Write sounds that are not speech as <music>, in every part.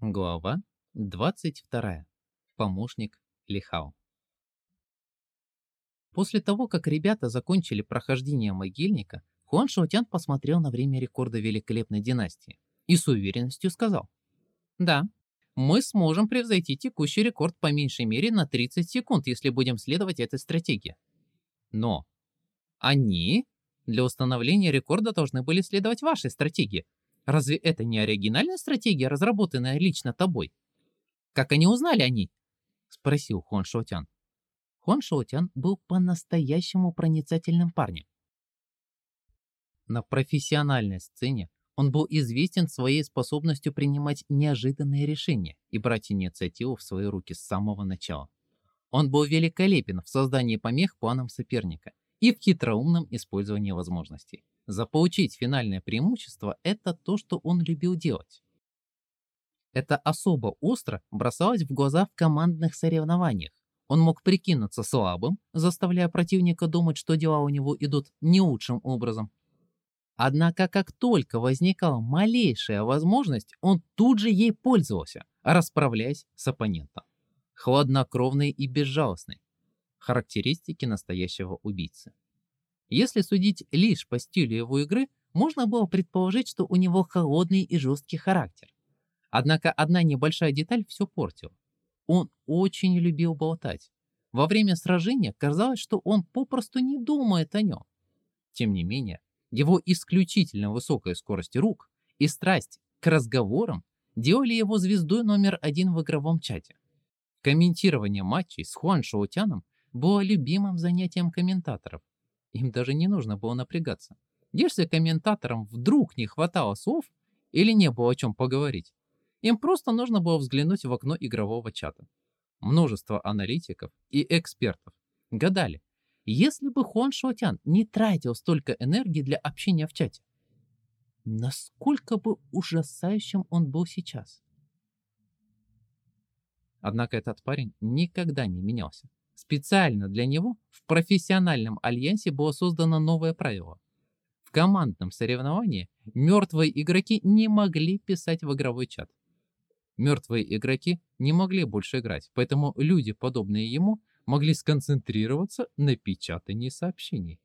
Глава 22. Помощник Лихао. После того, как ребята закончили прохождение могильника, Хуан Шаотян посмотрел на время рекорда великолепной династии и с уверенностью сказал. «Да, мы сможем превзойти текущий рекорд по меньшей мере на 30 секунд, если будем следовать этой стратегии. Но они для установления рекорда должны были следовать вашей стратегии, Разве это не оригинальная стратегия, разработанная лично тобой? Как они узнали о ней? Спросил Хуан Шоутян. Хуан Шоутян был по-настоящему проницательным парнем. На профессиональной сцене он был известен своей способностью принимать неожиданные решения и брать инициативу в свои руки с самого начала. Он был великолепен в создании помех планам соперника и в хитроумном использовании возможностей. Заполучить финальное преимущество – это то, что он любил делать. Это особо остро бросалось в глаза в командных соревнованиях. Он мог прикинуться слабым, заставляя противника думать, что дела у него идут не лучшим образом. Однако, как только возникала малейшая возможность, он тут же ей пользовался, расправляясь с оппонентом. Хладнокровный и безжалостный. Характеристики настоящего убийцы. Если судить лишь по стилю его игры, можно было предположить, что у него холодный и жесткий характер. Однако одна небольшая деталь все портила. Он очень любил болтать. Во время сражения казалось, что он попросту не думает о нем. Тем не менее, его исключительно высокая скорость рук и страсть к разговорам делали его звездой номер один в игровом чате. Комментирование матчей с Хуан Шоутяном было любимым занятием комментаторов, им даже не нужно было напрягаться. Если комментаторам вдруг не хватало слов или не было о чем поговорить, им просто нужно было взглянуть в окно игрового чата. Множество аналитиков и экспертов гадали, если бы Хуан Шуатян не тратил столько энергии для общения в чате, насколько бы ужасающим он был сейчас. Однако этот парень никогда не менялся. Специально для него в профессиональном альянсе было создано новое правило. В командном соревновании мертвые игроки не могли писать в игровой чат. Мертвые игроки не могли больше играть, поэтому люди, подобные ему, могли сконцентрироваться на печатании сообщений.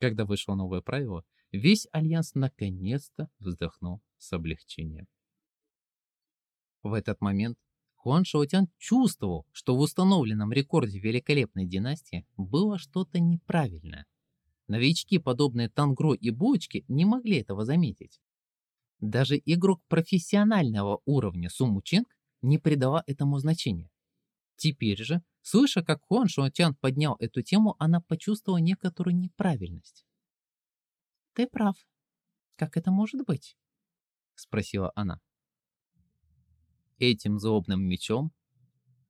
Когда вышло новое правило, весь Альянс наконец-то вздохнул с облегчением. В этот момент Хуан Шаотян чувствовал, что в установленном рекорде великолепной династии было что-то неправильное. Новички, подобные Тангро и Булочке, не могли этого заметить. Даже игрок профессионального уровня Суму Чинг не придала этому значения. Теперь же, слыша, как Хуан Шаотян поднял эту тему, она почувствовала некоторую неправильность. «Ты прав. Как это может быть?» — спросила она этим злобным мечом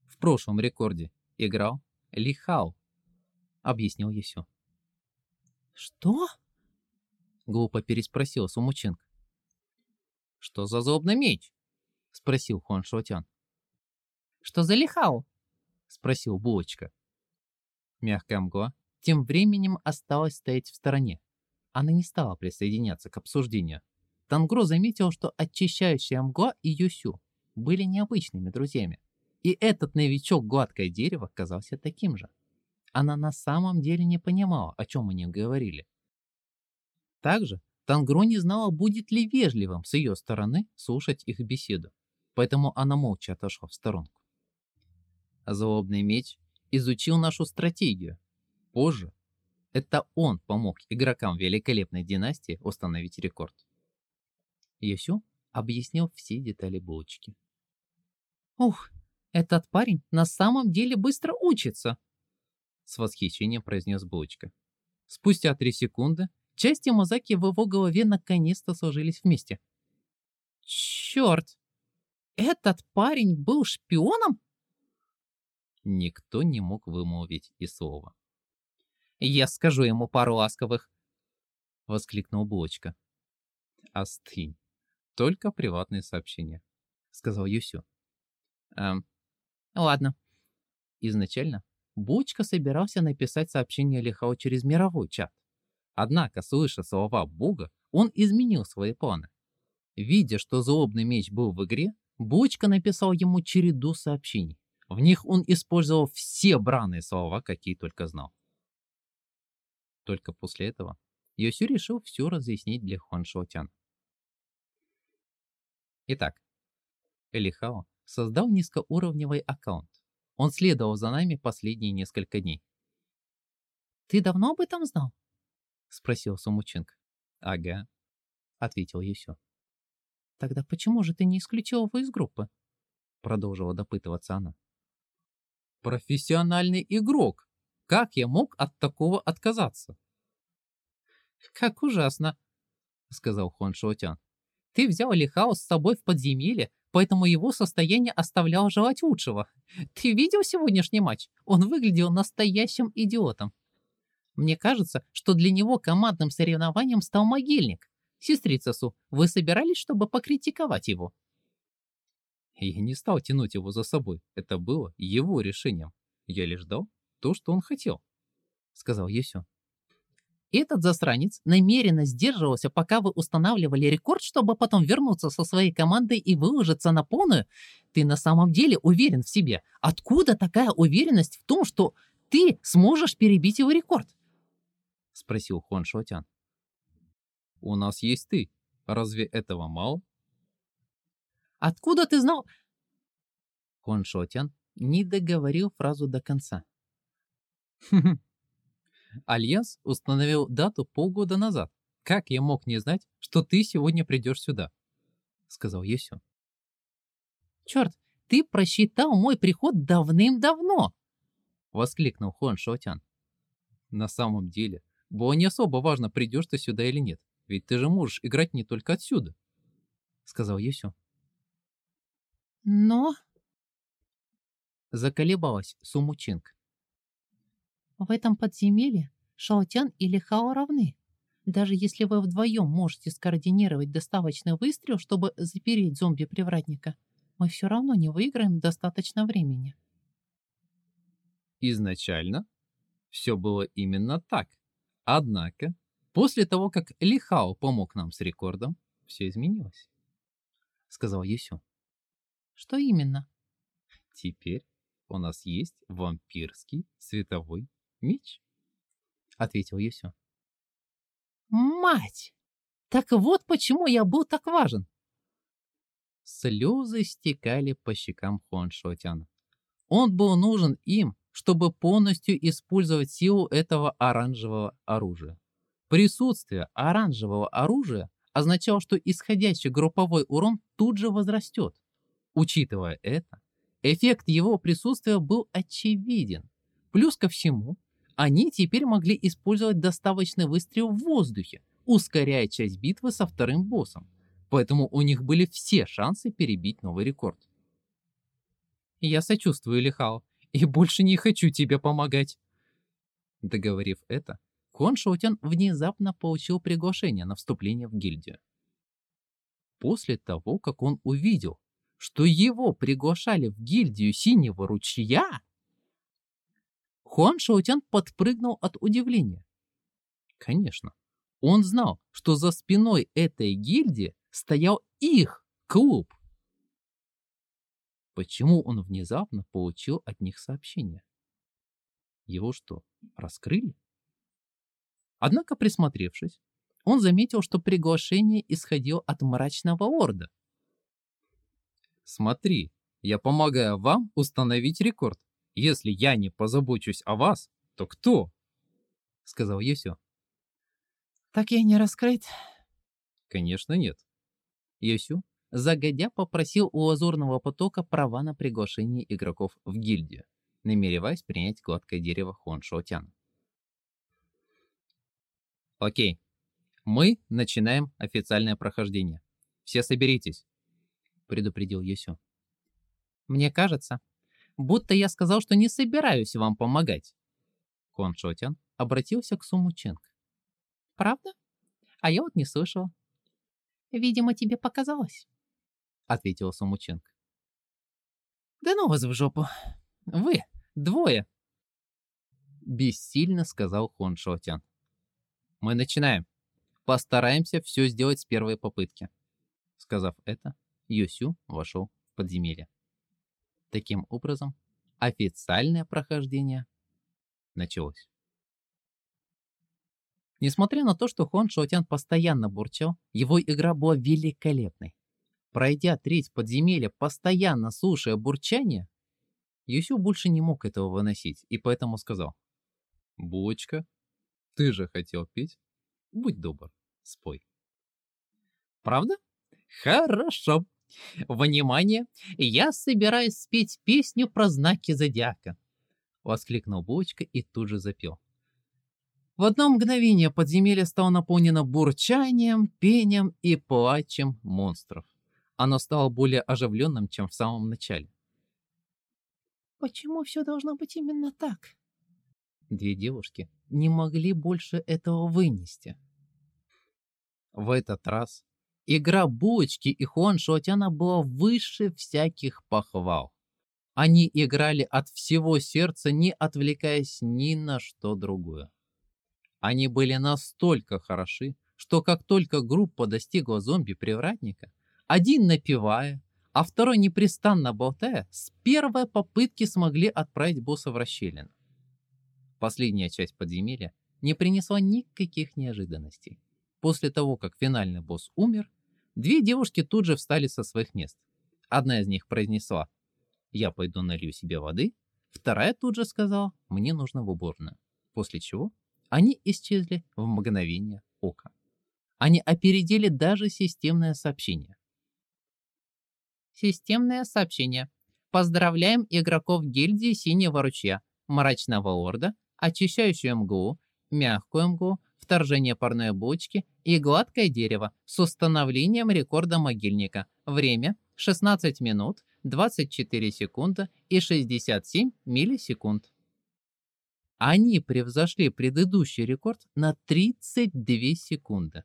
в прошлом рекорде играл Лихау, объяснил Есю. Что? Глупо переспросил Сумученко. Что за злобный меч? Спросил Хуан Шотян. Что за Лихау? Спросил Булочка. Мягкая мгла тем временем осталась стоять в стороне. Она не стала присоединяться к обсуждению. Тангро заметил, что очищающая мгла и Юсю были необычными друзьями. И этот новичок гладкое дерево казался таким же. Она на самом деле не понимала, о чем они говорили. Также Тангро не знала, будет ли вежливым с ее стороны слушать их беседу, поэтому она молча отошла в сторонку. Злобный меч изучил нашу стратегию. Позже это он помог игрокам великолепной династии установить рекорд. Йосю объяснил все детали булочки. «Ух, этот парень на самом деле быстро учится!» С восхищением произнес булочка. Спустя три секунды части мозаики в его голове наконец-то сложились вместе. «Черт! Этот парень был шпионом?» Никто не мог вымолвить и слова. «Я скажу ему пару ласковых!» — воскликнул Булочка. «Остынь. Только приватные сообщения», — сказал Юсю. «Эм, ладно». Изначально Бучка собирался написать сообщение Лихао через мировой чат. Однако, слыша слова Бога, он изменил свои планы. Видя, что злобный меч был в игре, Бочка написал ему череду сообщений. В них он использовал все бранные слова, какие только знал. Только после этого Йосю решил все разъяснить для Хуан Шоутян. Итак, Элихао создал низкоуровневый аккаунт. Он следовал за нами последние несколько дней. «Ты давно об этом знал?» — спросил Сумученко. «Ага», — ответил Юсю. «Тогда почему же ты не исключил его из группы?» — продолжила допытываться она. «Профессиональный игрок! Как я мог от такого отказаться?» «Как ужасно!» — сказал Хон Шоутян. «Ты взял Лихао с собой в подземелье, поэтому его состояние оставляло желать лучшего. <laughs> Ты видел сегодняшний матч? Он выглядел настоящим идиотом. Мне кажется, что для него командным соревнованием стал могильник. Сестрица Су, вы собирались, чтобы покритиковать его?» Я не стал тянуть его за собой. Это было его решением. Я лишь дал то, что он хотел, — сказал Есю. Этот засранец намеренно сдерживался, пока вы устанавливали рекорд, чтобы потом вернуться со своей командой и выложиться на полную. Ты на самом деле уверен в себе. Откуда такая уверенность в том, что ты сможешь перебить его рекорд? Спросил Хон Шотян. У нас есть ты. Разве этого мало? Откуда ты знал? Хон Шотян не договорил фразу до конца. <laughs> Альянс установил дату полгода назад. Как я мог не знать, что ты сегодня придешь сюда? Сказал Есю. Черт, ты просчитал мой приход давным-давно! Воскликнул Хон Шотян. На самом деле, было не особо важно, придешь ты сюда или нет. Ведь ты же можешь играть не только отсюда. Сказал Есю. Но... Заколебалась Сумучинг. В этом подземелье Шаотян и Лихао равны. Даже если вы вдвоем можете скоординировать доставочный выстрел, чтобы запереть зомби-привратника, мы все равно не выиграем достаточно времени. Изначально все было именно так. Однако, после того, как Лихао помог нам с рекордом, все изменилось. Сказал Есю. Что именно? Теперь у нас есть вампирский световой Меч? Ответил Юсю. Мать! Так вот почему я был так важен. Слезы стекали по щекам Хуан Шотяна. Он был нужен им, чтобы полностью использовать силу этого оранжевого оружия. Присутствие оранжевого оружия означало, что исходящий групповой урон тут же возрастет. Учитывая это, эффект его присутствия был очевиден. Плюс ко всему, они теперь могли использовать доставочный выстрел в воздухе, ускоряя часть битвы со вторым боссом. Поэтому у них были все шансы перебить новый рекорд. «Я сочувствую, Лихао, и больше не хочу тебе помогать». Договорив это, Кон Шоутян внезапно получил приглашение на вступление в гильдию. После того, как он увидел, что его приглашали в гильдию Синего Ручья, Хуан Шаотян подпрыгнул от удивления. Конечно, он знал, что за спиной этой гильдии стоял их клуб. Почему он внезапно получил от них сообщение? Его что, раскрыли? Однако, присмотревшись, он заметил, что приглашение исходило от мрачного орда. «Смотри, я помогаю вам установить рекорд. Если я не позабочусь о вас, то кто? Сказал Есю. Так я не раскрыт? Конечно, нет. Есю загодя попросил у Лазурного потока права на приглашение игроков в гильдию, намереваясь принять гладкое дерево Хон Шоутяна. Окей, мы начинаем официальное прохождение. Все соберитесь, предупредил Есю. Мне кажется, будто я сказал, что не собираюсь вам помогать. Кон Шотян обратился к Суму Ченг. «Правда? А я вот не слышала». «Видимо, тебе показалось», — ответила Суму Ченг. «Да ну вас в жопу! Вы, двое!» Бессильно сказал Хон Шотян. «Мы начинаем. Постараемся все сделать с первой попытки», — Сказав это, Юсю вошел в подземелье. Таким образом, официальное прохождение началось. Несмотря на то, что Хон Шоутян постоянно бурчал, его игра была великолепной. Пройдя треть подземелья, постоянно слушая бурчание, Юсю больше не мог этого выносить и поэтому сказал. «Булочка, ты же хотел петь? Будь добр, спой». «Правда? Хорошо. Внимание, я собираюсь спеть песню про знаки зодиака», — воскликнул Булочка и тут же запел. В одно мгновение подземелье стало наполнено бурчанием, пением и плачем монстров. Оно стало более оживленным, чем в самом начале. Почему все должно быть именно так? Две девушки не могли больше этого вынести. В этот раз игра Булочки и Хуан Шуатяна была выше всяких похвал. Они играли от всего сердца, не отвлекаясь ни на что другое. Они были настолько хороши, что как только группа достигла зомби-привратника, один напевая, а второй непрестанно болтая, с первой попытки смогли отправить босса в расщелину. Последняя часть подземелья не принесла никаких неожиданностей. После того, как финальный босс умер, две девушки тут же встали со своих мест. Одна из них произнесла «Я пойду налью себе воды», вторая тут же сказала «Мне нужно в уборную», после чего они исчезли в мгновение ока. Они опередили даже системное сообщение. Системное сообщение. Поздравляем игроков гильдии Синего Ручья, Мрачного Орда, Очищающую мглу, Мягкую мглу, Вторжение парной бочки и Гладкое дерево с установлением рекорда могильника. Время 16 минут, 24 секунды и 67 миллисекунд. Они превзошли предыдущий рекорд на 32 секунды.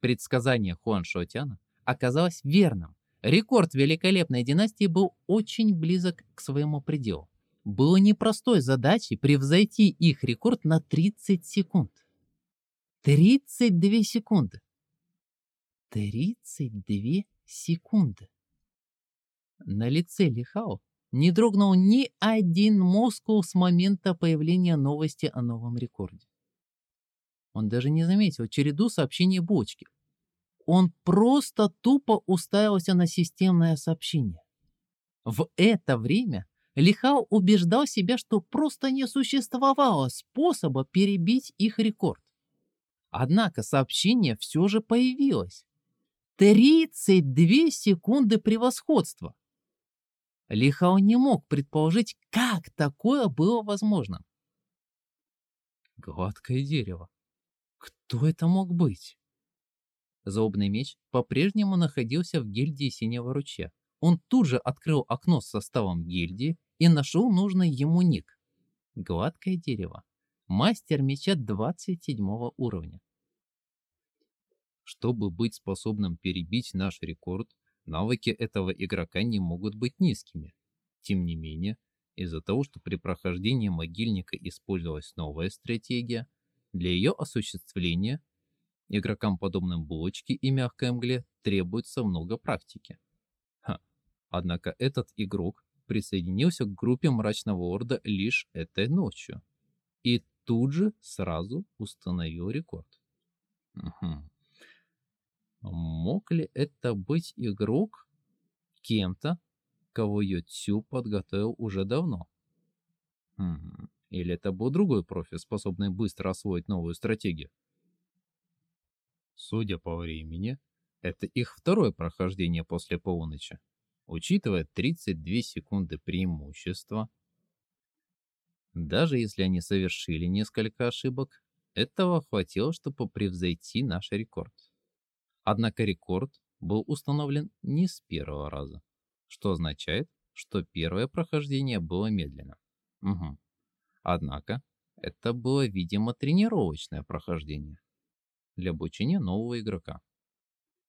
Предсказание Хуан Шотяна оказалось верным. Рекорд великолепной династии был очень близок к своему пределу. Было непростой задачей превзойти их рекорд на 30 секунд. 32 секунды. 32 секунды. На лице Лихао не дрогнул ни один мускул с момента появления новости о новом рекорде. Он даже не заметил череду сообщений бочки, он просто тупо уставился на системное сообщение. В это время Лихао убеждал себя, что просто не существовало способа перебить их рекорд. Однако сообщение все же появилось. 32 секунды превосходства. Лихао не мог предположить, как такое было возможно. Гладкое дерево. Кто это мог быть? Злобный меч по-прежнему находился в гильдии Синего Ручья. Он тут же открыл окно с составом гильдии и нашел нужный ему ник. Гладкое дерево. Мастер меча 27 уровня. Чтобы быть способным перебить наш рекорд, навыки этого игрока не могут быть низкими. Тем не менее, из-за того, что при прохождении могильника использовалась новая стратегия, для ее осуществления Игрокам, подобным булочке и мягкой мгле, требуется много практики. Ха. Однако этот игрок присоединился к группе Мрачного Орда лишь этой ночью. И тут же сразу установил рекорд. Угу. Мог ли это быть игрок кем-то, кого Йоцю подготовил уже давно? Или это был другой профи, способный быстро освоить новую стратегию? Судя по времени, это их второе прохождение после полуночи. Учитывая 32 секунды преимущества, даже если они совершили несколько ошибок, этого хватило, чтобы превзойти наш рекорд. Однако рекорд был установлен не с первого раза, что означает, что первое прохождение было медленно. Угу. Однако, это было, видимо, тренировочное прохождение для обучения нового игрока.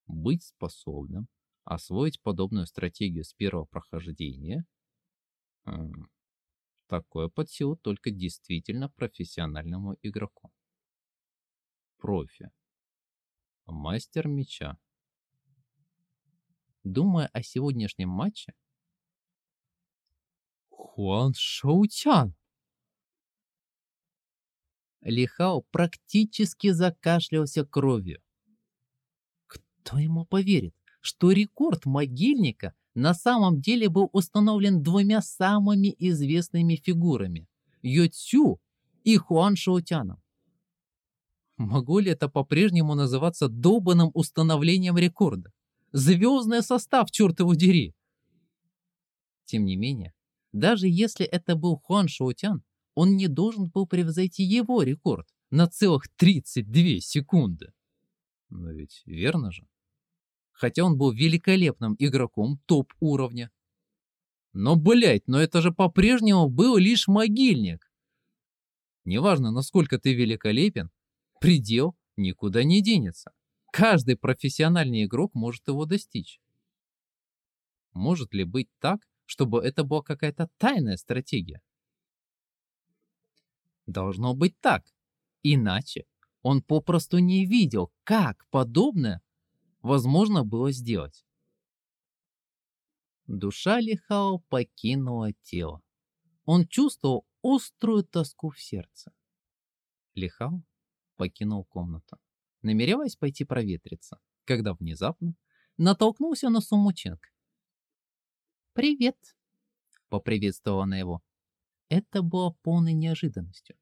Быть способным освоить подобную стратегию с первого прохождения такое под силу только действительно профессиональному игроку. Профи. Мастер меча. думая о сегодняшнем матче. Хуан Шоутян! Лихао практически закашлялся кровью. Кто ему поверит, что рекорд могильника на самом деле был установлен двумя самыми известными фигурами – Йоцю и Хуан Шоутяном? Могу ли это по-прежнему называться долбанным установлением рекорда? Звездный состав, черт его дери! Тем не менее, даже если это был Хуан Шоутян, он не должен был превзойти его рекорд на целых 32 секунды. Но ведь верно же? Хотя он был великолепным игроком топ-уровня. Но, блять, но это же по-прежнему был лишь могильник. Неважно, насколько ты великолепен, предел никуда не денется. Каждый профессиональный игрок может его достичь. Может ли быть так, чтобы это была какая-то тайная стратегия? Должно быть так. Иначе он попросту не видел, как подобное возможно было сделать. Душа Лихао покинула тело. Он чувствовал острую тоску в сердце. Лихао покинул комнату, намереваясь пойти проветриться, когда внезапно натолкнулся на Сумученко. «Привет!» — поприветствовала она его. Это было полной неожиданностью.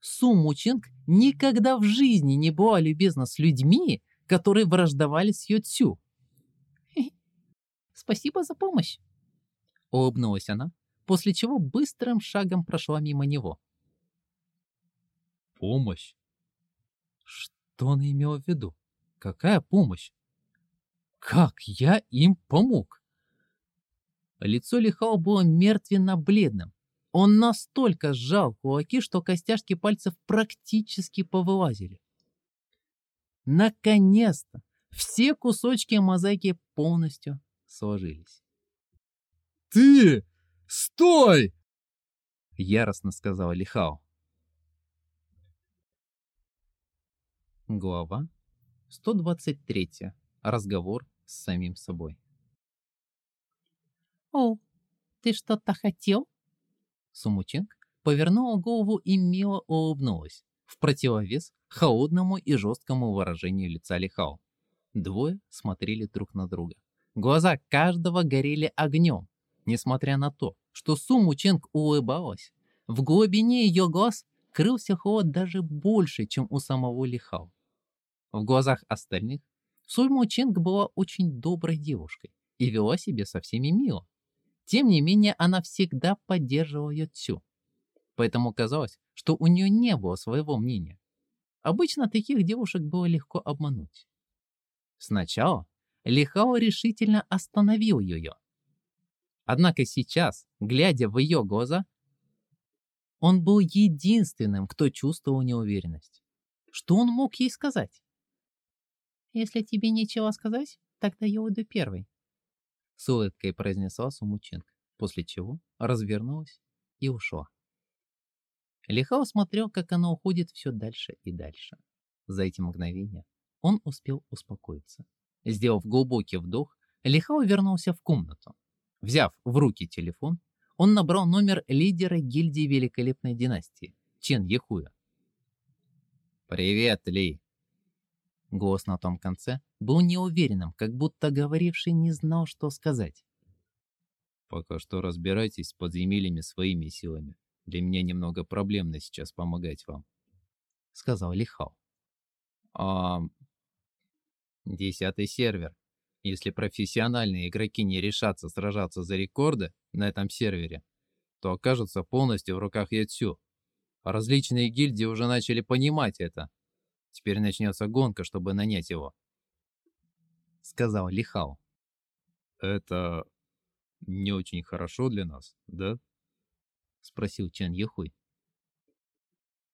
Сумученко никогда в жизни не была любезна с людьми, которые враждовали с Йоцю. <laughs> «Спасибо за помощь!» — улыбнулась она, после чего быстрым шагом прошла мимо него. «Помощь? Что она имела в виду? Какая помощь? Как я им помог? Лицо Лихао было мертвенно-бледным. Он настолько сжал кулаки, что костяшки пальцев практически повылазили. Наконец-то все кусочки мозаики полностью сложились. «Ты! Стой!» — яростно сказал Лихао. Глава 123. Разговор с самим собой. «О, ты что-то хотел?» Сумученко повернула голову и мило улыбнулась, в противовес холодному и жесткому выражению лица Лихао. Двое смотрели друг на друга. Глаза каждого горели огнем, несмотря на то, что Сумученко улыбалась. В глубине ее глаз крылся холод даже больше, чем у самого Лихао. В глазах остальных Сульму Ченг была очень доброй девушкой и вела себя со всеми мило. Тем не менее, она всегда поддерживала ее Цю. Поэтому казалось, что у нее не было своего мнения. Обычно таких девушек было легко обмануть. Сначала Лихао решительно остановил ее. Однако сейчас, глядя в ее глаза, он был единственным, кто чувствовал неуверенность. Что он мог ей сказать? «Если тебе нечего сказать, тогда я уйду первой», — с улыбкой произнесла Сумученко, после чего развернулась и ушла. Лихао смотрел, как она уходит все дальше и дальше. За эти мгновения он успел успокоиться. Сделав глубокий вдох, Лихао вернулся в комнату. Взяв в руки телефон, он набрал номер лидера гильдии Великолепной династии, Чен Ехуя. «Привет, Ли!» Голос на том конце был неуверенным, как будто говоривший не знал, что сказать. «Пока что разбирайтесь с подземельями своими силами. Для меня немного проблемно сейчас помогать вам», — сказал Лихау. «А... Десятый сервер. Если профессиональные игроки не решатся сражаться за рекорды на этом сервере, то окажутся полностью в руках Яцю. Различные гильдии уже начали понимать это Теперь начнется гонка, чтобы нанять его. Сказал Лихао. Это не очень хорошо для нас, да? Спросил Чен Юхуй.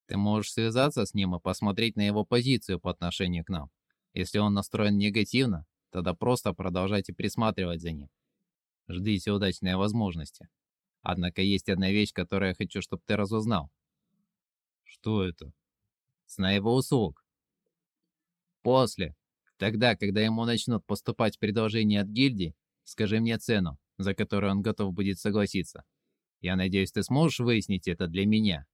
Ты можешь связаться с ним и посмотреть на его позицию по отношению к нам. Если он настроен негативно, тогда просто продолжайте присматривать за ним. Ждите удачной возможности. Однако есть одна вещь, которую я хочу, чтобы ты разузнал. Что это? Цена его услуг. После, Тогда, когда ему начнут поступать предложения от гильдии, скажи мне цену, за которую он готов будет согласиться. Я надеюсь, ты сможешь выяснить это для меня.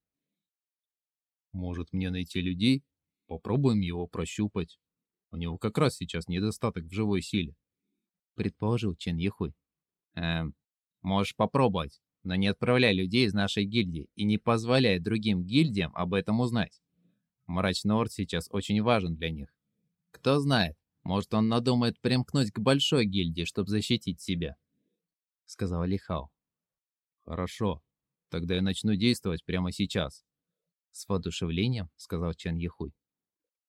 Может, мне найти людей? Попробуем его прощупать. У него как раз сейчас недостаток в живой силе. Предположил Чен Ехуй. Эм, можешь попробовать, но не отправляй людей из нашей гильдии и не позволяй другим гильдиям об этом узнать. Мрачный Орд сейчас очень важен для них. Кто знает, может он надумает примкнуть к большой гильдии, чтобы защитить себя. Сказал Лихао. Хорошо, тогда я начну действовать прямо сейчас. С воодушевлением сказал Чен Ехуй.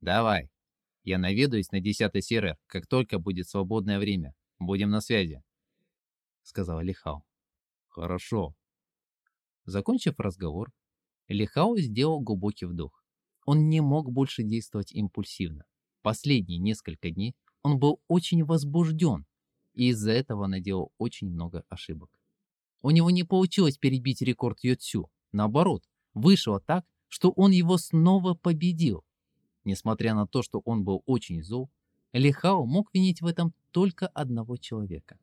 Давай, я наведаюсь на 10 сервер, как только будет свободное время. Будем на связи. Сказал Лихао. Хорошо. Закончив разговор, Лихао сделал глубокий вдох. Он не мог больше действовать импульсивно. Последние несколько дней он был очень возбужден и из-за этого наделал очень много ошибок. У него не получилось перебить рекорд Йоцю. Наоборот, вышло так, что он его снова победил. Несмотря на то, что он был очень зол, Лихао мог винить в этом только одного человека.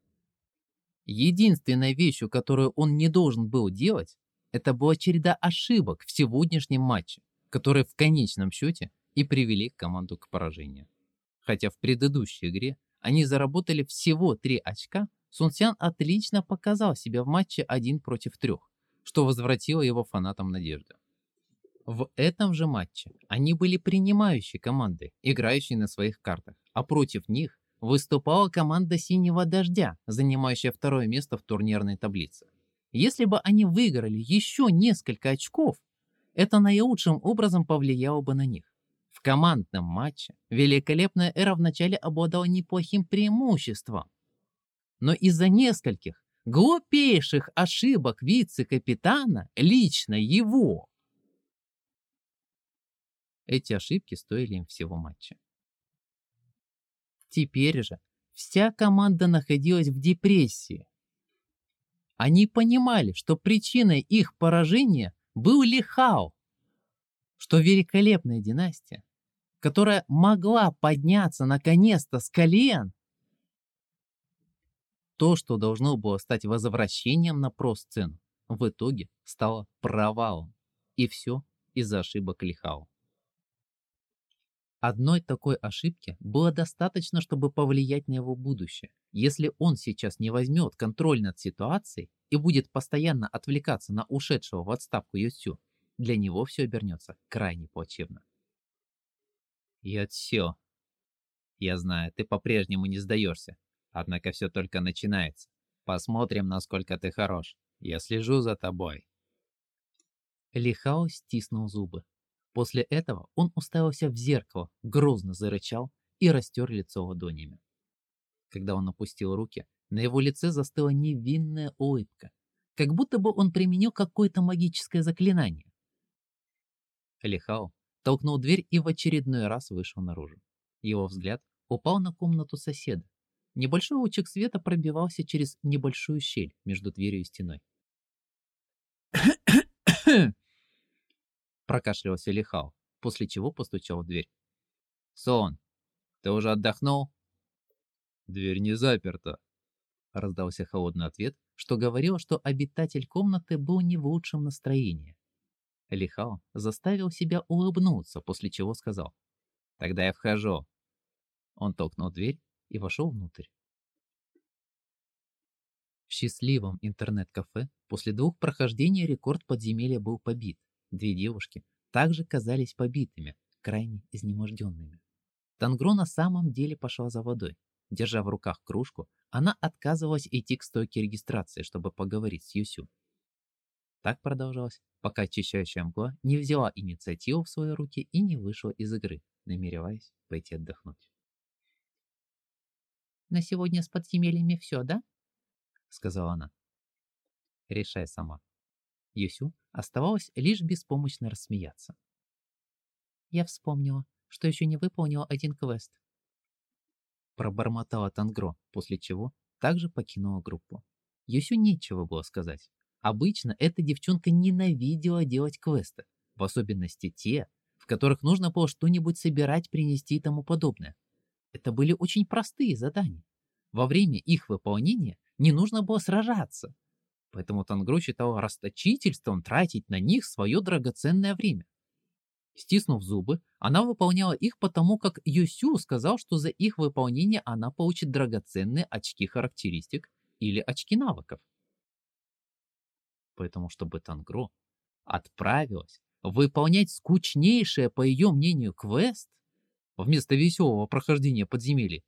Единственной вещью, которую он не должен был делать, это была череда ошибок в сегодняшнем матче, которые в конечном счете и привели команду к поражению. Хотя в предыдущей игре они заработали всего 3 очка, Сунсян отлично показал себя в матче 1 против 3, что возвратило его фанатам надежду. В этом же матче они были принимающей командой, играющей на своих картах, а против них выступала команда «Синего дождя», занимающая второе место в турнирной таблице. Если бы они выиграли еще несколько очков, это наилучшим образом повлияло бы на них. Командном матче великолепная эра вначале обладала неплохим преимуществом. Но из-за нескольких глупейших ошибок вице-капитана лично его эти ошибки стоили им всего матча. Теперь же вся команда находилась в депрессии. Они понимали, что причиной их поражения был Лихао, что великолепная династия, которая могла подняться наконец-то с колен, то, что должно было стать возвращением на про-сцену, в итоге стало провалом. И все из-за ошибок Лихао. Одной такой ошибки было достаточно, чтобы повлиять на его будущее. Если он сейчас не возьмет контроль над ситуацией и будет постоянно отвлекаться на ушедшего в отставку Йосю, для него все обернется крайне плачевно. Йосю, я знаю, ты по-прежнему не сдаешься, однако все только начинается. Посмотрим, насколько ты хорош. Я слежу за тобой. Лихао стиснул зубы. После этого он уставился в зеркало, грозно зарычал и растер лицо ладонями. Когда он опустил руки, на его лице застыла невинная улыбка, как будто бы он применил какое-то магическое заклинание. Лихао толкнул дверь и в очередной раз вышел наружу. Его взгляд упал на комнату соседа. Небольшой лучик света пробивался через небольшую щель между дверью и стеной. <coughs> Прокашлялся Лихал, после чего постучал в дверь. «Сон, ты уже отдохнул?» «Дверь не заперта», — раздался холодный ответ, что говорил, что обитатель комнаты был не в лучшем настроении. Лихао заставил себя улыбнуться, после чего сказал. «Тогда я вхожу». Он толкнул дверь и вошел внутрь. В счастливом интернет-кафе после двух прохождений рекорд подземелья был побит. Две девушки также казались побитыми, крайне изнеможденными. Тангро на самом деле пошла за водой. Держа в руках кружку, она отказывалась идти к стойке регистрации, чтобы поговорить с Юсю. Так продолжалось, пока очищающая мгла не взяла инициативу в свои руки и не вышла из игры, намереваясь пойти отдохнуть. «На сегодня с подземельями все, да?» — сказала она. «Решай сама», Юсю оставалось лишь беспомощно рассмеяться. Я вспомнила, что еще не выполнила один квест. Пробормотала Тангро, после чего также покинула группу. Юсю нечего было сказать. Обычно эта девчонка ненавидела делать квесты, в особенности те, в которых нужно было что-нибудь собирать, принести и тому подобное. Это были очень простые задания. Во время их выполнения не нужно было сражаться. Поэтому Тангру считал расточительством тратить на них свое драгоценное время. Стиснув зубы, она выполняла их потому, как Юсю сказал, что за их выполнение она получит драгоценные очки характеристик или очки навыков. Поэтому, чтобы Тангро отправилась выполнять скучнейшее, по ее мнению, квест, вместо веселого прохождения подземелья,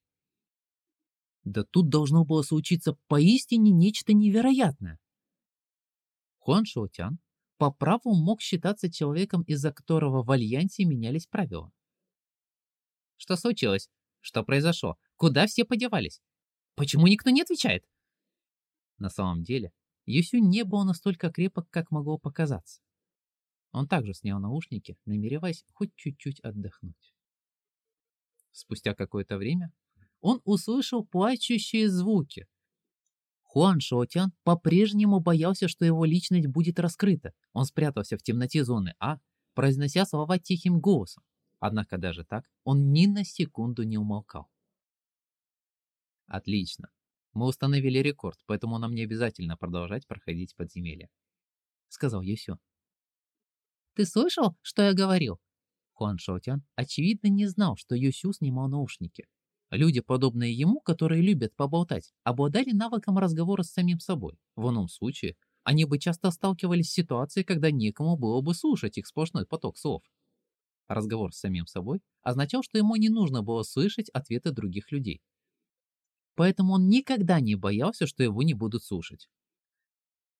да тут должно было случиться поистине нечто невероятное. Хуан Шоутян по праву мог считаться человеком, из-за которого в Альянсе менялись правила. Что случилось? Что произошло? Куда все подевались? Почему никто не отвечает? На самом деле, Юсю не был настолько крепок, как могло показаться. Он также снял наушники, намереваясь хоть чуть-чуть отдохнуть. Спустя какое-то время он услышал плачущие звуки, Хуан Шоутян по-прежнему боялся, что его личность будет раскрыта. Он спрятался в темноте зоны А, произнося слова тихим голосом. Однако даже так он ни на секунду не умолкал. Отлично. Мы установили рекорд, поэтому нам не обязательно продолжать проходить подземелье. Сказал Юсю. Ты слышал, что я говорил? Хуан Шоутян очевидно не знал, что Юсю снимал наушники. Люди, подобные ему, которые любят поболтать, обладали навыком разговора с самим собой. В ином случае, они бы часто сталкивались с ситуацией, когда некому было бы слушать их сплошной поток слов. Разговор с самим собой означал, что ему не нужно было слышать ответы других людей. Поэтому он никогда не боялся, что его не будут слушать.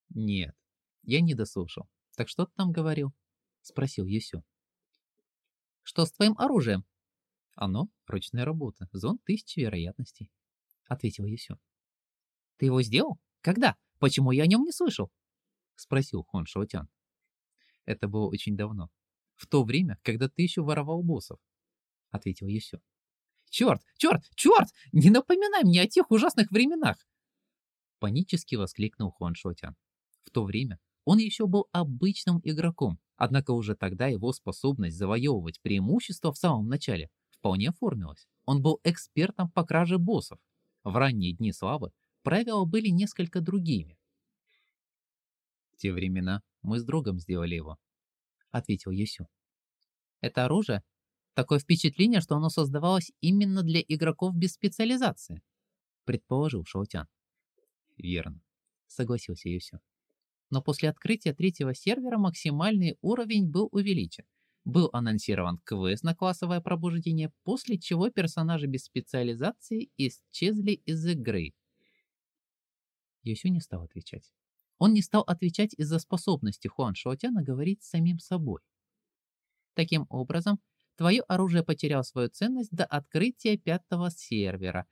«Нет, я не дослушал. Так что ты там говорил?» — спросил Юсю. «Что с твоим оружием?» Оно — ручная работа, зон тысячи вероятностей, — ответил Юсю. Ты его сделал? Когда? Почему я о нем не слышал? — спросил Хон Шоутян. Это было очень давно. В то время, когда ты еще воровал боссов, — ответил Юсю. Черт, черт, черт! Не напоминай мне о тех ужасных временах! Панически воскликнул Хуан Шотян. В то время он еще был обычным игроком, однако уже тогда его способность завоевывать преимущество в самом начале вполне оформилось. Он был экспертом по краже боссов. В ранние дни славы правила были несколько другими. В те времена мы с другом сделали его, ответил Юсю. Это оружие? Такое впечатление, что оно создавалось именно для игроков без специализации, предположил Шаутян. Верно, согласился Юсю. Но после открытия третьего сервера максимальный уровень был увеличен был анонсирован квест на классовое пробуждение, после чего персонажи без специализации исчезли из игры. Юсю не стал отвечать. Он не стал отвечать из-за способности Хуан Шоутяна говорить самим собой. Таким образом, твое оружие потеряло свою ценность до открытия пятого сервера,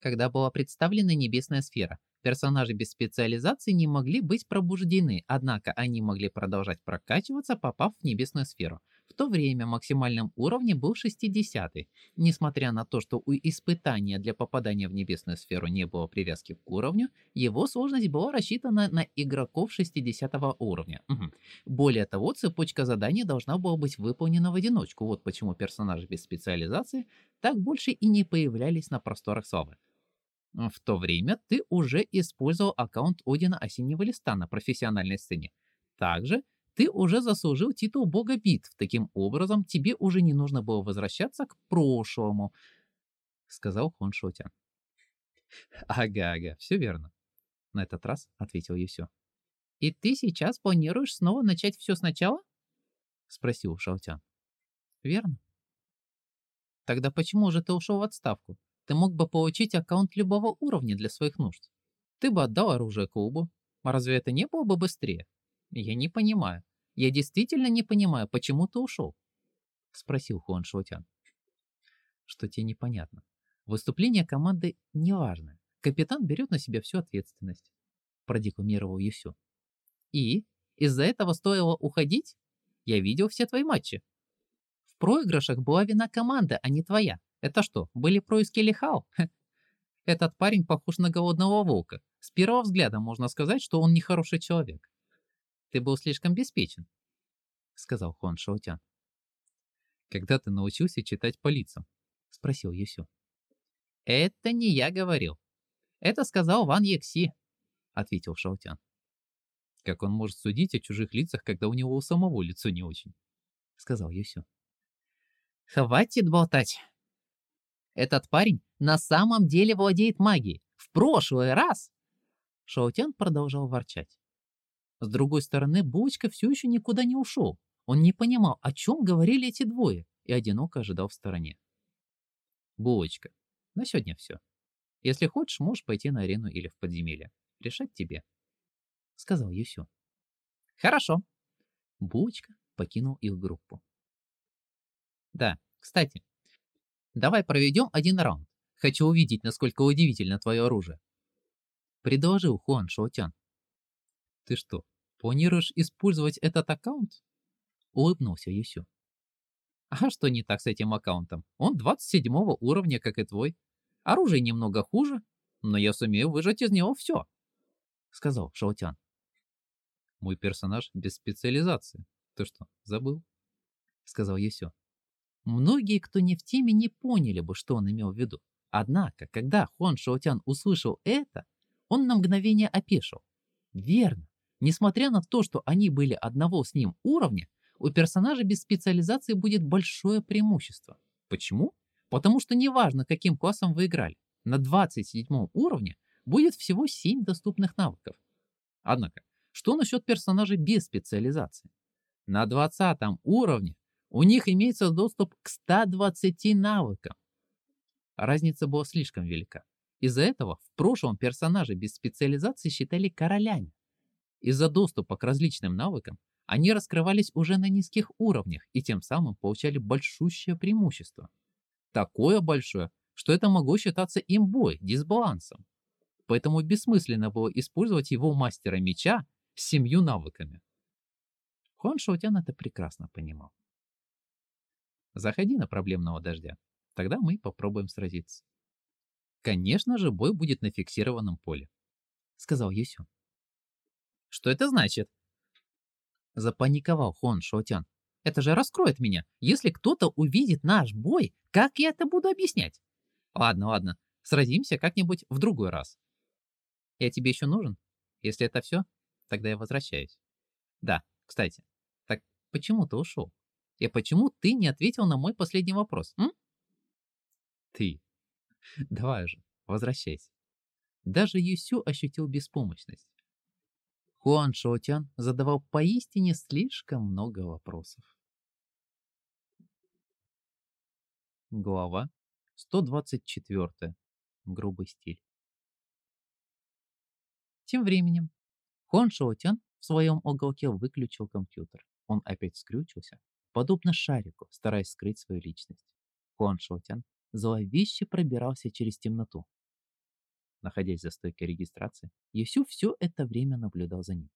когда была представлена небесная сфера — Персонажи без специализации не могли быть пробуждены, однако они могли продолжать прокачиваться, попав в небесную сферу. В то время максимальным уровнем был 60 -й. Несмотря на то, что у испытания для попадания в небесную сферу не было привязки к уровню, его сложность была рассчитана на игроков 60 уровня. Угу. Более того, цепочка заданий должна была быть выполнена в одиночку. Вот почему персонажи без специализации так больше и не появлялись на просторах славы. В то время ты уже использовал аккаунт Одина Осеннего Листа на профессиональной сцене. Также ты уже заслужил титул бога битв. Таким образом, тебе уже не нужно было возвращаться к прошлому, сказал Хон Шотян. Ага-ага, все верно. На этот раз ответил Юсю. И ты сейчас планируешь снова начать все сначала? Спросил Шаутян. Верно. Тогда почему же ты ушел в отставку? ты мог бы получить аккаунт любого уровня для своих нужд. Ты бы отдал оружие клубу. А разве это не было бы быстрее? Я не понимаю. Я действительно не понимаю, почему ты ушел? Спросил Хуан Шоутян. Что тебе непонятно? Выступление команды неважно. Капитан берет на себя всю ответственность. Продекламировал Юсю. И? Из-за этого стоило уходить? Я видел все твои матчи. В проигрышах была вина команды, а не твоя. Это что, были происки Лихао? Этот парень похож на голодного волка. С первого взгляда можно сказать, что он нехороший человек. Ты был слишком беспечен, сказал Хуан Шаутян. Когда ты научился читать по лицам? Спросил Юсю. Это не я говорил. Это сказал Ван Екси, ответил Шаутян. Как он может судить о чужих лицах, когда у него у самого лицо не очень? Сказал Юсю. Хватит болтать. Этот парень на самом деле владеет магией. В прошлый раз... Шаутян продолжал ворчать. С другой стороны, Булочка все еще никуда не ушел. Он не понимал, о чем говорили эти двое, и одиноко ожидал в стороне. Булочка, на сегодня все. Если хочешь, можешь пойти на арену или в подземелье. Решать тебе. Сказал Юсю. Хорошо. Булочка покинул их группу. Да, кстати, давай проведем один раунд. Хочу увидеть, насколько удивительно твое оружие. Предложил Хуан Шоутян. Ты что, планируешь использовать этот аккаунт? Улыбнулся Юсю. А что не так с этим аккаунтом? Он 27 уровня, как и твой. Оружие немного хуже, но я сумею выжать из него все, сказал Шаутян. Мой персонаж без специализации. Ты что, забыл? Сказал Юсю. Многие, кто не в теме, не поняли бы, что он имел в виду. Однако, когда Хуан Шаотян услышал это, он на мгновение опешил. Верно. Несмотря на то, что они были одного с ним уровня, у персонажа без специализации будет большое преимущество. Почему? Потому что неважно, каким классом вы играли, на 27 уровне будет всего 7 доступных навыков. Однако, что насчет персонажей без специализации? На 20 уровне у них имеется доступ к 120 навыкам. Разница была слишком велика. Из-за этого в прошлом персонажи без специализации считали королями. Из-за доступа к различным навыкам они раскрывались уже на низких уровнях и тем самым получали большущее преимущество. Такое большое, что это могло считаться имбой, дисбалансом. Поэтому бессмысленно было использовать его мастера меча с семью навыками. Хуан Шаутян это прекрасно понимал. Заходи на проблемного дождя. Тогда мы попробуем сразиться. Конечно же, бой будет на фиксированном поле, сказал Юсю. Что это значит? Запаниковал Хон Шоутян. Это же раскроет меня. Если кто-то увидит наш бой, как я это буду объяснять? Ладно, ладно, сразимся как-нибудь в другой раз. Я тебе еще нужен? Если это все, тогда я возвращаюсь. Да, кстати, так почему ты ушел? И почему ты не ответил на мой последний вопрос, м? Ты. Давай же, возвращайся. Даже Юсю ощутил беспомощность. Хуан Шоутян задавал поистине слишком много вопросов. Глава 124. Грубый стиль. Тем временем Хуан Шоутян в своем уголке выключил компьютер. Он опять скрючился, подобно шарику, стараясь скрыть свою личность. Хуан Шоутян зловеще пробирался через темноту. Находясь за стойкой регистрации, Юсю все это время наблюдал за ним.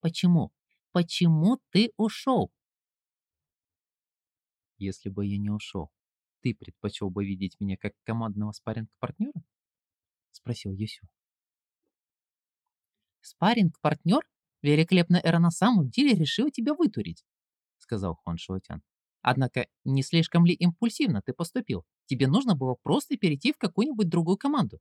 «Почему? Почему ты ушел?» «Если бы я не ушел, ты предпочел бы видеть меня как командного спарринг-партнера?» — спросил Юсю. «Спарринг-партнер? Великолепная эра на самом деле решил тебя вытурить», — сказал Хон Шуотян. Однако, не слишком ли импульсивно ты поступил? Тебе нужно было просто перейти в какую-нибудь другую команду.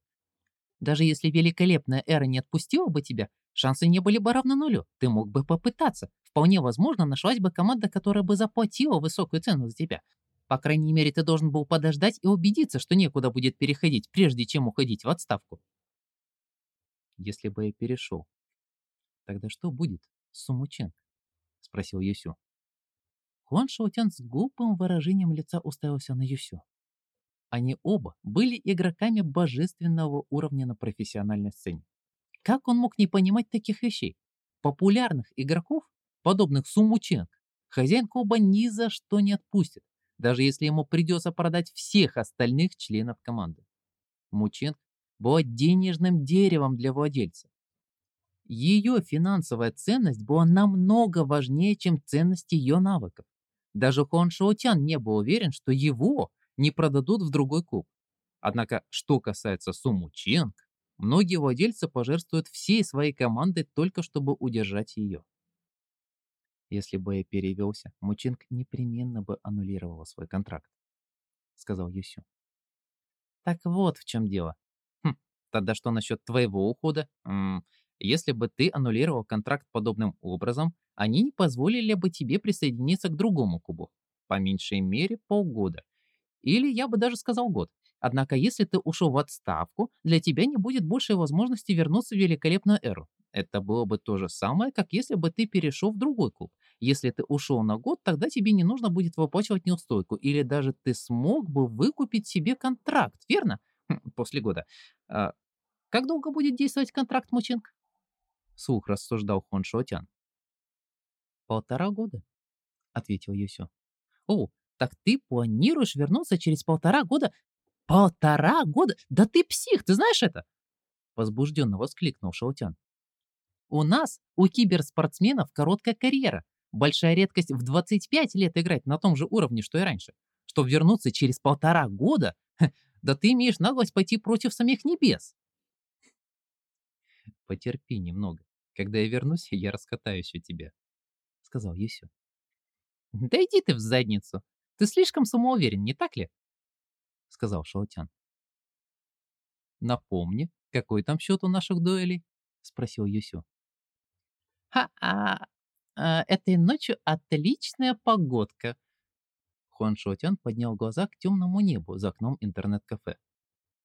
Даже если великолепная эра не отпустила бы тебя, шансы не были бы равны нулю. Ты мог бы попытаться. Вполне возможно, нашлась бы команда, которая бы заплатила высокую цену за тебя. По крайней мере, ты должен был подождать и убедиться, что некуда будет переходить, прежде чем уходить в отставку. Если бы я перешел, тогда что будет Сумученко? Спросил Юсю. Хуан Шаутян с глупым выражением лица уставился на Юсю. Они оба были игроками божественного уровня на профессиональной сцене. Как он мог не понимать таких вещей? Популярных игроков, подобных Сумученко, хозяин клуба ни за что не отпустит, даже если ему придется продать всех остальных членов команды. Мученко была денежным деревом для владельца. Ее финансовая ценность была намного важнее, чем ценность ее навыков. Даже Хуан Шоутян не был уверен, что его не продадут в другой клуб. Однако, что касается Суму Ченг, многие владельцы пожертвуют всей своей командой только чтобы удержать ее. Если бы я перевелся, Мучинг непременно бы аннулировал свой контракт, сказал Юсю. Так вот в чем дело. Хм, тогда что насчет твоего ухода? М, если бы ты аннулировал контракт подобным образом, они не позволили бы тебе присоединиться к другому кубу. По меньшей мере полгода. Или я бы даже сказал год. Однако, если ты ушел в отставку, для тебя не будет большей возможности вернуться в великолепную эру. Это было бы то же самое, как если бы ты перешел в другой клуб. Если ты ушел на год, тогда тебе не нужно будет выплачивать неустойку. Или даже ты смог бы выкупить себе контракт, верно? Хм, После года. А, как долго будет действовать контракт, Мучинг? Слух рассуждал Хон Шотян. Полтора года, ответил Юсю. О, так ты планируешь вернуться через полтора года? Полтора года? Да ты псих, ты знаешь это? Возбужденно воскликнул Шаутян. У нас, у киберспортсменов, короткая карьера. Большая редкость в 25 лет играть на том же уровне, что и раньше. Чтобы вернуться через полтора года, да ты имеешь наглость пойти против самих небес. Потерпи немного. Когда я вернусь, <laughs> я раскатаюсь у тебя, сказал Юсю. Да иди ты в задницу. Ты слишком самоуверен, не так ли? Сказал Шаотян. Напомни, какой там счет у наших дуэлей? Спросил Юсю. Ха-а, а, этой ночью отличная погодка. Хуан Шаотян поднял глаза к темному небу за окном интернет-кафе.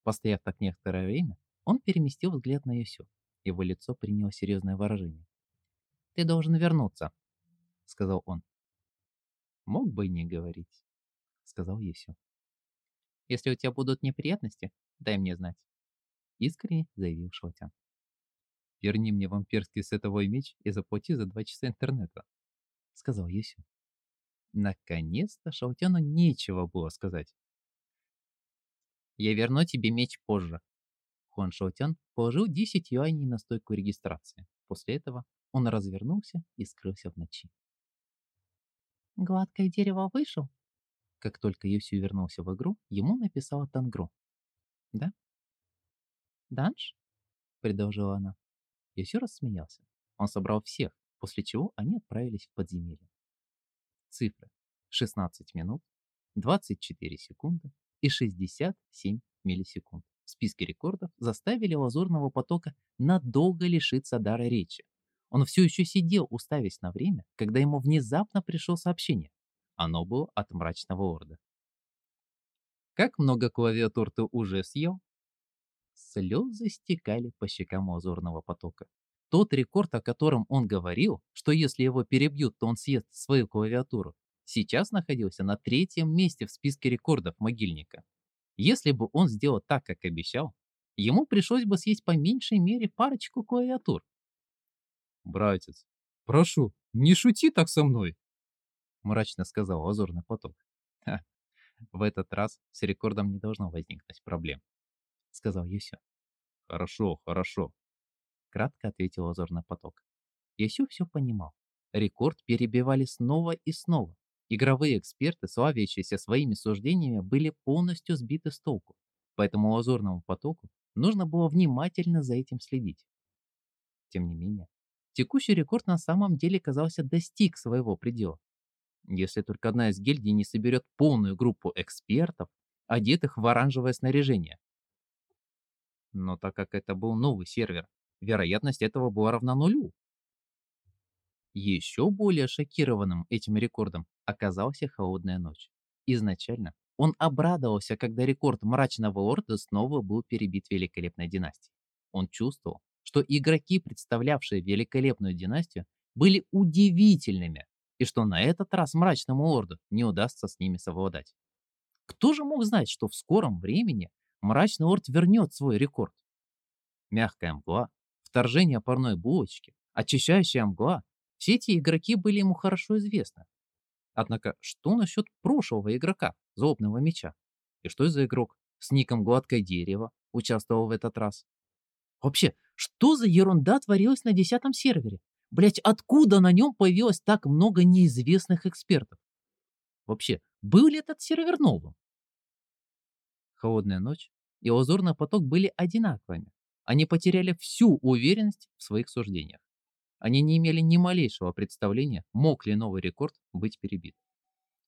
Постояв так некоторое время, он переместил взгляд на Юсю. Его лицо приняло серьезное выражение. «Ты должен вернуться», — сказал он. «Мог бы и не говорить», — сказал Юсю. «Если у тебя будут неприятности, дай мне знать», — искренне заявил Шотян. «Верни мне вампирский сетовой меч и заплати за два часа интернета», — сказал Юсю. Наконец-то Шаутяну нечего было сказать. «Я верну тебе меч позже». Хуан Шаутян положил 10 юаней на стойку регистрации. После этого он развернулся и скрылся в ночи. «Гладкое дерево вышел?» Как только Юсю вернулся в игру, ему написала Тангро. «Да?» «Данж?» — предложила она. Юсю рассмеялся. Он собрал всех, после чего они отправились в подземелье. Цифры 16 минут, 24 секунды и 67 миллисекунд в списке рекордов заставили лазурного потока надолго лишиться дара речи. Он все еще сидел, уставясь на время, когда ему внезапно пришло сообщение. Оно было от мрачного орда. «Как много клавиатур ты уже съел?» Слезы стекали по щекам лазурного потока. Тот рекорд, о котором он говорил, что если его перебьют, то он съест свою клавиатуру, сейчас находился на третьем месте в списке рекордов могильника. Если бы он сделал так, как обещал, ему пришлось бы съесть по меньшей мере парочку клавиатур. Братец, прошу, не шути так со мной. Мрачно сказал лазурный поток. Ха, в этот раз с рекордом не должно возникнуть проблем, сказал Юсю. Хорошо, хорошо. Кратко ответил лазурный поток. Юсю все понимал. Рекорд перебивали снова и снова. Игровые эксперты, славящиеся своими суждениями, были полностью сбиты с толку. Поэтому лазурному потоку нужно было внимательно за этим следить. Тем не менее, текущий рекорд на самом деле, казался, достиг своего предела. Если только одна из гильдий не соберет полную группу экспертов, одетых в оранжевое снаряжение. Но так как это был новый сервер, вероятность этого была равна нулю. Еще более шокированным этим рекордом оказался «Холодная ночь». Изначально он обрадовался, когда рекорд Мрачного Орда снова был перебит Великолепной династией. Он чувствовал, что игроки, представлявшие Великолепную династию, были удивительными, и что на этот раз Мрачному Орду не удастся с ними совладать. Кто же мог знать, что в скором времени Мрачный Орд вернет свой рекорд? Мягкая мгла, вторжение парной булочки, очищающая мгла – все эти игроки были ему хорошо известны. Однако, что насчет прошлого игрока, злобного меча? И что за игрок с ником Гладкое Дерево участвовал в этот раз? Вообще, что за ерунда творилась на десятом сервере? Блять, откуда на нем появилось так много неизвестных экспертов? Вообще, был ли этот сервер новым? Холодная ночь и лазурный поток были одинаковыми. Они потеряли всю уверенность в своих суждениях. Они не имели ни малейшего представления, мог ли новый рекорд быть перебит.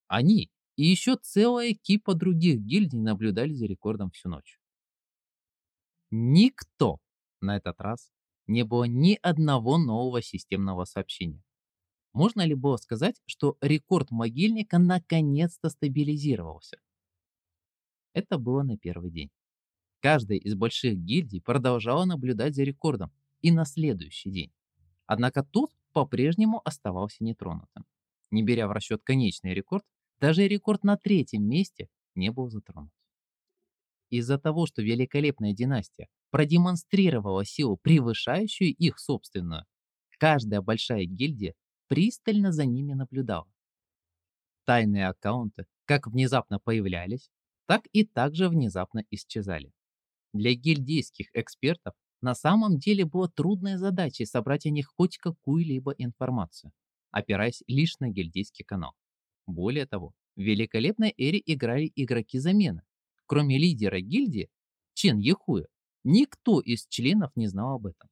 Они, и еще целая кипа других гильдий наблюдали за рекордом всю ночь. Никто на этот раз не было ни одного нового системного сообщения. Можно ли было сказать, что рекорд могильника наконец-то стабилизировался? Это было на первый день. Каждая из больших гильдий продолжала наблюдать за рекордом и на следующий день. Однако тот по-прежнему оставался нетронутым. Не беря в расчет конечный рекорд, даже рекорд на третьем месте не был затронут. Из-за того, что великолепная династия продемонстрировала силу, превышающую их собственную, каждая большая гильдия пристально за ними наблюдала. Тайные аккаунты как внезапно появлялись, так и также внезапно исчезали. Для гильдейских экспертов на самом деле была трудной задачей собрать о них хоть какую-либо информацию, опираясь лишь на гильдейский канал. Более того, в великолепной эре играли игроки замены. Кроме лидера гильдии, Чен Яхуя, никто из членов не знал об этом.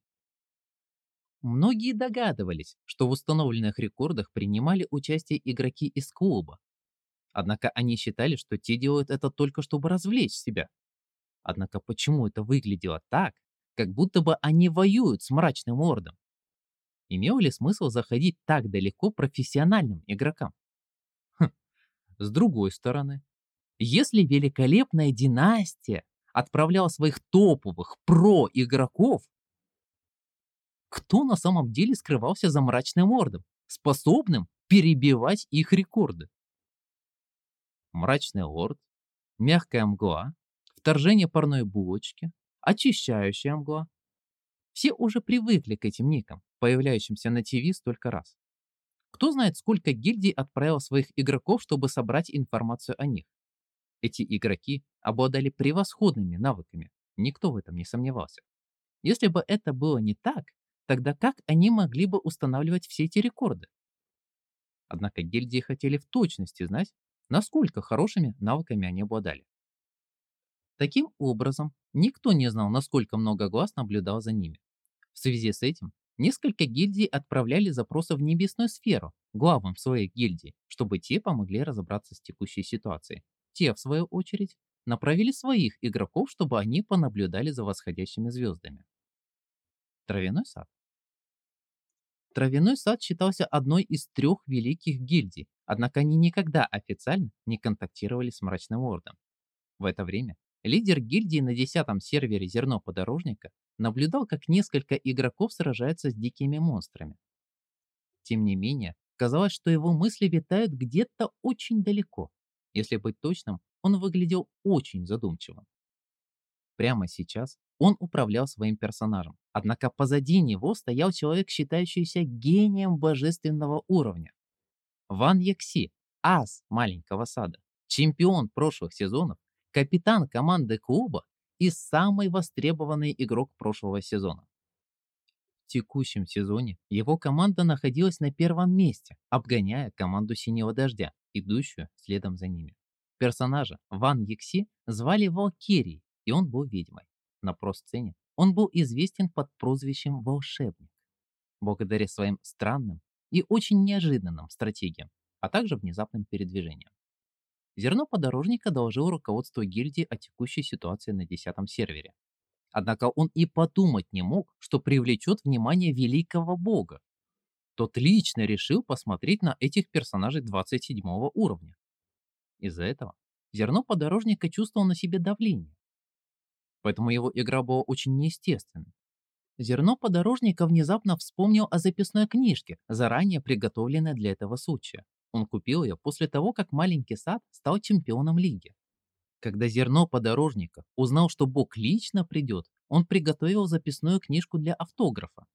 Многие догадывались, что в установленных рекордах принимали участие игроки из клуба. Однако они считали, что те делают это только чтобы развлечь себя. Однако почему это выглядело так, как будто бы они воюют с мрачным ордом? Имел ли смысл заходить так далеко профессиональным игрокам? Хм. С другой стороны, если великолепная династия отправляла своих топовых про-игроков кто на самом деле скрывался за мрачным ордом, способным перебивать их рекорды. Мрачный лорд, мягкая мгла, вторжение парной булочки, очищающая мгла. Все уже привыкли к этим никам, появляющимся на ТВ столько раз. Кто знает, сколько гильдий отправил своих игроков, чтобы собрать информацию о них. Эти игроки обладали превосходными навыками, никто в этом не сомневался. Если бы это было не так, Тогда как они могли бы устанавливать все эти рекорды? Однако гильдии хотели в точности знать, насколько хорошими навыками они обладали. Таким образом, никто не знал, насколько много глаз наблюдал за ними. В связи с этим, несколько гильдий отправляли запросы в небесную сферу, главам своих гильдий, чтобы те помогли разобраться с текущей ситуацией. Те, в свою очередь, направили своих игроков, чтобы они понаблюдали за восходящими звездами. Травяной сад. Травяной сад считался одной из трех великих гильдий, однако они никогда официально не контактировали с Мрачным Ордом. В это время лидер гильдии на десятом сервере Зерно Подорожника наблюдал, как несколько игроков сражаются с дикими монстрами. Тем не менее, казалось, что его мысли витают где-то очень далеко. Если быть точным, он выглядел очень задумчивым. Прямо сейчас он управлял своим персонажем, однако позади него стоял человек, считающийся гением божественного уровня. Ван Якси, ас маленького сада, чемпион прошлых сезонов, капитан команды клуба и самый востребованный игрок прошлого сезона. В текущем сезоне его команда находилась на первом месте, обгоняя команду Синего Дождя, идущую следом за ними. Персонажа Ван Якси звали Валкирией, и он был ведьмой. На про-сцене он был известен под прозвищем «Волшебник», благодаря своим странным и очень неожиданным стратегиям, а также внезапным передвижениям. Зерно подорожника доложил руководству гильдии о текущей ситуации на десятом сервере. Однако он и подумать не мог, что привлечет внимание великого бога. Тот лично решил посмотреть на этих персонажей 27 уровня. Из-за этого зерно подорожника чувствовал на себе давление поэтому его игра была очень неестественной. Зерно подорожника внезапно вспомнил о записной книжке, заранее приготовленной для этого случая. Он купил ее после того, как маленький сад стал чемпионом лиги. Когда зерно подорожника узнал, что Бог лично придет, он приготовил записную книжку для автографа.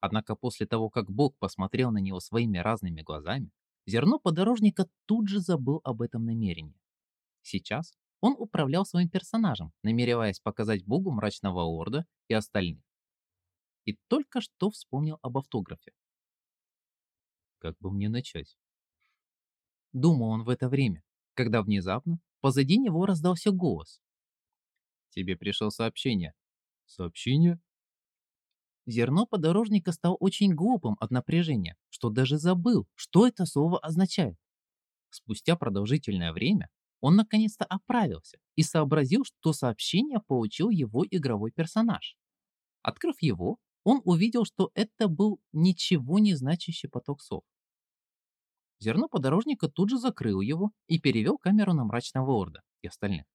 Однако после того, как Бог посмотрел на него своими разными глазами, зерно подорожника тут же забыл об этом намерении. Сейчас он управлял своим персонажем, намереваясь показать богу мрачного лорда и остальных. И только что вспомнил об автографе. Как бы мне начать? Думал он в это время, когда внезапно позади него раздался голос. Тебе пришло сообщение. Сообщение? Зерно подорожника стал очень глупым от напряжения, что даже забыл, что это слово означает. Спустя продолжительное время он наконец-то оправился и сообразил, что сообщение получил его игровой персонаж. Открыв его, он увидел, что это был ничего не значащий поток сов. Зерно подорожника тут же закрыл его и перевел камеру на мрачного орда и остальных.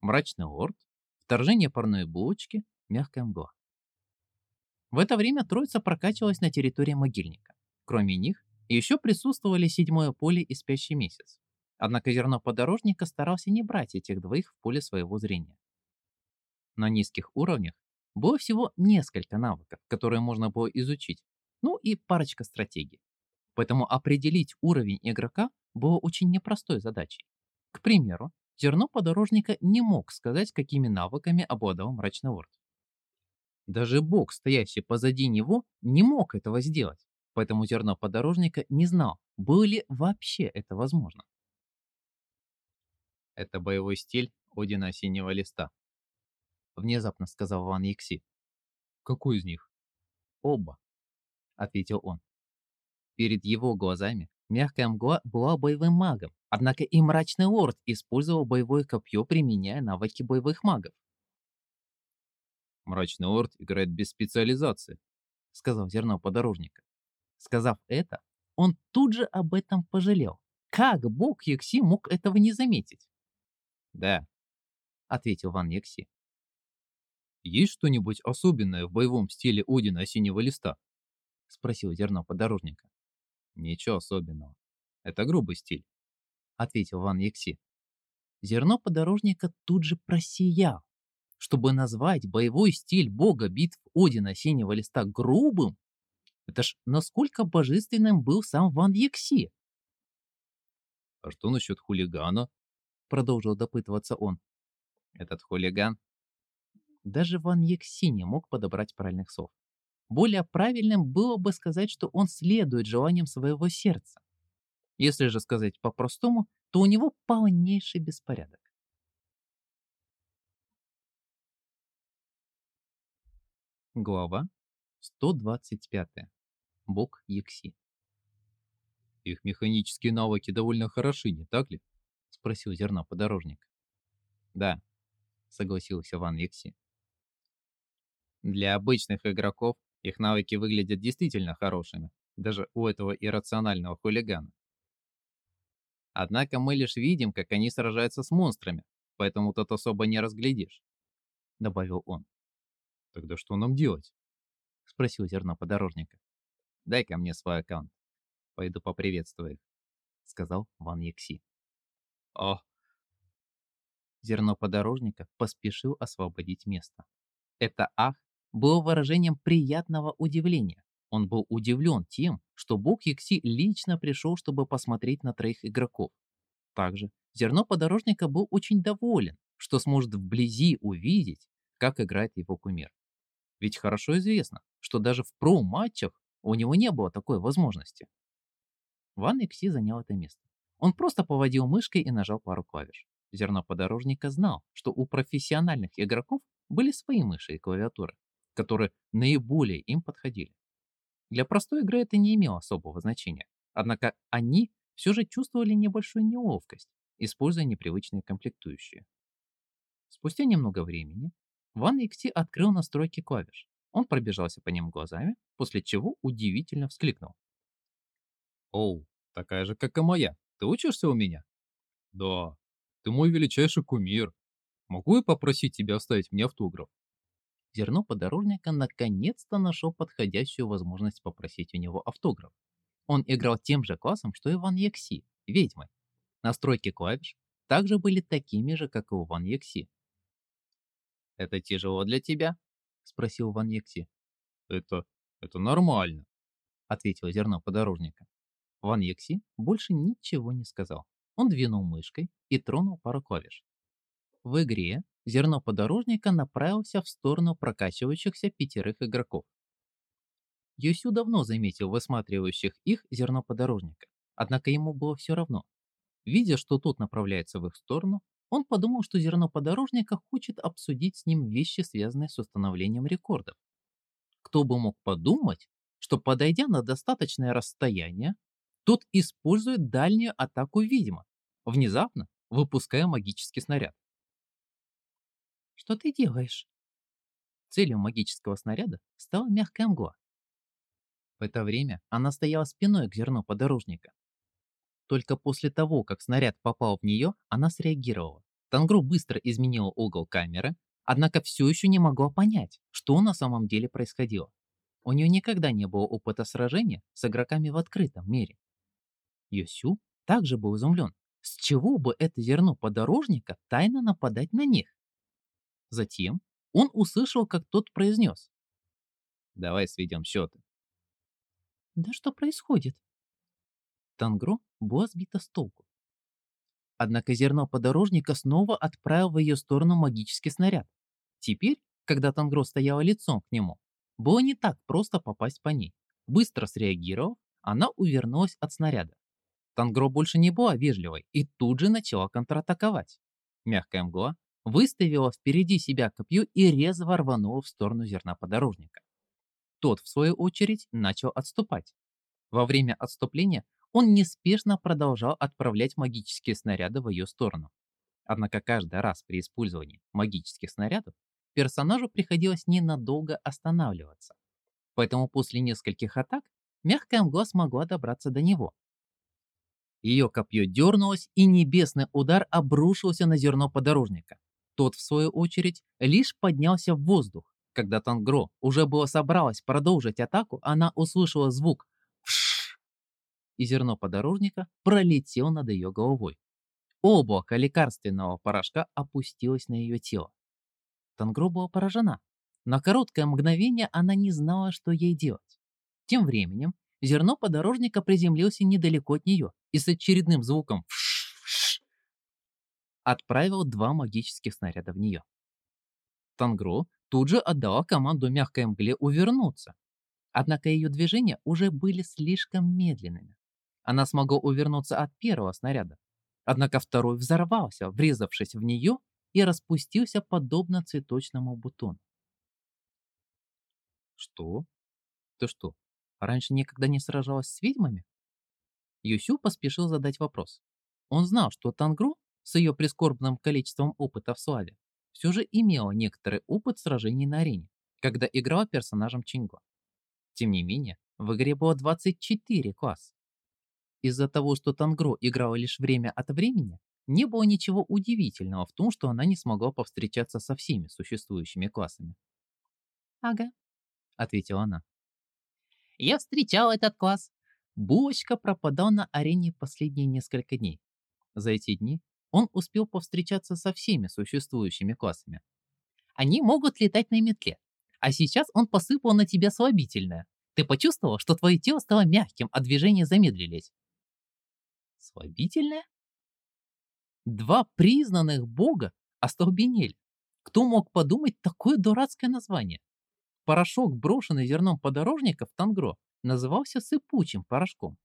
Мрачный орд, вторжение парной булочки, мягкая мгла. В это время троица прокачивалась на территории могильника. Кроме них, еще присутствовали седьмое поле и спящий месяц. Однако зерно подорожника старался не брать этих двоих в поле своего зрения. На низких уровнях было всего несколько навыков, которые можно было изучить, ну и парочка стратегий. Поэтому определить уровень игрока было очень непростой задачей. К примеру, зерно подорожника не мог сказать, какими навыками обладал мрачный орд. Даже бог, стоящий позади него, не мог этого сделать, поэтому зерно подорожника не знал, было ли вообще это возможно. Это боевой стиль Одина Синего Листа. Внезапно сказал Ван Якси. Какой из них? Оба, ответил он. Перед его глазами мягкая мгла была боевым магом, однако и мрачный лорд использовал боевое копье, применяя навыки боевых магов. Мрачный лорд играет без специализации, сказал зерно подорожника. Сказав это, он тут же об этом пожалел. Как бог Якси мог этого не заметить? Да, ответил Ван Якси. Есть что-нибудь особенное в боевом стиле Одина осеннего листа? Спросил зерно подорожника. Ничего особенного. Это грубый стиль, ответил Ван Якси. Зерно подорожника тут же просиял. Чтобы назвать боевой стиль бога битв Одина осеннего листа грубым, это ж насколько божественным был сам Ван Якси. А что насчет хулигана? Продолжил допытываться он. Этот хулиган? Даже Ван Якси не мог подобрать правильных слов. Более правильным было бы сказать, что он следует желаниям своего сердца. Если же сказать по-простому, то у него полнейший беспорядок. Глава 125. Бог Якси. Их механические навыки довольно хороши, не так ли? Спросил зерно подорожник. Да, согласился Ван Якси. Для обычных игроков их навыки выглядят действительно хорошими, даже у этого иррационального хулигана. Однако мы лишь видим, как они сражаются с монстрами, поэтому тут особо не разглядишь, добавил он. Тогда что нам делать? Спросил зерно подорожника. дай ко мне свой аккаунт. Пойду поприветствую их, сказал Ван Якси. О! Зерно подорожника поспешил освободить место. Это ах было выражением приятного удивления. Он был удивлен тем, что бог Якси лично пришел, чтобы посмотреть на троих игроков. Также зерно подорожника был очень доволен, что сможет вблизи увидеть, как играет его кумир. Ведь хорошо известно, что даже в про-матчах у него не было такой возможности. Ван Икси занял это место. Он просто поводил мышкой и нажал пару клавиш. Зерно подорожника знал, что у профессиональных игроков были свои мыши и клавиатуры, которые наиболее им подходили. Для простой игры это не имело особого значения, однако они все же чувствовали небольшую неловкость, используя непривычные комплектующие. Спустя немного времени Ван Икси открыл настройки клавиш. Он пробежался по ним глазами, после чего удивительно вскликнул. «Оу, такая же, как и моя. Ты учишься у меня?» «Да, ты мой величайший кумир. Могу я попросить тебя оставить мне автограф?» Зерно подорожника наконец-то нашел подходящую возможность попросить у него автограф. Он играл тем же классом, что и Ван Якси, ведьмой. Настройки клавиш также были такими же, как и у Ван Якси, «Это тяжело для тебя?» — спросил Ван Екси. «Это... это нормально», — ответил зерно подорожника. Ван Екси больше ничего не сказал. Он двинул мышкой и тронул пару клавиш. В игре зерно подорожника направился в сторону прокачивающихся пятерых игроков. Юсю давно заметил высматривающих их зерно подорожника, однако ему было все равно. Видя, что тот направляется в их сторону, он подумал, что зерно подорожника хочет обсудить с ним вещи, связанные с установлением рекордов. Кто бы мог подумать, что подойдя на достаточное расстояние, тот использует дальнюю атаку ведьма, внезапно выпуская магический снаряд. «Что ты делаешь?» Целью магического снаряда стала мягкая мгла. В это время она стояла спиной к зерну подорожника. Только после того, как снаряд попал в нее, она среагировала. Тангру быстро изменила угол камеры, однако все еще не могла понять, что на самом деле происходило. У нее никогда не было опыта сражения с игроками в открытом мире. Йосю также был изумлен, с чего бы это зерно подорожника тайно нападать на них. Затем он услышал, как тот произнес. «Давай сведем счеты». «Да что происходит?» Тангро была сбита с толку. Однако зерно подорожника снова отправил в ее сторону магический снаряд. Теперь, когда Тангро стояла лицом к нему, было не так просто попасть по ней. Быстро среагировав, она увернулась от снаряда. Тангро больше не была вежливой и тут же начала контратаковать. Мягкая мгла выставила впереди себя копье и резво рванула в сторону зерна подорожника. Тот, в свою очередь, начал отступать. Во время отступления он неспешно продолжал отправлять магические снаряды в ее сторону. Однако каждый раз при использовании магических снарядов персонажу приходилось ненадолго останавливаться. Поэтому после нескольких атак мягкая мгла смогла добраться до него. Ее копье дернулось, и небесный удар обрушился на зерно подорожника. Тот, в свою очередь, лишь поднялся в воздух. Когда Тангро уже было собралась продолжить атаку, она услышала звук «Вшш!» и зерно подорожника пролетело над ее головой. Облако лекарственного порошка опустилось на ее тело. Тангро была поражена. На короткое мгновение она не знала, что ей делать. Тем временем зерно подорожника приземлился недалеко от нее и с очередным звуком отправил два магических снаряда в нее. Тангро тут же отдала команду мягкой мгле увернуться. Однако ее движения уже были слишком медленными. Она смогла увернуться от первого снаряда. Однако второй взорвался, врезавшись в нее и распустился подобно цветочному бутону. «Что? Ты что, раньше никогда не сражалась с ведьмами?» Юсю поспешил задать вопрос. Он знал, что Тангру с ее прискорбным количеством опыта в славе все же имела некоторый опыт сражений на арене, когда играла персонажем Чинго. Тем не менее, в игре было 24 класса. Из-за того, что Тангро играла лишь время от времени, не было ничего удивительного в том, что она не смогла повстречаться со всеми существующими классами. «Ага», — ответила она. «Я встречал этот класс». Булочка пропадал на арене последние несколько дней. За эти дни он успел повстречаться со всеми существующими классами. Они могут летать на метле, а сейчас он посыпал на тебя слабительное. Ты почувствовал, что твое тело стало мягким, а движения замедлились? Слабительное? Два признанных бога остолбенели. Кто мог подумать такое дурацкое название? Порошок, брошенный зерном подорожника в Тангро, назывался сыпучим порошком.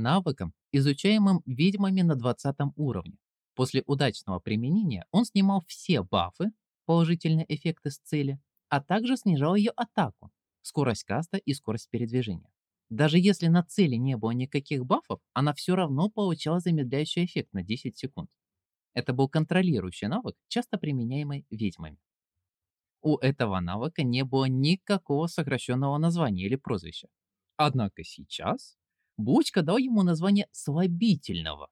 Навыком, изучаемым ведьмами на 20 уровне. После удачного применения он снимал все бафы, положительные эффекты с цели, а также снижал ее атаку, скорость каста и скорость передвижения. Даже если на цели не было никаких бафов, она все равно получала замедляющий эффект на 10 секунд. Это был контролирующий навык, часто применяемый ведьмами. У этого навыка не было никакого сокращенного названия или прозвища. Однако сейчас Бучка дал ему название слабительного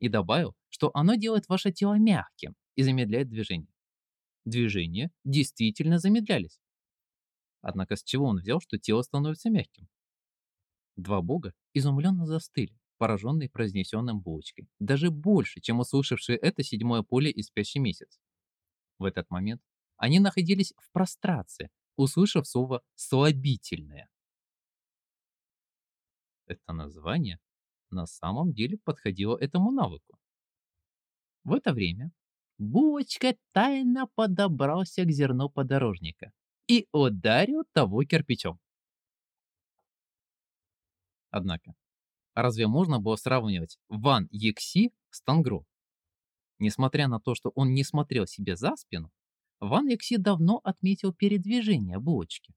и добавил, что оно делает ваше тело мягким и замедляет движение. Движения действительно замедлялись. Однако с чего он взял, что тело становится мягким? Два бога изумленно застыли, пораженные произнесенным булочкой, даже больше, чем услышавшие это седьмое поле и спящий месяц. В этот момент они находились в прострации, услышав слово «слабительное». Это название на самом деле подходило этому навыку. В это время Булочка тайно подобрался к зерну подорожника и ударил того кирпичом. Однако, разве можно было сравнивать Ван Екси с Тангру? Несмотря на то, что он не смотрел себе за спину, Ван Екси давно отметил передвижение булочки.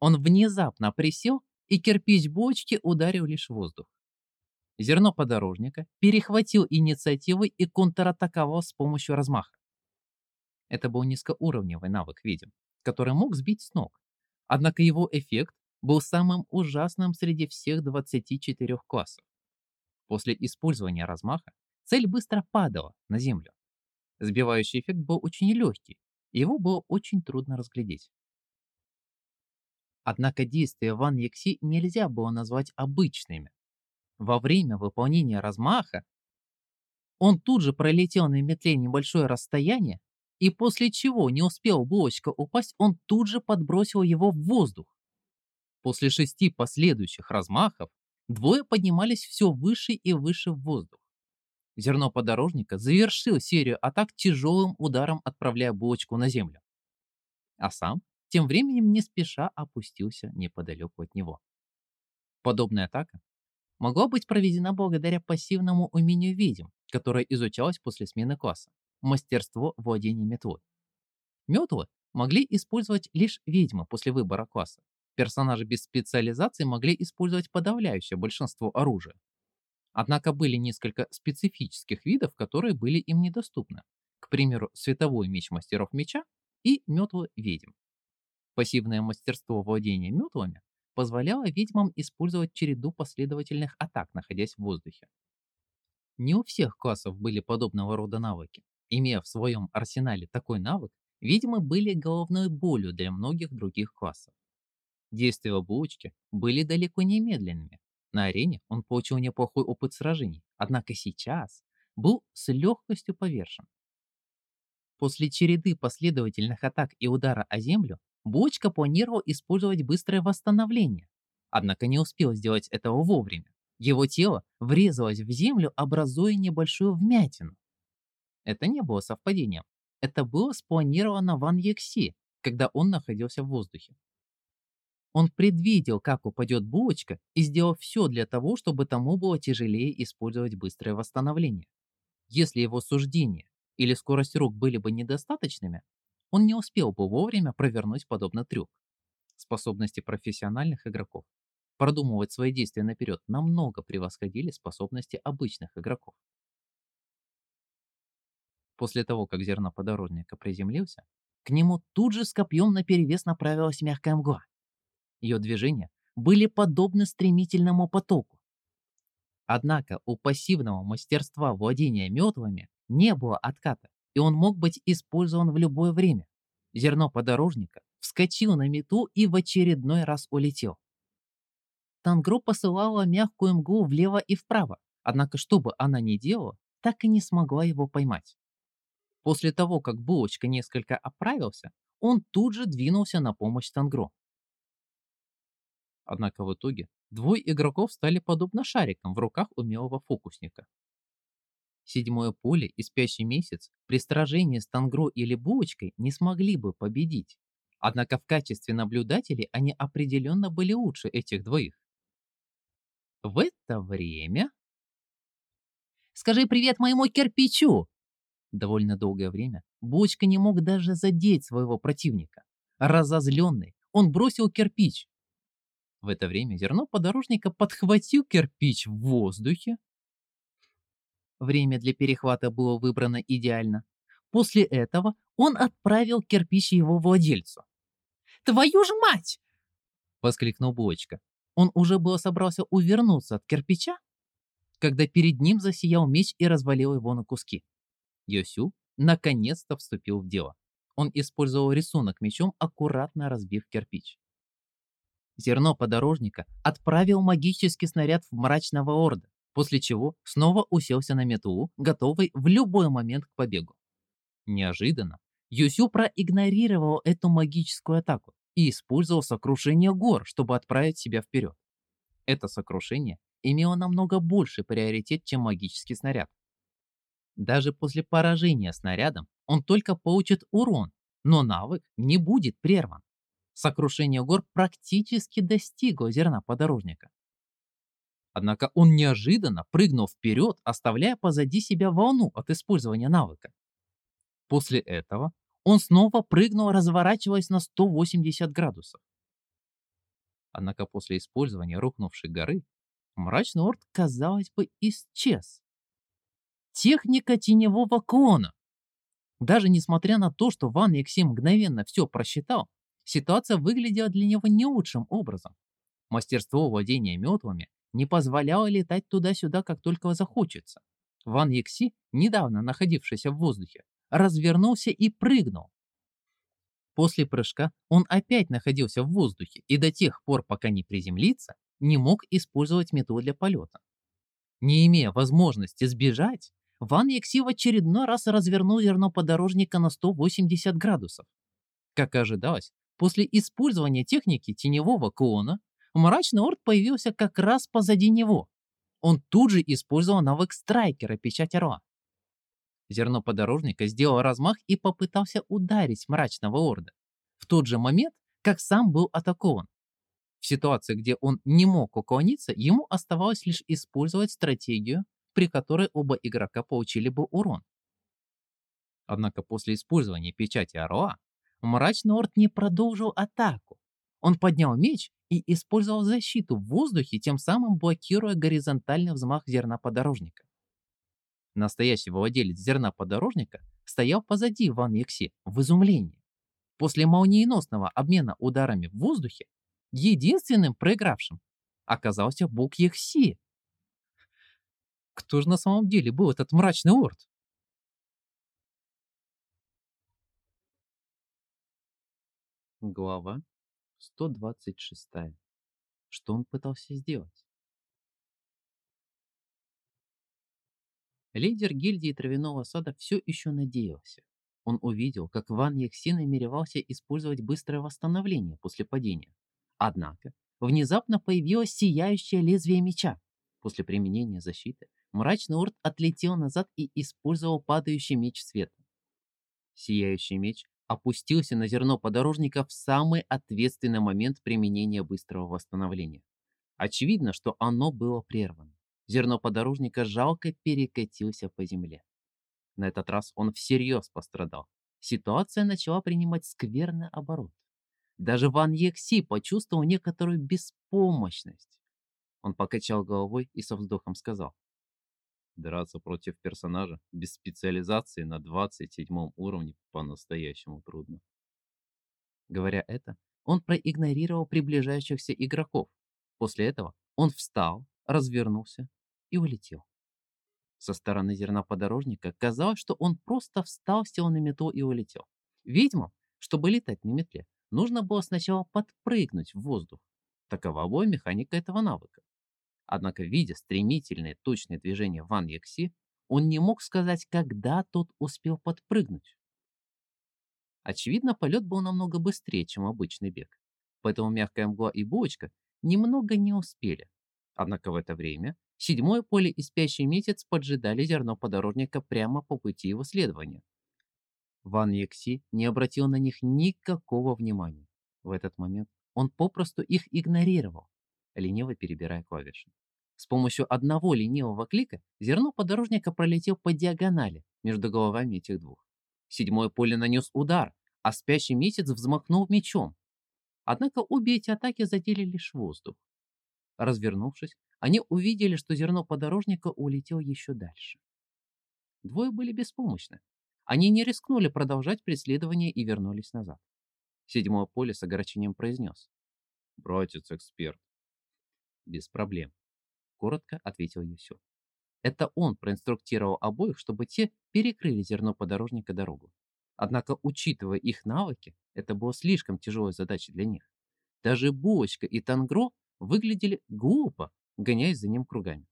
Он внезапно присел и кирпич бочки ударил лишь воздух. Зерно подорожника перехватил инициативу и контратаковал с помощью размаха. Это был низкоуровневый навык видим, который мог сбить с ног. Однако его эффект был самым ужасным среди всех 24 классов. После использования размаха цель быстро падала на землю. Сбивающий эффект был очень легкий, его было очень трудно разглядеть. Однако действия Ван Якси нельзя было назвать обычными. Во время выполнения размаха он тут же пролетел на метле небольшое расстояние, и после чего не успел булочка упасть, он тут же подбросил его в воздух. После шести последующих размахов двое поднимались все выше и выше в воздух. Зерно подорожника завершил серию атак тяжелым ударом, отправляя булочку на землю. А сам тем временем не спеша опустился неподалеку от него. Подобная атака могла быть проведена благодаря пассивному умению ведьм, которое изучалось после смены класса – мастерство владения метлой. Метлы могли использовать лишь ведьмы после выбора класса. Персонажи без специализации могли использовать подавляющее большинство оружия. Однако были несколько специфических видов, которые были им недоступны. К примеру, световой меч мастеров меча и метлы ведьм. Пассивное мастерство владения метлами позволяло ведьмам использовать череду последовательных атак, находясь в воздухе. Не у всех классов были подобного рода навыки. Имея в своем арсенале такой навык, ведьмы были головной болью для многих других классов. Действия булочки были далеко не медленными. На арене он получил неплохой опыт сражений, однако сейчас был с легкостью повержен. После череды последовательных атак и удара о землю, Бочка планировал использовать быстрое восстановление, однако не успел сделать этого вовремя. Его тело врезалось в землю, образуя небольшую вмятину. Это не было совпадением. Это было спланировано Ван Екси, когда он находился в воздухе. Он предвидел, как упадет булочка, и сделал все для того, чтобы тому было тяжелее использовать быстрое восстановление. Если его суждения или скорость рук были бы недостаточными, он не успел бы вовремя провернуть подобный трюк. Способности профессиональных игроков продумывать свои действия наперед намного превосходили способности обычных игроков. После того, как зерно подорожника приземлился, к нему тут же с копьем наперевес направилась мягкая мгла. Ее движения были подобны стремительному потоку. Однако у пассивного мастерства владения метлами не было отката и он мог быть использован в любое время. Зерно подорожника вскочил на мету и в очередной раз улетел. Тангро посылала мягкую мглу влево и вправо, однако что бы она ни делала, так и не смогла его поймать. После того, как Булочка несколько оправился, он тут же двинулся на помощь Тангро. Однако в итоге двое игроков стали подобно шарикам в руках умелого фокусника. Седьмое поле и спящий месяц при сражении с Тангро или Булочкой не смогли бы победить. Однако в качестве наблюдателей они определенно были лучше этих двоих. В это время... «Скажи привет моему кирпичу!» Довольно долгое время Булочка не мог даже задеть своего противника. Разозленный, он бросил кирпич. В это время зерно подорожника подхватил кирпич в воздухе, Время для перехвата было выбрано идеально. После этого он отправил кирпич его владельцу. «Твою ж мать!» — воскликнул Булочка. Он уже было собрался увернуться от кирпича, когда перед ним засиял меч и развалил его на куски. Йосю наконец-то вступил в дело. Он использовал рисунок мечом, аккуратно разбив кирпич. Зерно подорожника отправил магический снаряд в мрачного орда после чего снова уселся на метлу, готовый в любой момент к побегу. Неожиданно Юсю проигнорировал эту магическую атаку и использовал сокрушение гор, чтобы отправить себя вперед. Это сокрушение имело намного больший приоритет, чем магический снаряд. Даже после поражения снарядом он только получит урон, но навык не будет прерван. Сокрушение гор практически достигло зерна подорожника. Однако он неожиданно прыгнул вперед, оставляя позади себя волну от использования навыка. После этого он снова прыгнул, разворачиваясь на 180 градусов. Однако после использования рухнувшей горы, мрачный орд, казалось бы, исчез. Техника теневого клона. Даже несмотря на то, что Ван Якси мгновенно все просчитал, ситуация выглядела для него не лучшим образом. Мастерство владения метлами не позволяло летать туда-сюда, как только захочется. Ван Якси, недавно находившийся в воздухе, развернулся и прыгнул. После прыжка он опять находился в воздухе и до тех пор, пока не приземлится, не мог использовать метлу для полета. Не имея возможности сбежать, Ван Якси в очередной раз развернул зерно подорожника на 180 градусов. Как и ожидалось, после использования техники теневого клона, мрачный орд появился как раз позади него. Он тут же использовал навык страйкера печать орла. Зерно подорожника сделал размах и попытался ударить мрачного орда. В тот же момент, как сам был атакован. В ситуации, где он не мог уклониться, ему оставалось лишь использовать стратегию при которой оба игрока получили бы урон. Однако после использования печати Орла, Мрачный Орд не продолжил атаку. Он поднял меч и использовал защиту в воздухе, тем самым блокируя горизонтальный взмах зерна подорожника. Настоящий владелец зерна подорожника стоял позади Ван Якси в изумлении. После молниеносного обмена ударами в воздухе единственным проигравшим оказался Бук Якси. Кто же на самом деле был этот мрачный орд? Глава 126. Что он пытался сделать? Лидер гильдии травяного сада все еще надеялся. Он увидел, как Ван Якси намеревался использовать быстрое восстановление после падения. Однако, внезапно появилось сияющее лезвие меча. После применения защиты Мрачный орд отлетел назад и использовал падающий меч света. Сияющий меч опустился на зерно подорожника в самый ответственный момент применения быстрого восстановления. Очевидно, что оно было прервано. Зерно подорожника жалко перекатился по земле. На этот раз он всерьез пострадал. Ситуация начала принимать скверный оборот. Даже Ван Екси почувствовал некоторую беспомощность. Он покачал головой и со вздохом сказал. Драться против персонажа без специализации на 27 уровне по-настоящему трудно. Говоря это, он проигнорировал приближающихся игроков. После этого он встал, развернулся и улетел. Со стороны зерна подорожника казалось, что он просто встал, сел на метлу и улетел. Видимо, чтобы летать на метле, нужно было сначала подпрыгнуть в воздух. Такова была механика этого навыка. Однако, видя стремительные точные движения Ван Якси, он не мог сказать, когда тот успел подпрыгнуть. Очевидно, полет был намного быстрее, чем обычный бег, поэтому мягкая мгла и булочка немного не успели. Однако в это время седьмое поле и спящий месяц поджидали зерно подорожника прямо по пути его следования. Ван Якси не обратил на них никакого внимания. В этот момент он попросту их игнорировал, лениво перебирая клавиши. С помощью одного ленивого клика зерно подорожника пролетел по диагонали между головами этих двух. Седьмое поле нанес удар, а спящий месяц взмахнул мечом. Однако обе эти атаки задели лишь воздух. Развернувшись, они увидели, что зерно подорожника улетел еще дальше. Двое были беспомощны. Они не рискнули продолжать преследование и вернулись назад. Седьмое поле с огорчением произнес. «Братец-эксперт, без проблем, коротко ответил Юсю. Это он проинструктировал обоих, чтобы те перекрыли зерно подорожника дорогу. Однако, учитывая их навыки, это было слишком тяжелой задачей для них. Даже Булочка и Тангро выглядели глупо, гоняясь за ним кругами.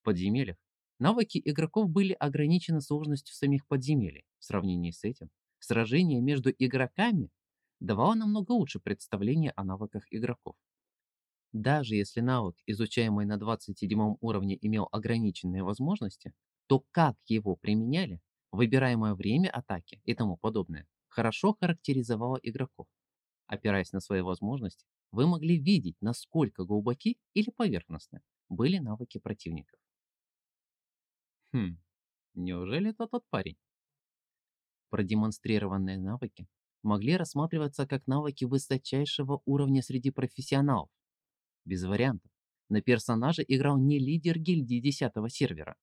В подземельях навыки игроков были ограничены сложностью самих подземелий. В сравнении с этим, сражение между игроками давало намного лучше представление о навыках игроков. Даже если навык, изучаемый на 27 уровне, имел ограниченные возможности, то как его применяли, выбираемое время атаки и тому подобное, хорошо характеризовало игроков. Опираясь на свои возможности, вы могли видеть, насколько глубоки или поверхностны были навыки противников. Хм, неужели это тот парень? Продемонстрированные навыки могли рассматриваться как навыки высочайшего уровня среди профессионалов. Без вариантов. На персонаже играл не лидер гильдии 10 сервера.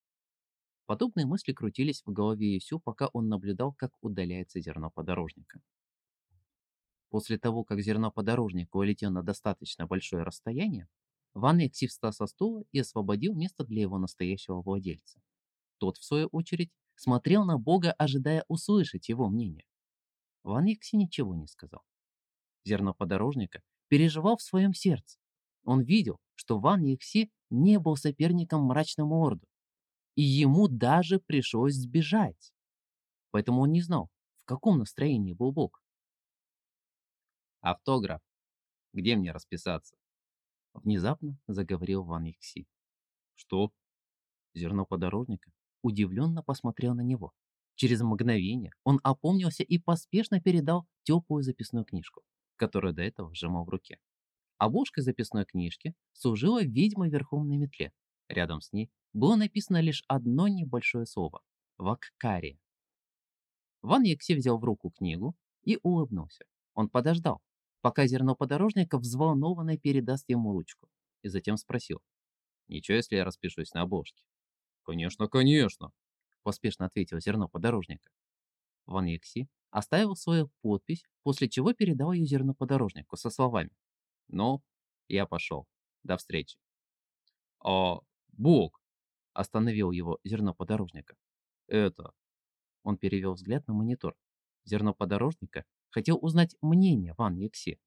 Подобные мысли крутились в голове Юсю, пока он наблюдал, как удаляется зерно подорожника. После того, как зерно подорожника улетело на достаточно большое расстояние, Ван Экси встал со стула и освободил место для его настоящего владельца. Тот, в свою очередь, смотрел на Бога, ожидая услышать его мнение. Ван Экси ничего не сказал. Зерно подорожника переживал в своем сердце. Он видел, что Ван Екси не был соперником мрачному орду, и ему даже пришлось сбежать. Поэтому он не знал, в каком настроении был Бог. Автограф. Где мне расписаться? Внезапно заговорил Ван Икси. Что? Зерно подорожника удивленно посмотрел на него. Через мгновение он опомнился и поспешно передал теплую записную книжку, которую до этого сжимал в руке. Обложкой записной книжки служила ведьма верхом на метле. Рядом с ней было написано лишь одно небольшое слово – «Ваккария». Ван Якси взял в руку книгу и улыбнулся. Он подождал, пока зерно подорожника взволнованно передаст ему ручку, и затем спросил. «Ничего, если я распишусь на обложке?» «Конечно, конечно!» – поспешно ответил зерно подорожника. Ван Якси оставил свою подпись, после чего передал ее зерно подорожнику со словами. «Ну, я пошел. До встречи». «А, Бог!» – остановил его зерно подорожника. «Это...» Он перевел взгляд на монитор. Зерно подорожника Хотел узнать мнение Ван Якси.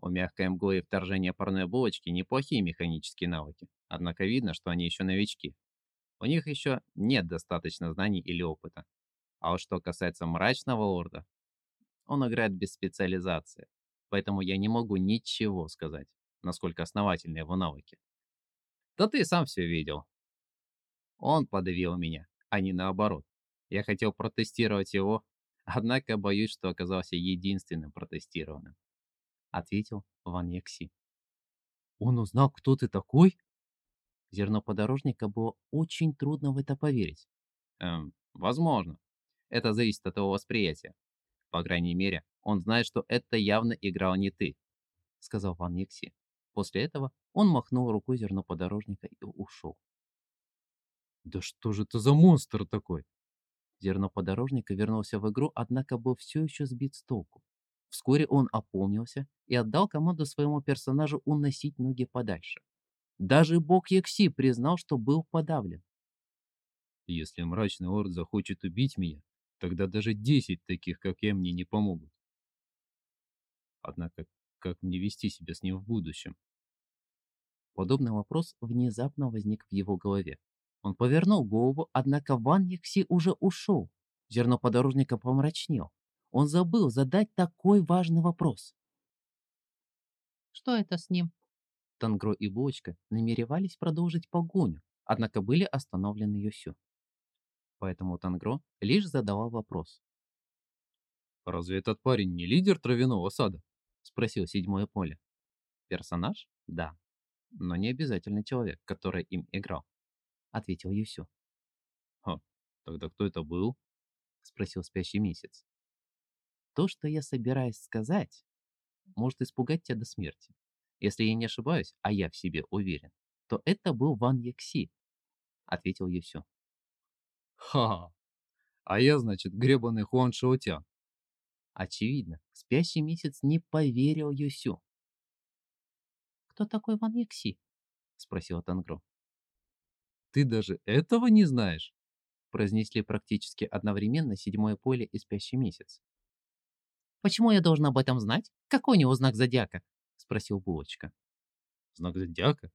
У мягкой мглы и вторжения парной булочки неплохие механические навыки, однако видно, что они еще новички. У них еще нет достаточно знаний или опыта. А вот что касается мрачного лорда, он играет без специализации, поэтому я не могу ничего сказать, насколько основательны его навыки. Да ты сам все видел. Он подавил меня, а не наоборот. Я хотел протестировать его, <laughs> Однако боюсь, что оказался единственным протестированным. Ответил Ван Якси. Он узнал, кто ты такой? Зерно подорожника было очень трудно в это поверить. Эм, возможно. Это зависит от его восприятия. По крайней мере, он знает, что это явно играл не ты, сказал Ван Якси. После этого он махнул рукой зерно подорожника и ушел. Да что же это за монстр такой? Зерно подорожника вернулся в игру, однако был все еще сбит с толку. Вскоре он опомнился и отдал команду своему персонажу уносить ноги подальше. Даже бог Якси признал, что был подавлен. «Если мрачный орд захочет убить меня, тогда даже десять таких, как я, мне не помогут. Однако, как мне вести себя с ним в будущем?» Подобный вопрос внезапно возник в его голове. Он повернул голову, однако Ван Якси уже ушел. Зерно подорожника помрачнел. Он забыл задать такой важный вопрос. Что это с ним? Тангро и Булочка намеревались продолжить погоню, однако были остановлены Юсю. Поэтому Тангро лишь задавал вопрос. «Разве этот парень не лидер травяного сада?» — спросил седьмое поле. Персонаж? Да. Но не обязательно человек, который им играл. — ответил Юсю. «Ха, тогда кто это был?» — спросил спящий месяц. «То, что я собираюсь сказать, может испугать тебя до смерти. Если я не ошибаюсь, а я в себе уверен, то это был Ван Якси», — ответил Юсю. «Ха! А я, значит, гребаный Хуан Шаотян». Очевидно, спящий месяц не поверил Юсю. «Кто такой Ван Якси?» — спросил Тангро. Ты даже этого не знаешь?» произнесли практически одновременно седьмое поле и спящий месяц. «Почему я должен об этом знать? Какой у него знак зодиака?» спросил Булочка. «Знак зодиака?»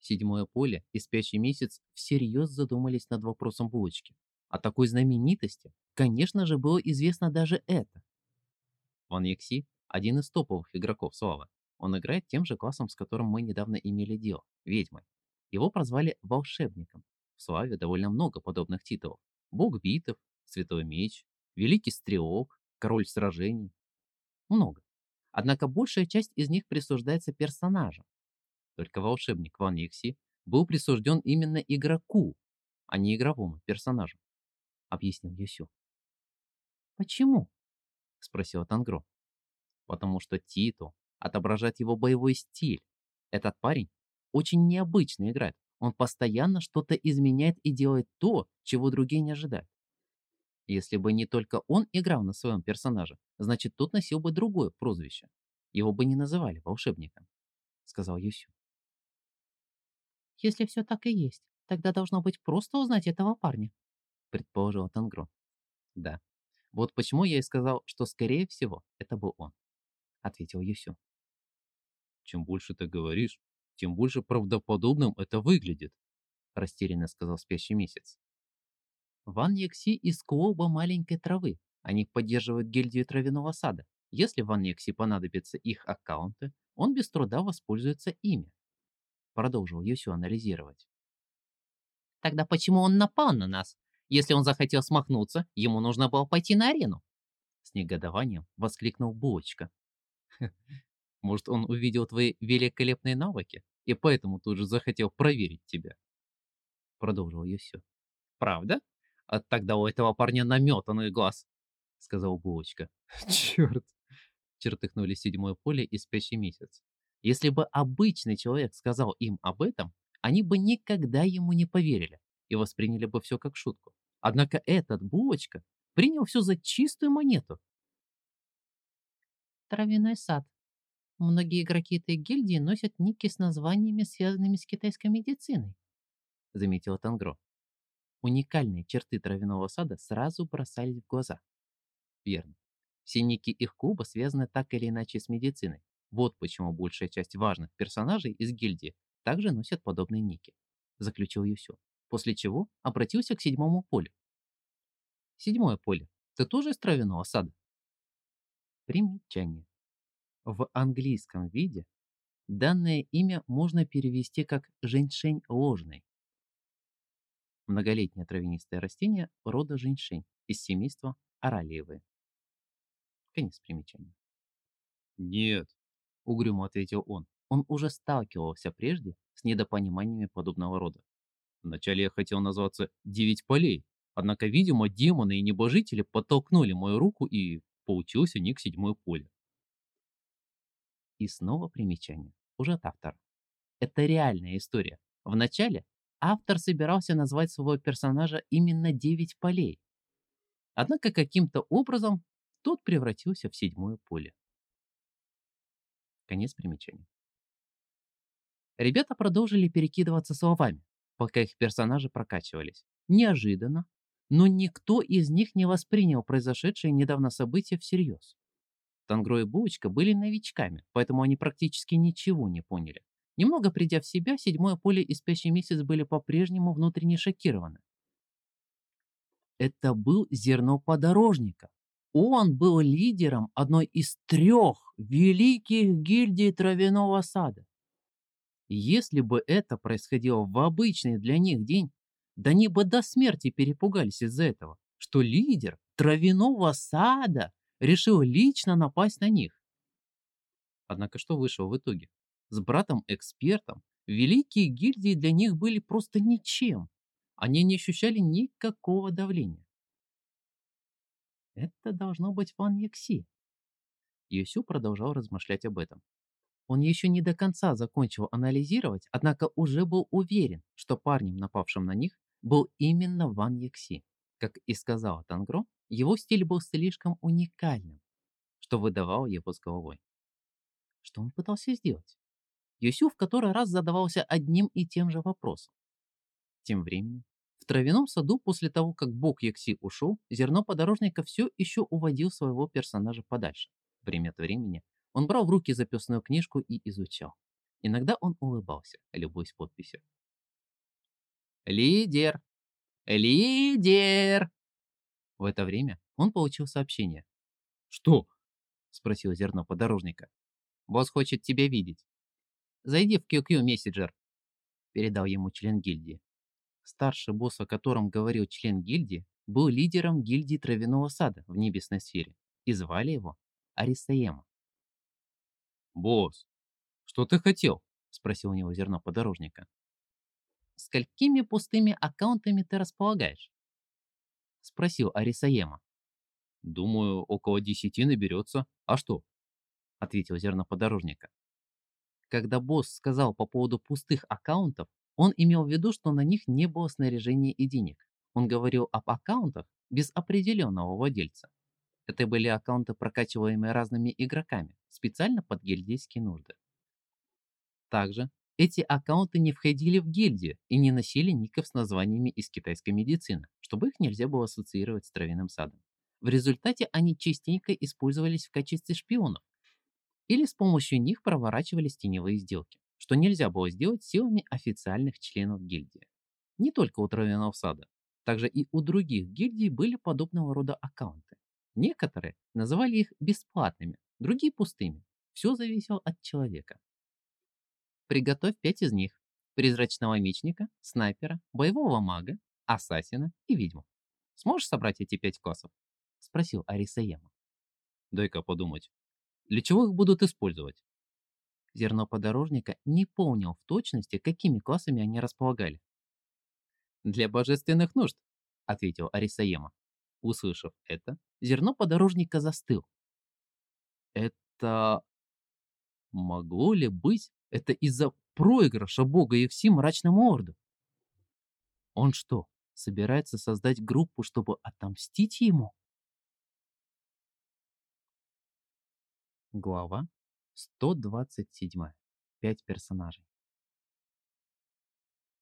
Седьмое поле и спящий месяц всерьез задумались над вопросом Булочки. О такой знаменитости, конечно же, было известно даже это. Ван Якси – один из топовых игроков Славы. Он играет тем же классом, с которым мы недавно имели дело – ведьмой. Его прозвали волшебником. В славе довольно много подобных титулов. Бог битв, Святой меч, Великий стрелок, Король сражений. Много. Однако большая часть из них присуждается персонажам. Только волшебник Ван Екси был присужден именно игроку, а не игровому персонажу, объяснил Юсю. Почему? Спросил Тангро. Потому что Титу отображает его боевой стиль. Этот парень очень необычно играет. Он постоянно что-то изменяет и делает то, чего другие не ожидают. Если бы не только он играл на своем персонаже, значит тот носил бы другое прозвище. Его бы не называли волшебником, сказал Юсю. Если все так и есть, тогда должно быть просто узнать этого парня, предположил Тангро. Да. Вот почему я и сказал, что скорее всего это был он, ответил Юсю. Чем больше ты говоришь, тем больше правдоподобным это выглядит, растерянно сказал спящий месяц. Ван Якси из клуба маленькой травы. Они поддерживают гильдию травяного сада. Если Ван Якси понадобятся их аккаунты, он без труда воспользуется ими. Продолжил Юсю анализировать. Тогда почему он напал на нас? Если он захотел смахнуться, ему нужно было пойти на арену. С негодованием воскликнул Булочка. Может, он увидел твои великолепные навыки и поэтому тут же захотел проверить тебя. Продолжил Юсю. Правда? А тогда у этого парня наметанный глаз, сказал Булочка. <laughs> Черт, чертыхнули седьмое поле и спящий месяц. Если бы обычный человек сказал им об этом, они бы никогда ему не поверили и восприняли бы все как шутку. Однако этот Булочка принял все за чистую монету. Травяной сад. Многие игроки этой гильдии носят ники с названиями, связанными с китайской медициной, заметила Тангро. Уникальные черты травяного сада сразу бросались в глаза. Верно. Все ники их клуба связаны так или иначе с медициной. Вот почему большая часть важных персонажей из гильдии также носят подобные ники. Заключил Юсю. После чего обратился к седьмому полю. Седьмое поле. Ты тоже из травяного сада? Примечание. В английском виде данное имя можно перевести как «женьшень ложный», многолетнее травянистое растение рода женьшень из семейства оралиевые. Конец примечания. «Нет», — угрюмо ответил он. Он уже сталкивался прежде с недопониманиями подобного рода. «Вначале я хотел назваться «Девять полей», однако, видимо, демоны и небожители подтолкнули мою руку и получился ник седьмое поле». И снова примечание, уже от автора. Это реальная история. Вначале автор собирался назвать своего персонажа именно «Девять полей». Однако каким-то образом тот превратился в седьмое поле. Конец примечания. Ребята продолжили перекидываться словами, пока их персонажи прокачивались. Неожиданно, но никто из них не воспринял произошедшее недавно событие всерьез. Тангро и Булочка были новичками, поэтому они практически ничего не поняли. Немного придя в себя, седьмое поле и спящий месяц были по-прежнему внутренне шокированы. Это был зерно подорожника. Он был лидером одной из трех великих гильдий травяного сада. Если бы это происходило в обычный для них день, да они бы до смерти перепугались из-за этого, что лидер травяного сада решил лично напасть на них. Однако что вышло в итоге? С братом-экспертом великие гильдии для них были просто ничем. Они не ощущали никакого давления. Это должно быть Ван Якси. Юсю продолжал размышлять об этом. Он еще не до конца закончил анализировать, однако уже был уверен, что парнем, напавшим на них, был именно Ван Якси. Как и сказала Тангро, его стиль был слишком уникальным, что выдавал его с головой. Что он пытался сделать? Юсю в который раз задавался одним и тем же вопросом. Тем временем, в травяном саду после того, как бог Якси ушел, зерно подорожника все еще уводил своего персонажа подальше. Время от времени он брал в руки записную книжку и изучал. Иногда он улыбался, любуясь подписью. «Лидер! Лидер!» В это время он получил сообщение. «Что?» — спросил зерно подорожника. «Босс хочет тебя видеть. Зайди в QQ Messenger», — передал ему член гильдии. Старший босс, о котором говорил член гильдии, был лидером гильдии Травяного Сада в Небесной Сфере, и звали его Арисаема. «Босс, что ты хотел?» — спросил у него зерно подорожника. «Сколькими пустыми аккаунтами ты располагаешь?» — спросил Арисаема. Думаю, около десяти наберется. А что? Ответил зерноподорожника. Когда босс сказал по поводу пустых аккаунтов, он имел в виду, что на них не было снаряжения и денег. Он говорил об аккаунтах без определенного владельца. Это были аккаунты, прокачиваемые разными игроками, специально под гильдейские нужды. Также эти аккаунты не входили в гильдию и не носили ников с названиями из китайской медицины, чтобы их нельзя было ассоциировать с травяным садом. В результате они частенько использовались в качестве шпионов, или с помощью них проворачивались теневые сделки, что нельзя было сделать силами официальных членов гильдии. Не только у травяного сада, также и у других гильдий были подобного рода аккаунты. Некоторые называли их бесплатными, другие пустыми. Все зависело от человека. Приготовь пять из них. Призрачного мечника, снайпера, боевого мага, ассасина и ведьму. Сможешь собрать эти пять классов? Спросил Арисаема. Дай-ка подумать. Для чего их будут использовать? Зерно подорожника не помнил в точности, какими классами они располагали. «Для божественных нужд», — ответил Арисаема. Услышав это, зерно подорожника застыл. «Это... могло ли быть это из-за проигрыша бога Евси мрачному орду? Он что, собирается создать группу, чтобы отомстить ему?» Глава 127. Пять персонажей.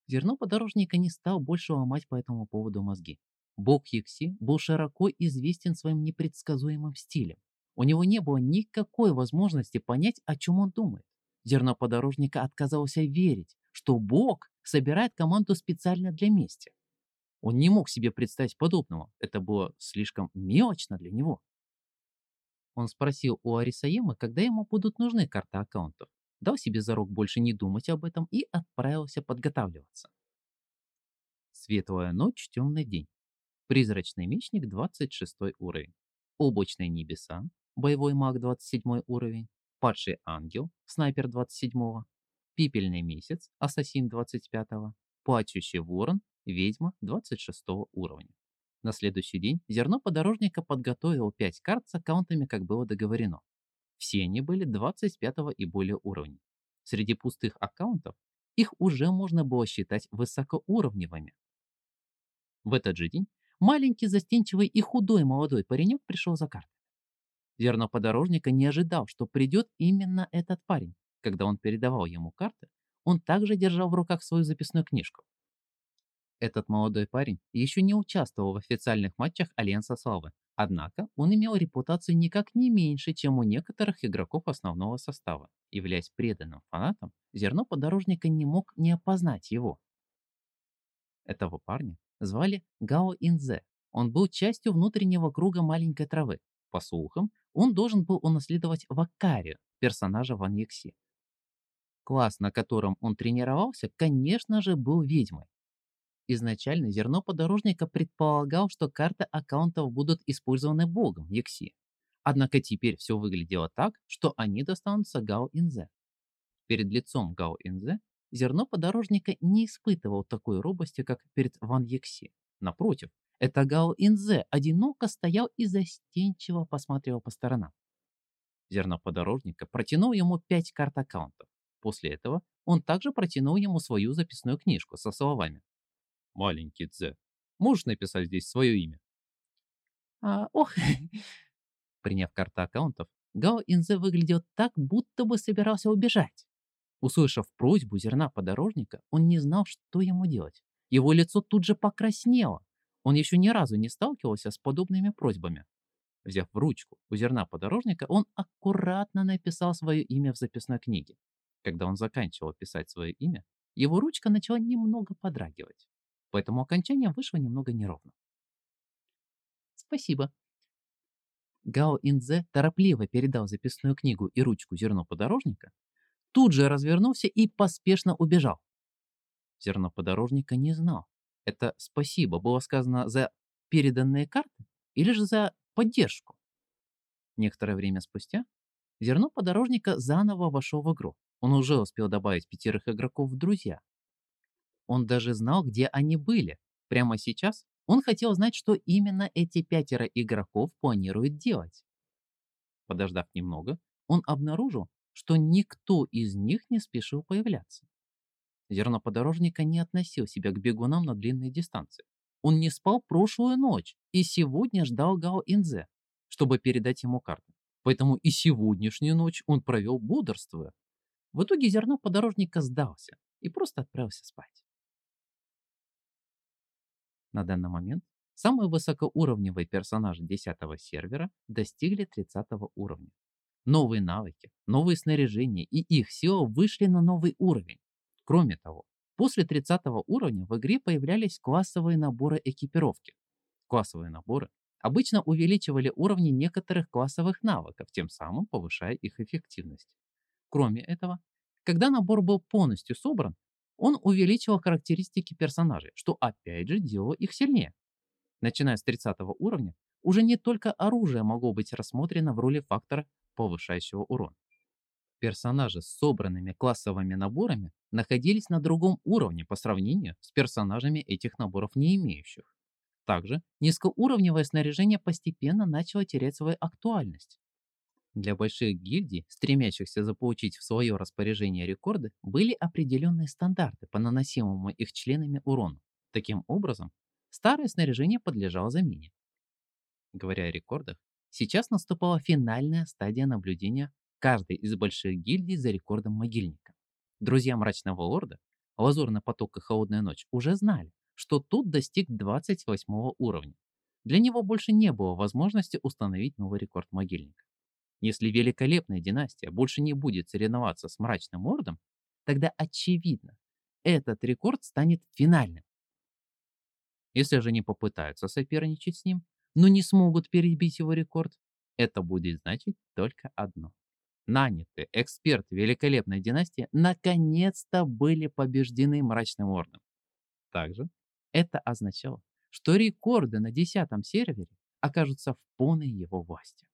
Зерно подорожника не стал больше ломать по этому поводу мозги. Бог Якси был широко известен своим непредсказуемым стилем. У него не было никакой возможности понять, о чем он думает. Зерно подорожника отказался верить, что Бог собирает команду специально для мести. Он не мог себе представить подобного, это было слишком мелочно для него. Он спросил у Арисаемы, когда ему будут нужны карты аккаунтов, дал себе зарок больше не думать об этом и отправился подготавливаться. Светлая ночь, темный день. Призрачный мечник 26 уровень. Облачные небеса, боевой маг 27 уровень. Падший ангел, снайпер 27. Пипельный месяц, ассасин 25. Плачущий ворон, ведьма 26 уровня. На следующий день зерно подорожника подготовил 5 карт с аккаунтами, как было договорено. Все они были 25 и более уровней. Среди пустых аккаунтов их уже можно было считать высокоуровневыми. В этот же день маленький, застенчивый и худой молодой паренек пришел за картой. Зерно подорожника не ожидал, что придет именно этот парень. Когда он передавал ему карты, он также держал в руках свою записную книжку. Этот молодой парень еще не участвовал в официальных матчах Альянса Славы, однако он имел репутацию никак не меньше, чем у некоторых игроков основного состава. Являясь преданным фанатом, Зерно Подорожника не мог не опознать его. Этого парня звали Гао Инзе. Он был частью внутреннего круга маленькой травы. По слухам, он должен был унаследовать Вакарию, персонажа Ван Екси. Класс, на котором он тренировался, конечно же, был ведьмой. Изначально зерно подорожника предполагал, что карты аккаунтов будут использованы богом Екси. Однако теперь все выглядело так, что они достанутся Гао Инзе. Перед лицом Гао Инзе зерно подорожника не испытывал такой робости, как перед Ван Екси. Напротив, это Гао Инзе одиноко стоял и застенчиво посматривал по сторонам. Зерно подорожника протянул ему пять карт аккаунтов. После этого он также протянул ему свою записную книжку со словами маленький Дзе. Можешь написать здесь свое имя? А, ох, приняв карту аккаунтов, Гао Инзе выглядел так, будто бы собирался убежать. Услышав просьбу зерна подорожника, он не знал, что ему делать. Его лицо тут же покраснело. Он еще ни разу не сталкивался с подобными просьбами. Взяв в ручку у зерна подорожника, он аккуратно написал свое имя в записной книге. Когда он заканчивал писать свое имя, его ручка начала немного подрагивать поэтому окончание вышло немного неровно. Спасибо. Гао Инзе торопливо передал записную книгу и ручку зерно подорожника, тут же развернулся и поспешно убежал. Зерно подорожника не знал. Это спасибо было сказано за переданные карты или же за поддержку. Некоторое время спустя зерно подорожника заново вошел в игру. Он уже успел добавить пятерых игроков в друзья, он даже знал, где они были. Прямо сейчас Он хотел знать, что именно эти пятеро игроков планируют делать. Подождав немного, он обнаружил, что никто из них не спешил появляться. Зерноподорожника не относил себя к бегунам на длинные дистанции. Он не спал прошлую ночь и сегодня ждал Гао Инзе, чтобы передать ему карту. Поэтому и сегодняшнюю ночь он провел бодрствуя. В итоге зерно подорожника сдался и просто отправился спать. На данный момент самые высокоуровневые персонажи 10 сервера достигли 30 уровня. Новые навыки, новые снаряжения и их сила вышли на новый уровень. Кроме того, после 30 уровня в игре появлялись классовые наборы экипировки. Классовые наборы обычно увеличивали уровни некоторых классовых навыков, тем самым повышая их эффективность. Кроме этого, когда набор был полностью собран, он увеличивал характеристики персонажей, что опять же делало их сильнее. Начиная с 30 уровня, уже не только оружие могло быть рассмотрено в роли фактора, повышающего урон. Персонажи с собранными классовыми наборами находились на другом уровне по сравнению с персонажами этих наборов не имеющих. Также низкоуровневое снаряжение постепенно начало терять свою актуальность. Для больших гильдий, стремящихся заполучить в свое распоряжение рекорды, были определенные стандарты по наносимому их членами урону. Таким образом, старое снаряжение подлежало замене. Говоря о рекордах, сейчас наступала финальная стадия наблюдения каждой из больших гильдий за рекордом могильника. Друзья Мрачного Лорда, Лазурный поток и Холодная Ночь уже знали, что тут достиг 28 уровня. Для него больше не было возможности установить новый рекорд могильника. Если великолепная династия больше не будет соревноваться с мрачным ордом, тогда очевидно, этот рекорд станет финальным. Если же не попытаются соперничать с ним, но не смогут перебить его рекорд, это будет значить только одно. Нанятые эксперты великолепной династии наконец-то были побеждены мрачным ордом. Также это означало, что рекорды на десятом сервере окажутся в полной его власти.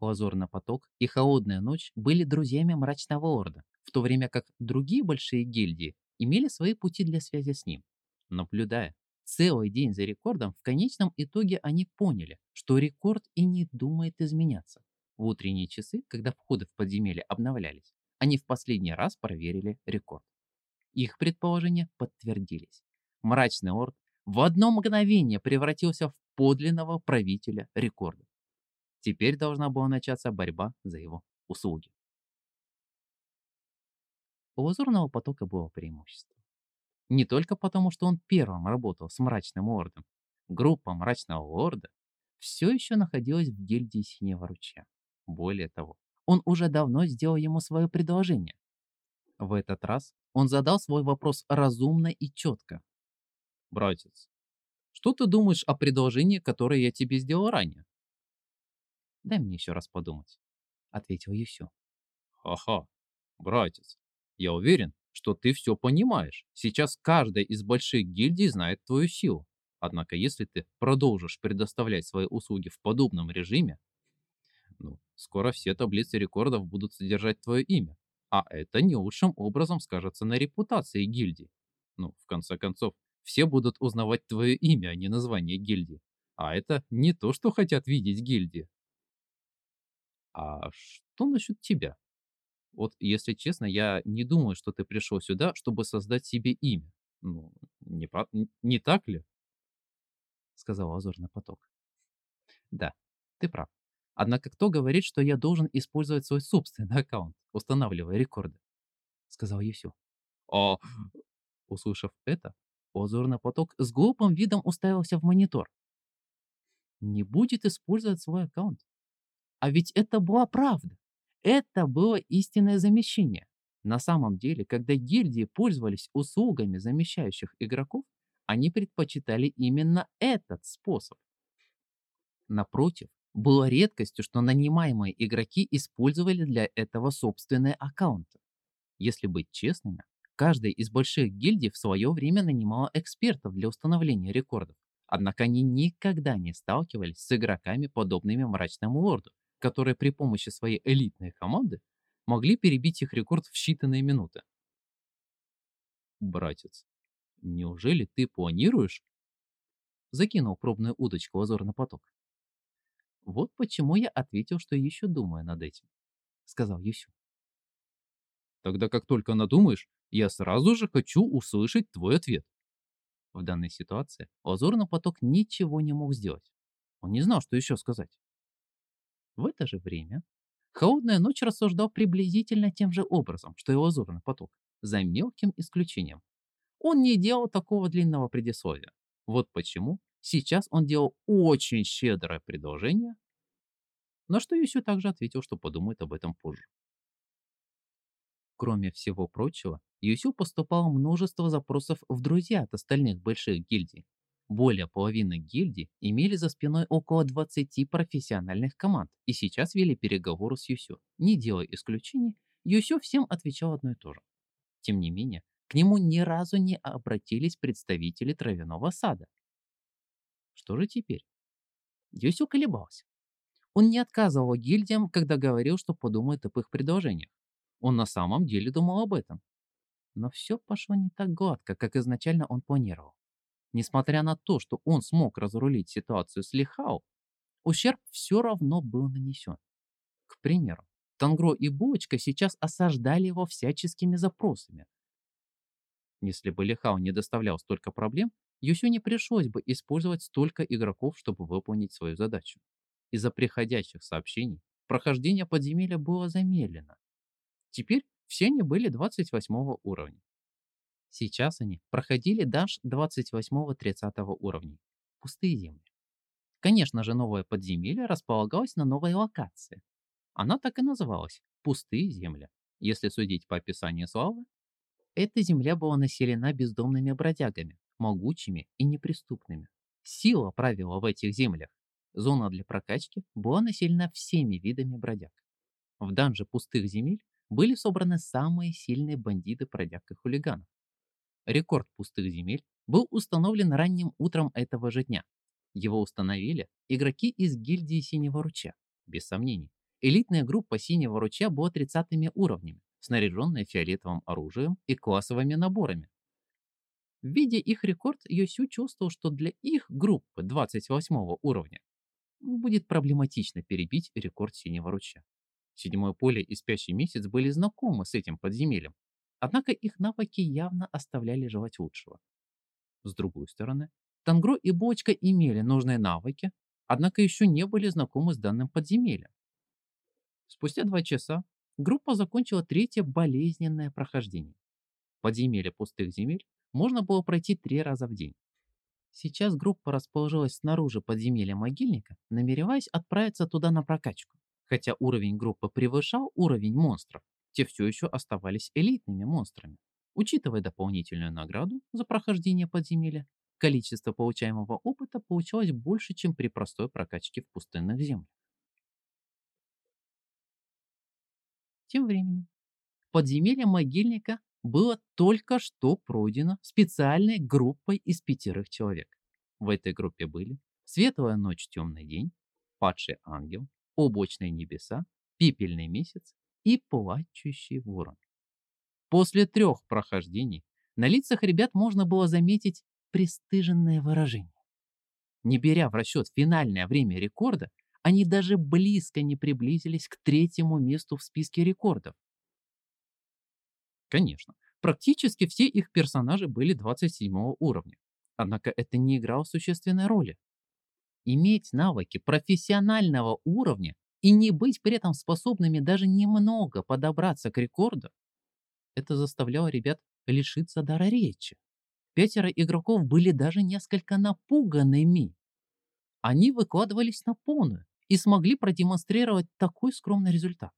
Лазурный поток и Холодная ночь были друзьями Мрачного Орда, в то время как другие большие гильдии имели свои пути для связи с ним. Наблюдая целый день за рекордом, в конечном итоге они поняли, что рекорд и не думает изменяться. В утренние часы, когда входы в подземелье обновлялись, они в последний раз проверили рекорд. Их предположения подтвердились мрачный орд в одно мгновение превратился в подлинного правителя рекорда. Теперь должна была начаться борьба за его услуги. У лазурного потока было преимущество. Не только потому, что он первым работал с мрачным ордом. Группа мрачного орда все еще находилась в гильдии Синего Ручья. Более того, он уже давно сделал ему свое предложение. В этот раз он задал свой вопрос разумно и четко, братец, что ты думаешь о предложении, которое я тебе сделал ранее? Дай мне еще раз подумать, ответил Юсю. Ха-ха, братец, я уверен, что ты все понимаешь. Сейчас каждая из больших гильдий знает твою силу. Однако, если ты продолжишь предоставлять свои услуги в подобном режиме, ну, скоро все таблицы рекордов будут содержать твое имя, а это не лучшим образом скажется на репутации гильдии. Ну, в конце концов, все будут узнавать твое имя, а не название гильдии. А это не то, что хотят видеть гильдии. А что насчет тебя? Вот, если честно, я не думаю, что ты пришел сюда, чтобы создать себе имя. Ну, не, не так ли? Сказал Азорный поток. Да, ты прав. Однако кто говорит, что я должен использовать свой собственный <laughs> аккаунт, устанавливая рекорды? Сказал Юсю. А, услышав это, Озорный поток с глупым видом уставился в монитор. Не будет использовать свой аккаунт. А ведь это была правда. Это было истинное замещение. На самом деле, когда гильдии пользовались услугами замещающих игроков, они предпочитали именно этот способ. Напротив, было редкостью, что нанимаемые игроки использовали для этого собственные аккаунты. Если быть честными, Каждая из больших гильдий в свое время нанимала экспертов для установления рекордов. Однако они никогда не сталкивались с игроками, подобными Мрачному Лорду, которые при помощи своей элитной команды могли перебить их рекорд в считанные минуты. Братец, неужели ты планируешь? закинул пробную удочку в озорный поток. Вот почему я ответил, что еще думаю над этим, сказал Юсю. Тогда как только надумаешь, я сразу же хочу услышать твой ответ. В данной ситуации Лазурный поток ничего не мог сделать. Он не знал, что еще сказать. В это же время Холодная ночь рассуждал приблизительно тем же образом, что и Лазурный поток, за мелким исключением. Он не делал такого длинного предисловия. Вот почему сейчас он делал очень щедрое предложение, на что Юсю также ответил, что подумает об этом позже. Кроме всего прочего, Юсю поступало множество запросов в друзья от остальных больших гильдий. Более половины гильдий имели за спиной около 20 профессиональных команд и сейчас вели переговоры с Юсю. Не делая исключений, Юсю всем отвечал одно и то же. Тем не менее, к нему ни разу не обратились представители травяного сада. Что же теперь? Юсю колебался. Он не отказывал гильдиям, когда говорил, что подумает об их предложениях. Он на самом деле думал об этом. Но все пошло не так гладко, как изначально он планировал. Несмотря на то, что он смог разрулить ситуацию с Лихао, ущерб все равно был нанесен. К примеру, Тангро и Булочка сейчас осаждали его всяческими запросами. Если бы Лихао не доставлял столько проблем, Юсю не пришлось бы использовать столько игроков, чтобы выполнить свою задачу. Из-за приходящих сообщений прохождение подземелья было замедлено, Теперь все они были 28 уровня. Сейчас они проходили даже 28-30 уровней. Пустые земли. Конечно же, новое подземелье располагалось на новой локации. Она так и называлась – Пустые земли. Если судить по описанию славы, эта земля была населена бездомными бродягами, могучими и неприступными. Сила правила в этих землях. Зона для прокачки была населена всеми видами бродяг. В данже пустых земель были собраны самые сильные бандиты, бродяг и хулиганов. Рекорд пустых земель был установлен ранним утром этого же дня. Его установили игроки из гильдии Синего Ручья. Без сомнений, элитная группа Синего Ручья была 30 уровнями, снаряженная фиолетовым оружием и классовыми наборами. Видя их рекорд, Йосю чувствовал, что для их группы 28 уровня будет проблематично перебить рекорд Синего Ручья. Седьмое поле и спящий месяц были знакомы с этим подземельем, однако их навыки явно оставляли желать лучшего. С другой стороны, Тангро и Бочка имели нужные навыки, однако еще не были знакомы с данным подземельем. Спустя два часа группа закончила третье болезненное прохождение. Подземелье пустых земель можно было пройти три раза в день. Сейчас группа расположилась снаружи подземелья могильника, намереваясь отправиться туда на прокачку. Хотя уровень группы превышал уровень монстров, те все еще оставались элитными монстрами. Учитывая дополнительную награду за прохождение подземелья, количество получаемого опыта получалось больше, чем при простой прокачке в пустынных землях. Тем временем, подземелье могильника было только что пройдено специальной группой из пятерых человек. В этой группе были Светлая ночь, темный день, Падший ангел, облачные небеса, пепельный месяц и плачущий ворон. После трех прохождений на лицах ребят можно было заметить пристыженное выражение. Не беря в расчет финальное время рекорда, они даже близко не приблизились к третьему месту в списке рекордов. Конечно, практически все их персонажи были 27 уровня, однако это не играло существенной роли иметь навыки профессионального уровня и не быть при этом способными даже немного подобраться к рекорду, это заставляло ребят лишиться дара речи. Пятеро игроков были даже несколько напуганными. Они выкладывались на полную и смогли продемонстрировать такой скромный результат.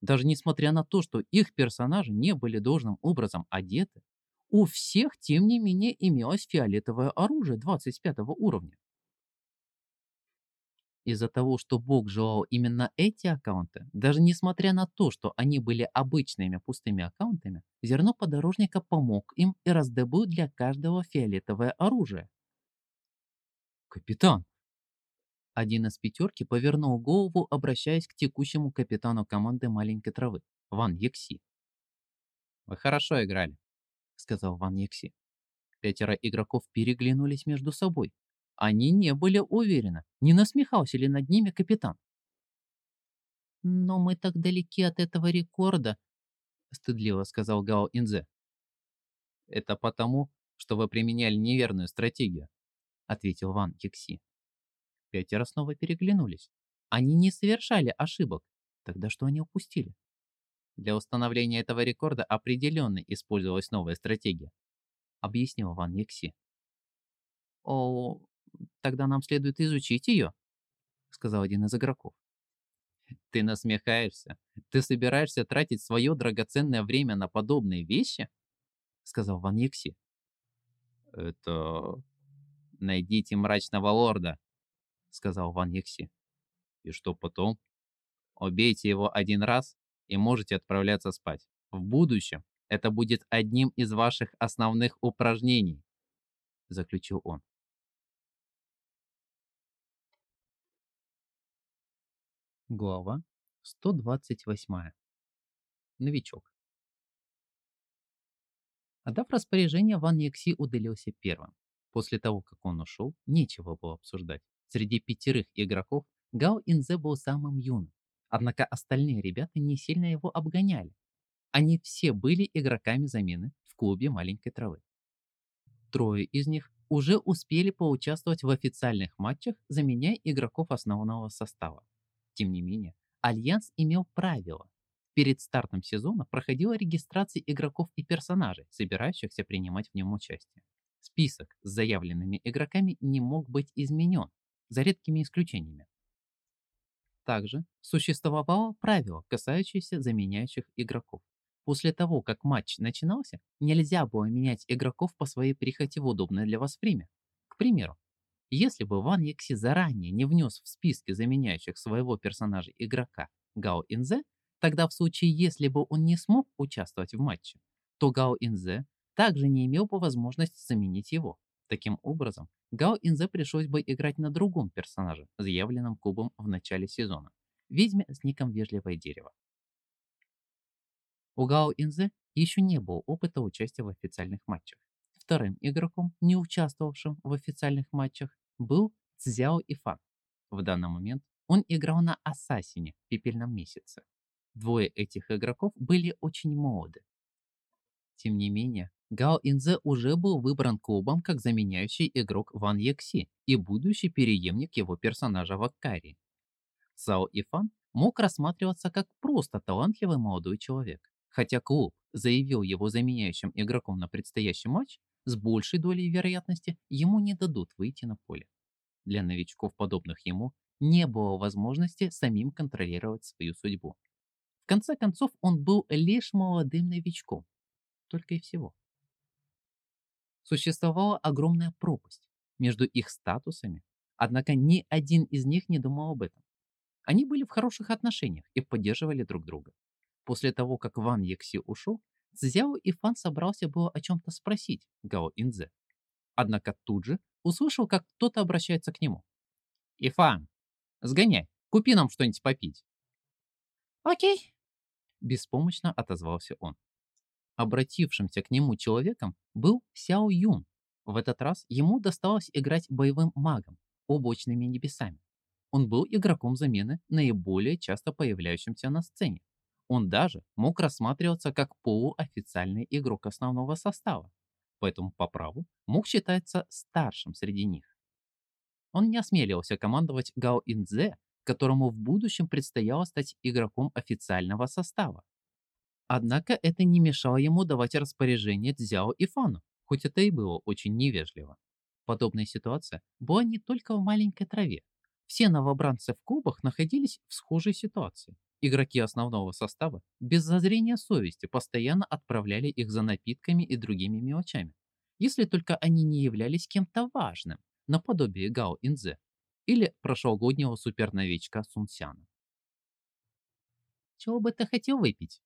Даже несмотря на то, что их персонажи не были должным образом одеты, у всех, тем не менее, имелось фиолетовое оружие 25 уровня. Из-за того, что Бог желал именно эти аккаунты, даже несмотря на то, что они были обычными пустыми аккаунтами, зерно подорожника помог им и раздобыл для каждого фиолетовое оружие. «Капитан!» Один из пятерки повернул голову, обращаясь к текущему капитану команды маленькой травы, Ван Екси. «Вы хорошо играли», — сказал Ван Екси. Пятеро игроков переглянулись между собой. Они не были уверены, не насмехался ли над ними капитан. «Но мы так далеки от этого рекорда», — стыдливо сказал Гао Инзе. «Это потому, что вы применяли неверную стратегию», — ответил Ван Кекси. Пятеро снова переглянулись. Они не совершали ошибок. Тогда что они упустили? Для установления этого рекорда определенно использовалась новая стратегия, объяснил Ван Екси. О, тогда нам следует изучить ее, сказал один из игроков. Ты насмехаешься? Ты собираешься тратить свое драгоценное время на подобные вещи? Сказал Ван Екси. Это... Найдите мрачного лорда, сказал Ван Екси. И что потом? Убейте его один раз и можете отправляться спать. В будущем это будет одним из ваших основных упражнений, заключил он. Глава 128. Новичок. Отдав распоряжение, Ван Якси удалился первым. После того, как он ушел, нечего было обсуждать. Среди пятерых игроков Гао Инзе был самым юным. Однако остальные ребята не сильно его обгоняли. Они все были игроками замены в клубе маленькой травы. Трое из них уже успели поучаствовать в официальных матчах, заменяя игроков основного состава. Тем не менее, Альянс имел правило. Перед стартом сезона проходила регистрация игроков и персонажей, собирающихся принимать в нем участие. Список с заявленными игроками не мог быть изменен, за редкими исключениями. Также существовало правило, касающееся заменяющих игроков. После того, как матч начинался, нельзя было менять игроков по своей прихоти в удобное для вас время. К примеру, если бы Ван Якси заранее не внес в списки заменяющих своего персонажа игрока Гао Инзе, тогда в случае, если бы он не смог участвовать в матче, то Гао Инзе также не имел бы возможности заменить его. Таким образом, Гао Инзе пришлось бы играть на другом персонаже, заявленном кубом в начале сезона, ведьме с ником Вежливое Дерево. У Гао Инзе еще не было опыта участия в официальных матчах. Вторым игроком, не участвовавшим в официальных матчах, был Цзяо Ифан. В данный момент он играл на Ассасине в пепельном месяце. Двое этих игроков были очень молоды. Тем не менее, Гао Инзе уже был выбран клубом как заменяющий игрок Ван Екси и будущий преемник его персонажа Ваккари. Цао Ифан мог рассматриваться как просто талантливый молодой человек, хотя клуб заявил его заменяющим игроком на предстоящий матч, с большей долей вероятности ему не дадут выйти на поле. Для новичков, подобных ему, не было возможности самим контролировать свою судьбу. В конце концов, он был лишь молодым новичком. Только и всего. Существовала огромная пропасть между их статусами, однако ни один из них не думал об этом. Они были в хороших отношениях и поддерживали друг друга. После того, как Ван Екси ушел, Цзяо и Фан собрался было о чем-то спросить Гао Инзе. Однако тут же услышал, как кто-то обращается к нему. «Ифан, сгоняй, купи нам что-нибудь попить». «Окей», — беспомощно отозвался он. Обратившимся к нему человеком был Сяо Юн. В этот раз ему досталось играть боевым магом, облачными небесами. Он был игроком замены, наиболее часто появляющимся на сцене. Он даже мог рассматриваться как полуофициальный игрок основного состава, поэтому по праву мог считаться старшим среди них. Он не осмеливался командовать Гао Индзе, которому в будущем предстояло стать игроком официального состава. Однако это не мешало ему давать распоряжение Цзяо и Фану, хоть это и было очень невежливо. Подобная ситуация была не только в маленькой траве. Все новобранцы в клубах находились в схожей ситуации. Игроки основного состава без зазрения совести постоянно отправляли их за напитками и другими мелочами, если только они не являлись кем-то важным, наподобие Гао Инзе или прошлогоднего суперновичка Сунсяна. «Чего бы ты хотел выпить?»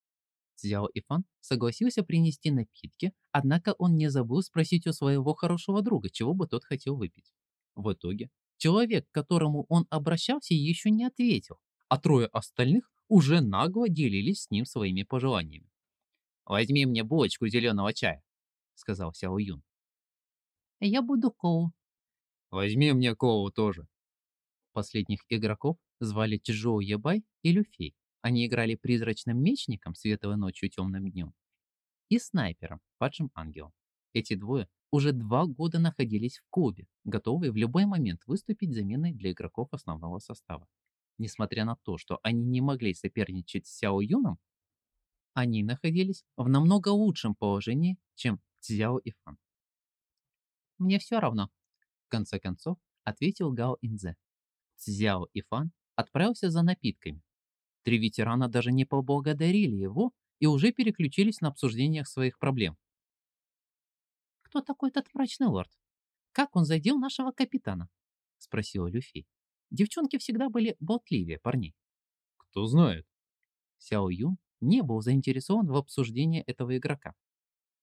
Цзяо Ифан согласился принести напитки, однако он не забыл спросить у своего хорошего друга, чего бы тот хотел выпить. В итоге, человек, к которому он обращался, еще не ответил, а трое остальных уже нагло делились с ним своими пожеланиями. «Возьми мне булочку зеленого чая», — сказал Сяо Юн. «Я буду коу», Возьми мне Кову тоже. Последних игроков звали Чжоу Ебай и Люфей. Они играли призрачным мечником светлой ночью темным днем и снайпером, падшим ангелом. Эти двое уже два года находились в клубе, готовые в любой момент выступить заменой для игроков основного состава. Несмотря на то, что они не могли соперничать с Сяо Юном, они находились в намного лучшем положении, чем Цзяо и Фан. «Мне все равно», — в конце концов ответил Гао Инзе. Цзяо и Фан отправился за напитками. Три ветерана даже не поблагодарили его и уже переключились на обсуждение своих проблем. «Кто такой этот мрачный лорд? Как он задел нашего капитана?» — спросила Люфи. Девчонки всегда были болтливее парней. «Кто знает?» Сяо Юн не был заинтересован в обсуждении этого игрока.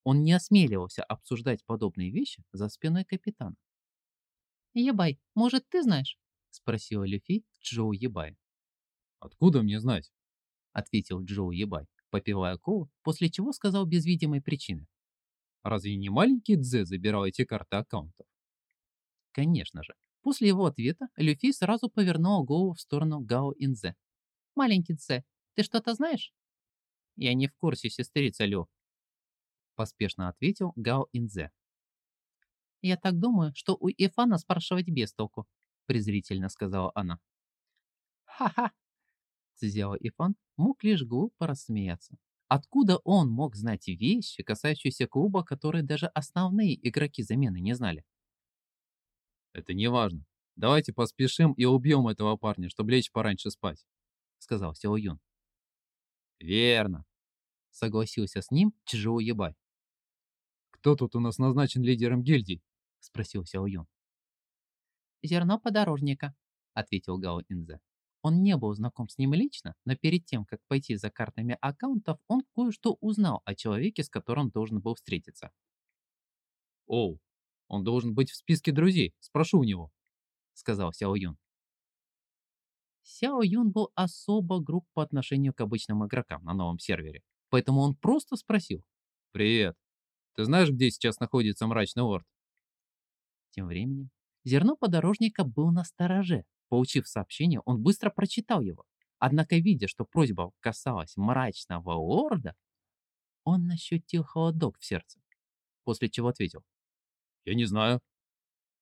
Он не осмеливался обсуждать подобные вещи за спиной капитана. «Ебай, может, ты знаешь?» — спросила Люфи Джоу Ебай. «Откуда мне знать?» — ответил Джоу Ебай, попивая колу, после чего сказал без видимой причины. «Разве не маленький Дзе забирал эти карты аккаунтов?» Конечно же. После его ответа Люфи сразу повернула голову в сторону Гао Инзе. «Маленький Дзе, ты что-то знаешь?» «Я не в курсе, сестрица Лю», — поспешно ответил Гао Инзе. «Я так думаю, что у Ифана спрашивать без толку», — презрительно сказала она. «Ха-ха!» Цзяо Ифан мог лишь глупо рассмеяться. Откуда он мог знать вещи, касающиеся клуба, которые даже основные игроки замены не знали? «Это не важно. Давайте поспешим и убьем этого парня, чтобы лечь пораньше спать», — сказал Сяо Юн. «Верно», — согласился с ним Чжоу Ебай. «Кто тут у нас назначен лидером гильдии?» — спросил Сяо Юн. «Зерно подорожника», — ответил Гао Инзе. Он не был знаком с ним лично, но перед тем, как пойти за картами аккаунтов, он кое-что узнал о человеке, с которым должен был встретиться. «Оу, он должен быть в списке друзей, спрошу у него», — сказал Сяо Юн. Сяо Юн был особо груб по отношению к обычным игрокам на новом сервере, поэтому он просто спросил. «Привет. Ты знаешь, где сейчас находится мрачный лорд?» Тем временем зерно подорожника был на стороже. Получив сообщение, он быстро прочитал его. Однако, видя, что просьба касалась мрачного лорда, он ощутил холодок в сердце, после чего ответил. «Я не знаю».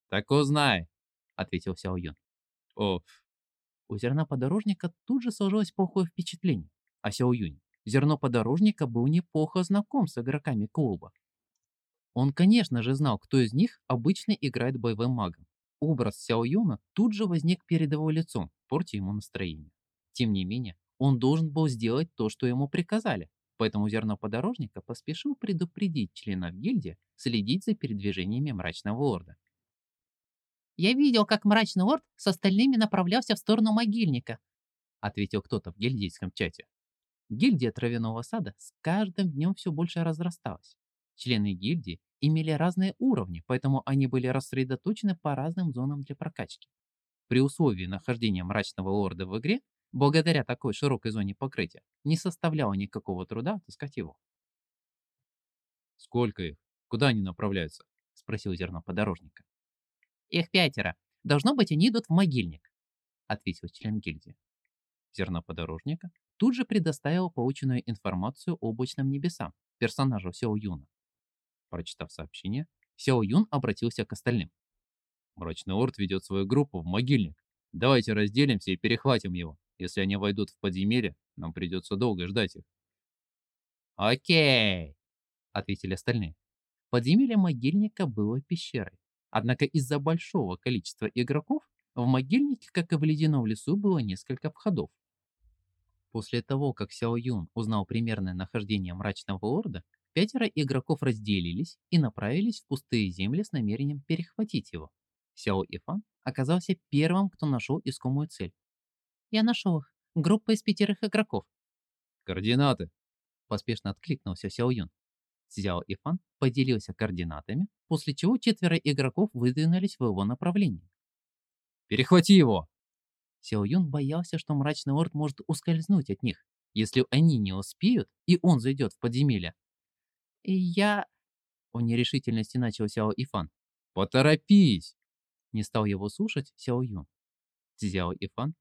«Так узнай», — ответил Сяо Юн. «О, у зерна подорожника тут же сложилось плохое впечатление. А Сяо Юнь, зерно подорожника был неплохо знаком с игроками клуба. Он, конечно же, знал, кто из них обычно играет боевым магом. Образ Сяо Юна тут же возник перед его лицом, портя ему настроение. Тем не менее, он должен был сделать то, что ему приказали, поэтому зерно подорожника поспешил предупредить членов гильдии следить за передвижениями мрачного лорда. «Я видел, как мрачный лорд с остальными направлялся в сторону могильника», ответил кто-то в гильдийском чате. Гильдия травяного сада с каждым днем все больше разрасталась. Члены гильдии имели разные уровни, поэтому они были рассредоточены по разным зонам для прокачки. При условии нахождения мрачного лорда в игре, благодаря такой широкой зоне покрытия, не составляло никакого труда отыскать его. «Сколько их? Куда они направляются?» — спросил зерно подорожника. «Их пятеро. Должно быть, они идут в могильник», — ответил член гильдии. Зерно подорожника тут же предоставил полученную информацию облачным небесам, персонажу Сео Юна. Прочитав сообщение, Сяо Юн обратился к остальным. «Мрачный лорд ведет свою группу в могильник. Давайте разделимся и перехватим его. Если они войдут в подземелье, нам придется долго ждать их». «Окей», — ответили остальные. Подземелье могильника было пещерой. Однако из-за большого количества игроков в могильнике, как и в ледяном лесу, было несколько входов. После того, как Сяо Юн узнал примерное нахождение мрачного лорда, Пятеро игроков разделились и направились в пустые земли с намерением перехватить его. Сяо Ифан оказался первым, кто нашел искомую цель. «Я нашел их. Группа из пятерых игроков». «Координаты!» – поспешно откликнулся Сяо Юн. Сяо Ифан поделился координатами, после чего четверо игроков выдвинулись в его направлении. «Перехвати его!» Сяо Юн боялся, что мрачный лорд может ускользнуть от них. Если они не успеют, и он зайдет в подземелье, «Я...» — в нерешительности начал Сяо Ифан. «Поторопись!» — Не стал его слушать Сяо Юн. Цзяо Ифан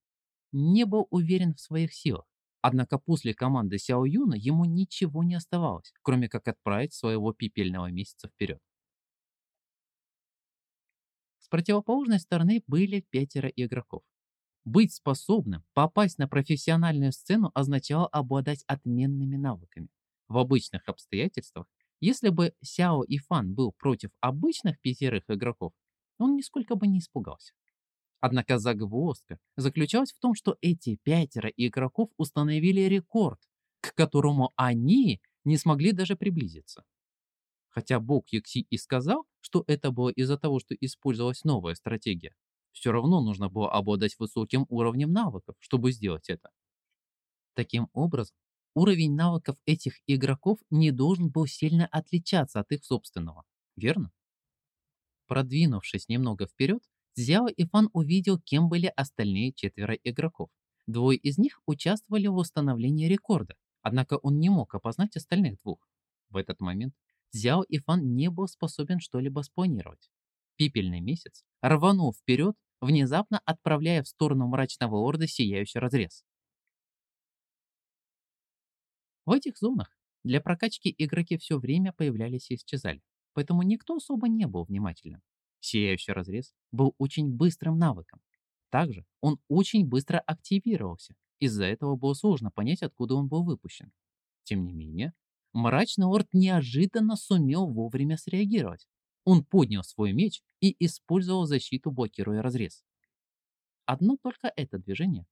не был уверен в своих силах. Однако после команды Сяо Юна ему ничего не оставалось, кроме как отправить своего пепельного месяца вперед. С противоположной стороны были пятеро игроков. Быть способным попасть на профессиональную сцену означало обладать отменными навыками. В обычных обстоятельствах, если бы Сяо и Фан был против обычных пятерых игроков, он нисколько бы не испугался. Однако загвоздка заключалась в том, что эти пятеро игроков установили рекорд, к которому они не смогли даже приблизиться. Хотя бог Якси и сказал, что это было из-за того, что использовалась новая стратегия, все равно нужно было обладать высоким уровнем навыков, чтобы сделать это. Таким образом, уровень навыков этих игроков не должен был сильно отличаться от их собственного, верно? Продвинувшись немного вперед, Цзяо и Фан увидел, кем были остальные четверо игроков. Двое из них участвовали в установлении рекорда, однако он не мог опознать остальных двух. В этот момент Цзяо и Фан не был способен что-либо спланировать. Пепельный месяц рванул вперед, внезапно отправляя в сторону мрачного орда сияющий разрез. В этих зонах для прокачки игроки все время появлялись и исчезали, поэтому никто особо не был внимательным. Сияющий разрез был очень быстрым навыком. Также он очень быстро активировался, из-за этого было сложно понять, откуда он был выпущен. Тем не менее, Мрачный Орд неожиданно сумел вовремя среагировать. Он поднял свой меч и использовал защиту, блокируя разрез. Одно только это движение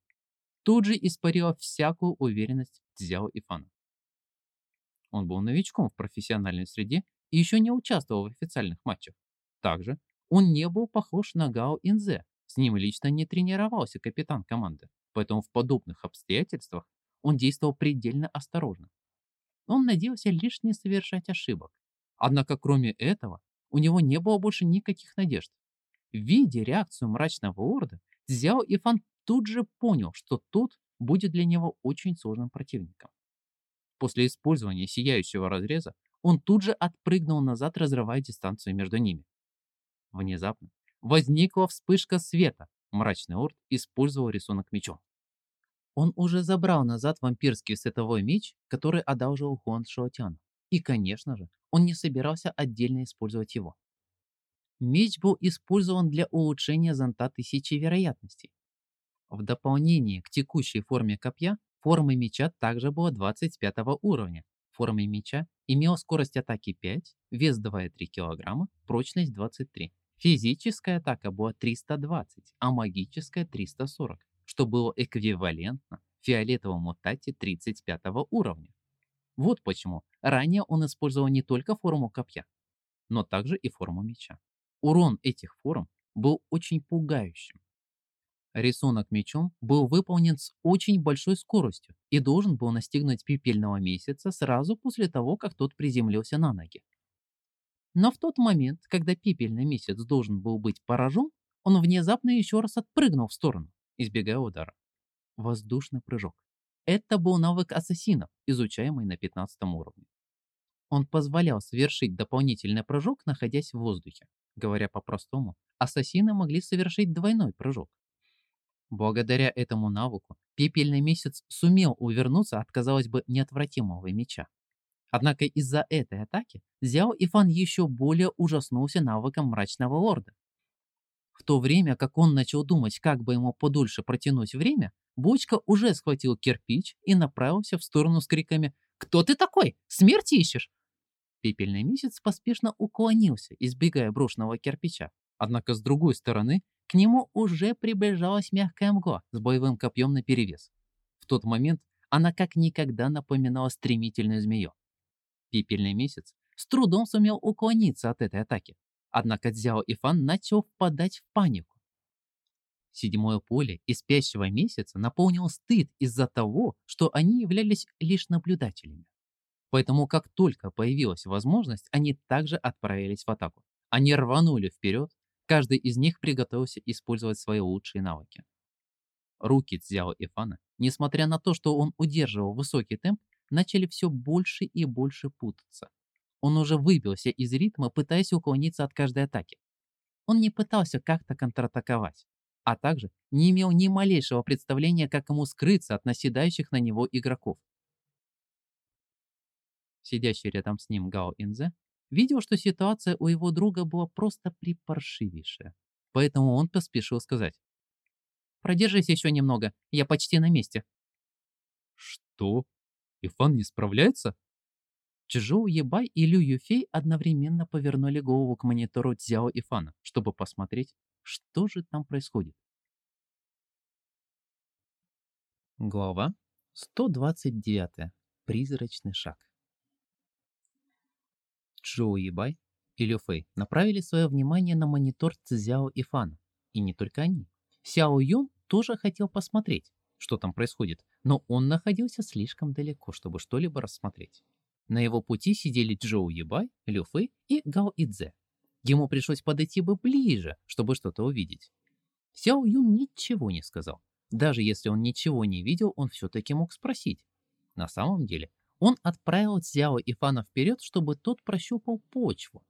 тут же испарило всякую уверенность Цзяо и Фана. Он был новичком в профессиональной среде и еще не участвовал в официальных матчах. Также он не был похож на Гао Инзе, с ним лично не тренировался капитан команды, поэтому в подобных обстоятельствах он действовал предельно осторожно. Он надеялся лишь не совершать ошибок. Однако кроме этого, у него не было больше никаких надежд. Видя реакцию мрачного орда, Цзяо Ифан тут же понял, что тот будет для него очень сложным противником. После использования сияющего разреза он тут же отпрыгнул назад, разрывая дистанцию между ними. Внезапно возникла вспышка света. Мрачный орд использовал рисунок мечом. Он уже забрал назад вампирский световой меч, который одалжил Хуан Шуатян. И, конечно же, он не собирался отдельно использовать его. Меч был использован для улучшения зонта тысячи вероятностей. В дополнение к текущей форме копья, форма меча также была 25 уровня. Форма меча имела скорость атаки 5, вес 2,3 кг, прочность 23. Физическая атака была 320, а магическая 340 что было эквивалентно фиолетовому Тати 35 уровня. Вот почему ранее он использовал не только форму копья, но также и форму меча. Урон этих форм был очень пугающим. Рисунок мечом был выполнен с очень большой скоростью и должен был настигнуть пепельного месяца сразу после того, как тот приземлился на ноги. Но в тот момент, когда пепельный месяц должен был быть поражен, он внезапно еще раз отпрыгнул в сторону избегая удара. Воздушный прыжок. Это был навык ассасинов, изучаемый на 15 уровне. Он позволял совершить дополнительный прыжок, находясь в воздухе. Говоря по-простому, ассасины могли совершить двойной прыжок. Благодаря этому навыку пепельный месяц сумел увернуться от, казалось бы, неотвратимого меча. Однако из-за этой атаки Зяо Ифан еще более ужаснулся навыком мрачного лорда. В то время как он начал думать, как бы ему подольше протянуть время, Бочка уже схватил кирпич и направился в сторону с криками «Кто ты такой? Смерть ищешь?» Пепельный месяц поспешно уклонился, избегая брошенного кирпича. Однако с другой стороны, к нему уже приближалась мягкая мгла с боевым копьем наперевес. В тот момент она как никогда напоминала стремительную змею. Пепельный месяц с трудом сумел уклониться от этой атаки. Однако Цзяо и Фан начал впадать в панику. Седьмое поле и спящего месяца наполнил стыд из-за того, что они являлись лишь наблюдателями. Поэтому как только появилась возможность, они также отправились в атаку. Они рванули вперед, каждый из них приготовился использовать свои лучшие навыки. Руки Цзяо и Фана, несмотря на то, что он удерживал высокий темп, начали все больше и больше путаться. Он уже выбился из ритма, пытаясь уклониться от каждой атаки. Он не пытался как-то контратаковать, а также не имел ни малейшего представления, как ему скрыться от наседающих на него игроков. Сидящий рядом с ним Гао Инзе видел, что ситуация у его друга была просто припаршивейшая, поэтому он поспешил сказать. «Продержись еще немного, я почти на месте». «Что? Ифан не справляется?» Чжоу Ебай и Лю Юфей одновременно повернули голову к монитору Цзяо Ифана, чтобы посмотреть, что же там происходит. Глава 129. Призрачный шаг. Чжоу Ебай и Лю Фэй направили свое внимание на монитор Цзяо Ифана. И не только они. Сяо Юн тоже хотел посмотреть, что там происходит, но он находился слишком далеко, чтобы что-либо рассмотреть. На его пути сидели Джоу Ебай, Лю Фэй и Гао Идзе. Ему пришлось подойти бы ближе, чтобы что-то увидеть. Сяо Юн ничего не сказал. Даже если он ничего не видел, он все-таки мог спросить. На самом деле, он отправил Цзяо Ифана вперед, чтобы тот прощупал почву.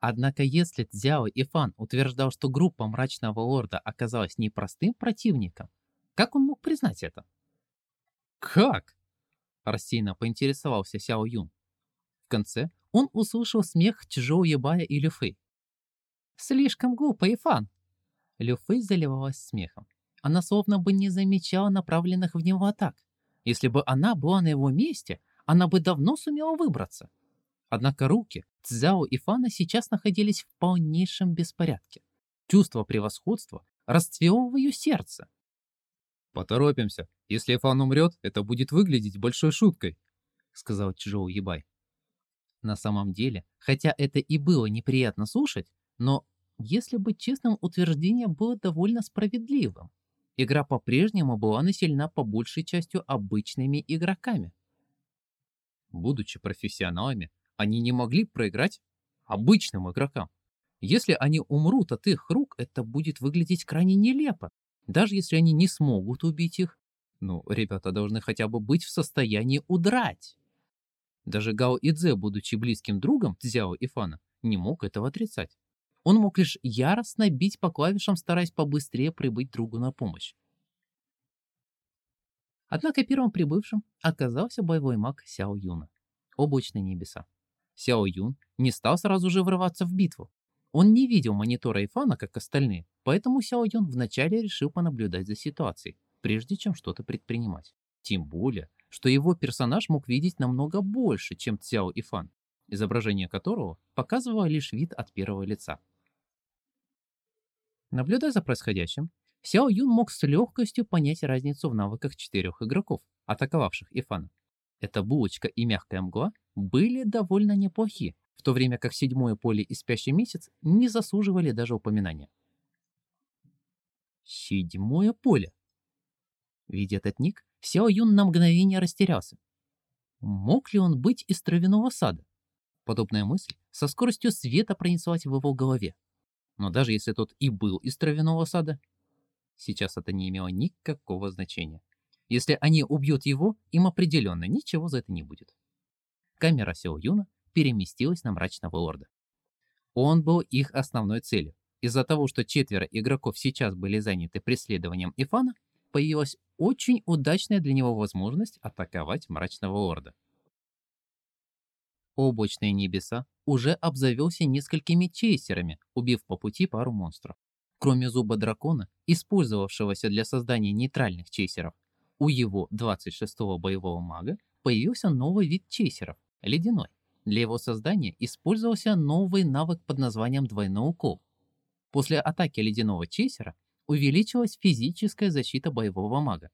Однако если Цзяо Ифан утверждал, что группа Мрачного Лорда оказалась непростым противником, как он мог признать это? «Как?» Рассеянно поинтересовался Сяо Юн. В конце он услышал смех Чжоу Ебая и Люфы. «Слишком глупо, Ифан!» Люфы заливалась смехом. Она словно бы не замечала направленных в него атак. Если бы она была на его месте, она бы давно сумела выбраться. Однако руки Цзяо и Фана сейчас находились в полнейшем беспорядке. Чувство превосходства расцвело в ее сердце. «Поторопимся. Если Фан умрет, это будет выглядеть большой шуткой», — сказал Чжоу Ебай. На самом деле, хотя это и было неприятно слушать, но, если быть честным, утверждение было довольно справедливым. Игра по-прежнему была населена по большей частью обычными игроками. Будучи профессионалами, они не могли проиграть обычным игрокам. Если они умрут от их рук, это будет выглядеть крайне нелепо. Даже если они не смогут убить их, ну, ребята должны хотя бы быть в состоянии удрать. Даже Гао Идзе, будучи близким другом Цзяо и Фана, не мог этого отрицать. Он мог лишь яростно бить по клавишам, стараясь побыстрее прибыть другу на помощь. Однако первым прибывшим оказался боевой маг Сяо Юна. Облачные небеса. Сяо Юн не стал сразу же врываться в битву. Он не видел монитора Ифана, как остальные, поэтому Сяо Юн вначале решил понаблюдать за ситуацией, прежде чем что-то предпринимать. Тем более, что его персонаж мог видеть намного больше, чем Цяо Ифан, изображение которого показывало лишь вид от первого лица. Наблюдая за происходящим, Сяо Юн мог с легкостью понять разницу в навыках четырех игроков, атаковавших Ифана. Эта булочка и мягкая мгла были довольно неплохи, в то время как седьмое поле и спящий месяц не заслуживали даже упоминания. Седьмое поле. Видя этот ник, Сяо Юн на мгновение растерялся. Мог ли он быть из травяного сада? Подобная мысль со скоростью света пронеслась в его голове. Но даже если тот и был из травяного сада, сейчас это не имело никакого значения. Если они убьют его, им определенно ничего за это не будет. Камера Сяо Юна переместилась на Мрачного Лорда. Он был их основной целью. Из-за того, что четверо игроков сейчас были заняты преследованием Ифана, появилась очень удачная для него возможность атаковать Мрачного Лорда. Облачные небеса уже обзавелся несколькими чейсерами, убив по пути пару монстров. Кроме зуба дракона, использовавшегося для создания нейтральных чейсеров, у его 26-го боевого мага появился новый вид чейсеров – ледяной. Для его создания использовался новый навык под названием «Двойной укол». После атаки ледяного чейсера увеличилась физическая защита боевого мага.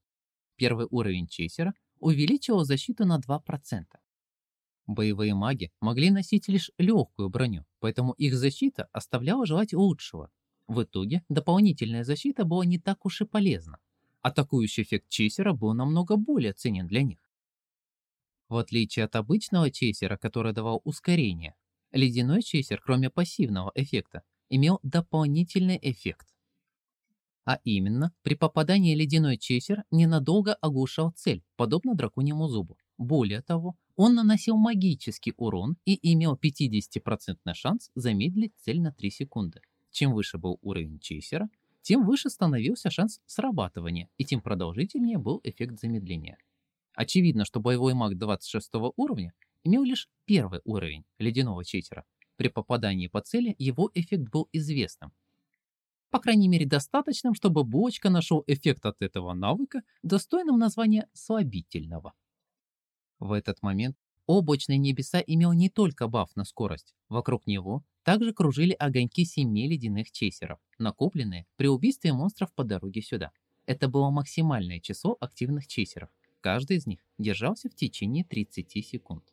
Первый уровень чейсера увеличивал защиту на 2%. Боевые маги могли носить лишь легкую броню, поэтому их защита оставляла желать лучшего. В итоге дополнительная защита была не так уж и полезна. Атакующий эффект чейсера был намного более ценен для них. В отличие от обычного чейсера, который давал ускорение, ледяной чейсер, кроме пассивного эффекта, имел дополнительный эффект. А именно, при попадании ледяной чейсер ненадолго оглушал цель, подобно драконьему зубу. Более того, он наносил магический урон и имел 50% шанс замедлить цель на 3 секунды. Чем выше был уровень чейсера, тем выше становился шанс срабатывания, и тем продолжительнее был эффект замедления. Очевидно, что боевой маг 26 уровня имел лишь первый уровень ледяного читера. При попадании по цели его эффект был известным. По крайней мере, достаточным, чтобы Бочка нашел эффект от этого навыка, достойным названия слабительного. В этот момент облачные небеса имел не только баф на скорость. Вокруг него также кружили огоньки семи ледяных чейсеров, накопленные при убийстве монстров по дороге сюда. Это было максимальное число активных чейсеров. Каждый из них держался в течение 30 секунд.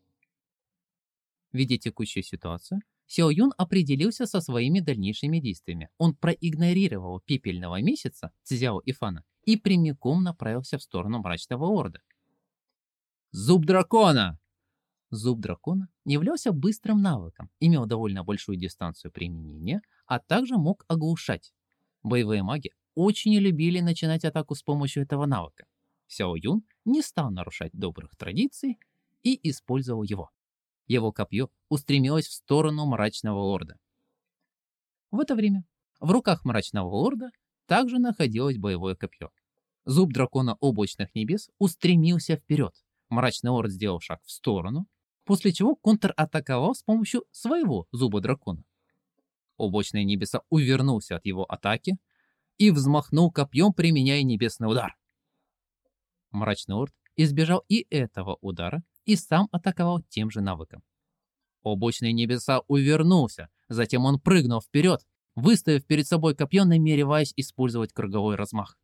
Видя текущую ситуацию, Сяо Юн определился со своими дальнейшими действиями. Он проигнорировал пепельного месяца Цзяо и Фана и прямиком направился в сторону мрачного орда. «Зуб дракона!» Зуб дракона являлся быстрым навыком, имел довольно большую дистанцию применения, а также мог оглушать. Боевые маги очень любили начинать атаку с помощью этого навыка. Сяо Юн не стал нарушать добрых традиций и использовал его. Его копье устремилось в сторону мрачного лорда. В это время в руках мрачного лорда также находилось боевое копье. Зуб дракона облачных небес устремился вперед. Мрачный лорд сделал шаг в сторону, после чего контратаковал с помощью своего зуба дракона. Облачные небеса увернулся от его атаки и взмахнул копьем, применяя небесный удар. Мрачный лорд избежал и этого удара и сам атаковал тем же навыком. Облачные небеса увернулся, затем он прыгнул вперед, выставив перед собой копье, намереваясь использовать круговой размах.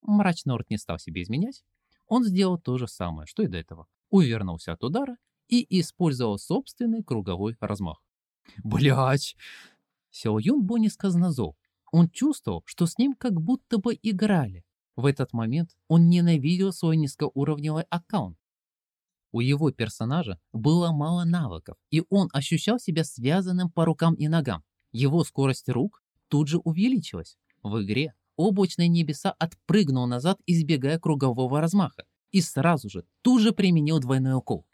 Мрачный лорд не стал себе изменять. Он сделал то же самое, что и до этого. Увернулся от удара и использовал собственный круговой размах. Блять! Сяо Юн был несказанно зол. Он чувствовал, что с ним как будто бы играли. В этот момент он ненавидел свой низкоуровневый аккаунт. У его персонажа было мало навыков, и он ощущал себя связанным по рукам и ногам. Его скорость рук тут же увеличилась. В игре облачные небеса отпрыгнул назад, избегая кругового размаха, и сразу же тут же применил двойной укол.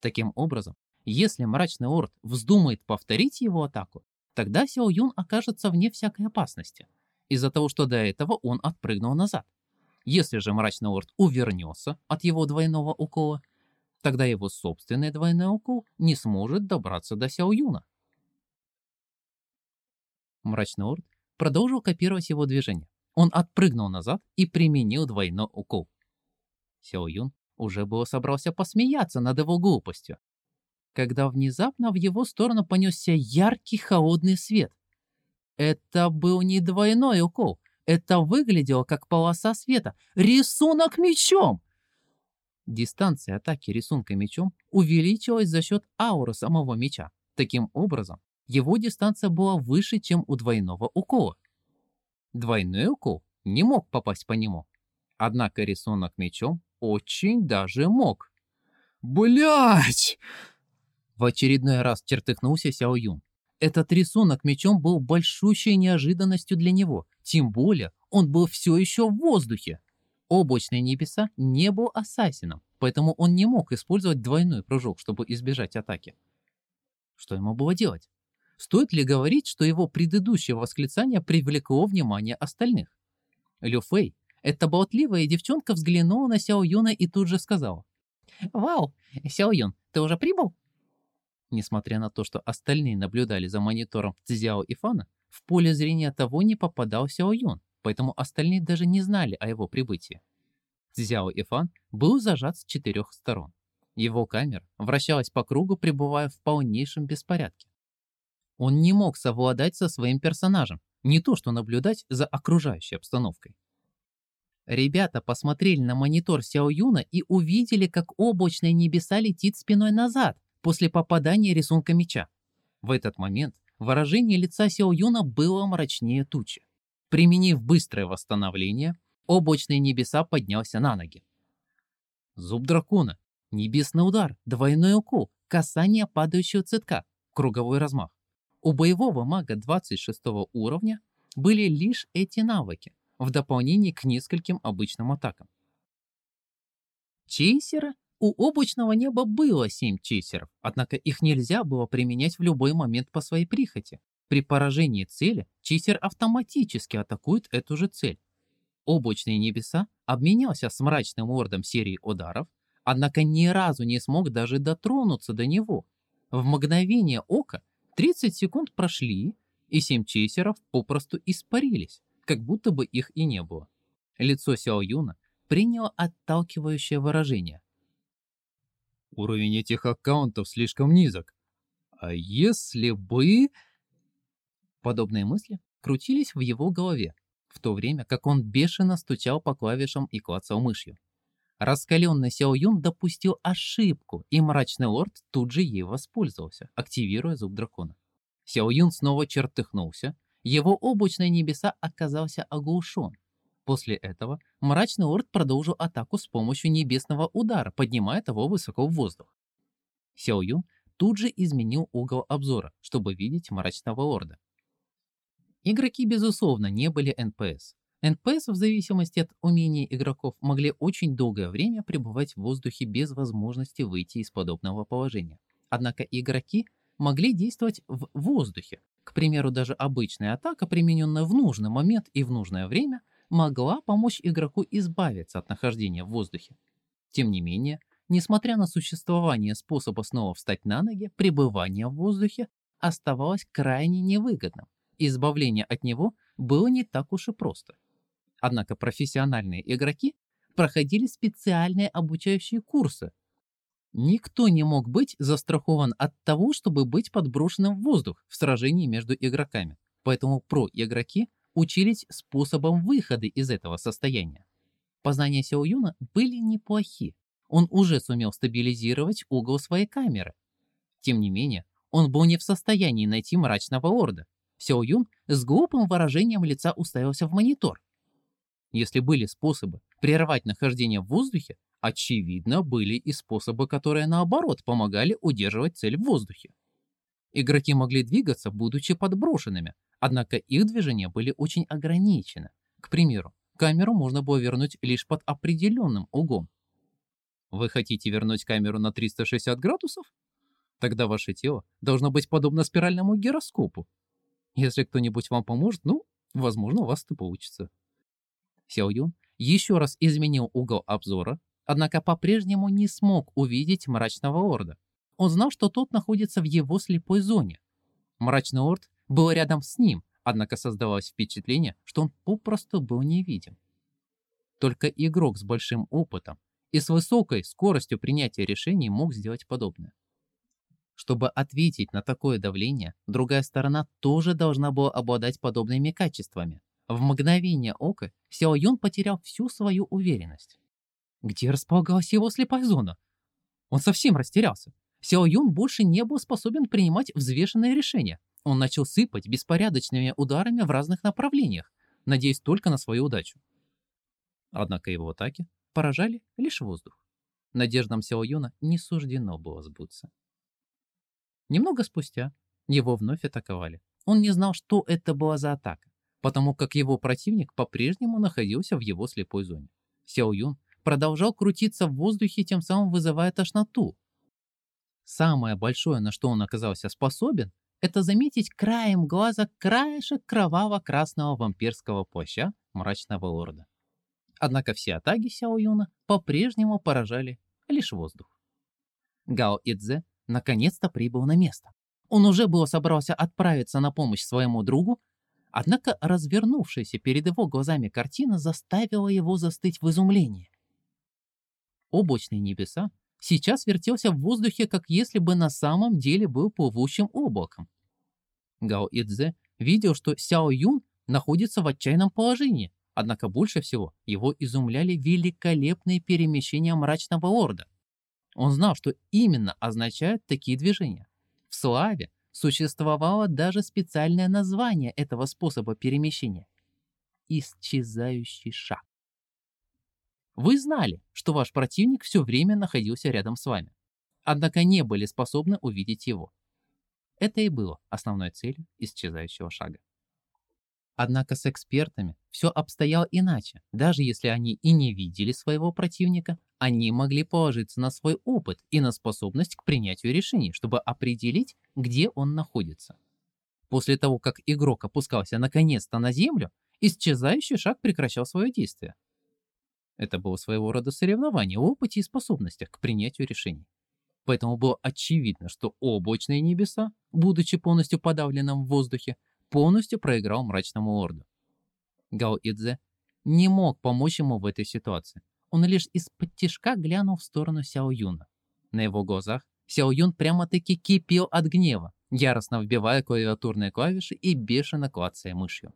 Таким образом, если мрачный орд вздумает повторить его атаку, тогда Сяо Юн окажется вне всякой опасности, из-за того, что до этого он отпрыгнул назад. Если же мрачный орд увернется от его двойного укола, тогда его собственный двойной укол не сможет добраться до Сяо Юна. Мрачный орд продолжил копировать его движение. Он отпрыгнул назад и применил двойной укол. Сяо Юн уже было собрался посмеяться над его глупостью, когда внезапно в его сторону понесся яркий холодный свет. Это был не двойной укол, это выглядело как полоса света. Рисунок мечом! Дистанция атаки рисунка мечом увеличилась за счет ауры самого меча. Таким образом, его дистанция была выше, чем у двойного укола. Двойной укол не мог попасть по нему. Однако рисунок мечом очень даже мог. Блять! В очередной раз чертыхнулся Сяо Юн. Этот рисунок мечом был большущей неожиданностью для него. Тем более, он был все еще в воздухе. Облачные небеса не был ассасином, поэтому он не мог использовать двойной прыжок, чтобы избежать атаки. Что ему было делать? Стоит ли говорить, что его предыдущее восклицание привлекло внимание остальных? Лю Фэй эта болтливая девчонка взглянула на Сяо Юна и тут же сказала. «Вау, Сяо Юн, ты уже прибыл?» Несмотря на то, что остальные наблюдали за монитором Цзяо и Фана, в поле зрения того не попадал Сяо Юн, поэтому остальные даже не знали о его прибытии. Цзяо и Фан был зажат с четырех сторон. Его камера вращалась по кругу, пребывая в полнейшем беспорядке. Он не мог совладать со своим персонажем, не то что наблюдать за окружающей обстановкой. Ребята посмотрели на монитор Сяо Юна и увидели, как облачные небеса летит спиной назад после попадания рисунка меча. В этот момент выражение лица Сяо Юна было мрачнее тучи. Применив быстрое восстановление, облачные небеса поднялся на ноги. Зуб дракона, небесный удар, двойной укол, касание падающего цветка, круговой размах. У боевого мага 26 уровня были лишь эти навыки, в дополнение к нескольким обычным атакам. Чейсеры? У облачного неба было семь чейсеров, однако их нельзя было применять в любой момент по своей прихоти. При поражении цели читер автоматически атакует эту же цель. Облачные небеса обменялся с мрачным ордом серии ударов, однако ни разу не смог даже дотронуться до него. В мгновение ока 30 секунд прошли, и семь чейсеров попросту испарились, как будто бы их и не было. Лицо Сяо Юна приняло отталкивающее выражение. Уровень этих аккаунтов слишком низок. А если бы... Подобные мысли крутились в его голове, в то время как он бешено стучал по клавишам и клацал мышью. Раскаленный Сяо Юн допустил ошибку, и мрачный лорд тут же ей воспользовался, активируя зуб дракона. Сяо Юн снова чертыхнулся, его облачные небеса оказался оглушен. После этого мрачный лорд продолжил атаку с помощью небесного удара, поднимая того высоко в воздух. Сяо Юн тут же изменил угол обзора, чтобы видеть мрачного лорда. Игроки, безусловно, не были НПС. НПС, в зависимости от умений игроков, могли очень долгое время пребывать в воздухе без возможности выйти из подобного положения. Однако игроки могли действовать в воздухе. К примеру, даже обычная атака, примененная в нужный момент и в нужное время, могла помочь игроку избавиться от нахождения в воздухе. Тем не менее, несмотря на существование способа снова встать на ноги, пребывание в воздухе оставалось крайне невыгодным. Избавление от него было не так уж и просто. Однако профессиональные игроки проходили специальные обучающие курсы. Никто не мог быть застрахован от того, чтобы быть подброшенным в воздух в сражении между игроками. Поэтому про-игроки учились способам выхода из этого состояния. Познания Сяо Юна были неплохи. Он уже сумел стабилизировать угол своей камеры. Тем не менее, он был не в состоянии найти мрачного лорда. Сяо Юн с глупым выражением лица уставился в монитор. Если были способы прервать нахождение в воздухе, очевидно, были и способы, которые наоборот помогали удерживать цель в воздухе. Игроки могли двигаться, будучи подброшенными, однако их движения были очень ограничены. К примеру, камеру можно было вернуть лишь под определенным углом. Вы хотите вернуть камеру на 360 градусов? Тогда ваше тело должно быть подобно спиральному гироскопу. Если кто-нибудь вам поможет, ну, возможно, у вас это получится. Сяо Юн еще раз изменил угол обзора, однако по-прежнему не смог увидеть мрачного орда. Он знал, что тот находится в его слепой зоне. Мрачный орд был рядом с ним, однако создавалось впечатление, что он попросту был невидим. Только игрок с большим опытом и с высокой скоростью принятия решений мог сделать подобное. Чтобы ответить на такое давление, другая сторона тоже должна была обладать подобными качествами. В мгновение ока Сяо Юн потерял всю свою уверенность. Где располагалась его слепая зона? Он совсем растерялся. Сяо Юн больше не был способен принимать взвешенные решения. Он начал сыпать беспорядочными ударами в разных направлениях, надеясь только на свою удачу. Однако его атаки поражали лишь воздух. Надеждам Сяо Юна не суждено было сбыться. Немного спустя его вновь атаковали. Он не знал, что это была за атака потому как его противник по-прежнему находился в его слепой зоне. Сяо Юн продолжал крутиться в воздухе, тем самым вызывая тошноту. Самое большое, на что он оказался способен, это заметить краем глаза краешек кроваво-красного вампирского плаща мрачного лорда. Однако все атаки Сяо Юна по-прежнему поражали лишь воздух. Гао Идзе наконец-то прибыл на место. Он уже было собрался отправиться на помощь своему другу, Однако развернувшаяся перед его глазами картина заставила его застыть в изумлении. Облачные небеса сейчас вертелся в воздухе, как если бы на самом деле был плывущим облаком. Гао Идзе видел, что Сяо Юн находится в отчаянном положении, однако больше всего его изумляли великолепные перемещения мрачного орда. Он знал, что именно означают такие движения. В славе Существовало даже специальное название этого способа перемещения – исчезающий шаг. Вы знали, что ваш противник все время находился рядом с вами, однако не были способны увидеть его. Это и было основной целью исчезающего шага. Однако с экспертами все обстояло иначе. Даже если они и не видели своего противника, они могли положиться на свой опыт и на способность к принятию решений, чтобы определить, где он находится. После того, как игрок опускался наконец-то на землю, исчезающий шаг прекращал свое действие. Это было своего рода соревнование в опыте и способностях к принятию решений. Поэтому было очевидно, что облачные небеса, будучи полностью подавленным в воздухе, полностью проиграл мрачному лорду. Гао Идзе не мог помочь ему в этой ситуации. Он лишь из-под тишка глянул в сторону Сяо Юна. На его глазах Сяо Юн прямо-таки кипел от гнева, яростно вбивая клавиатурные клавиши и бешено клацая мышью.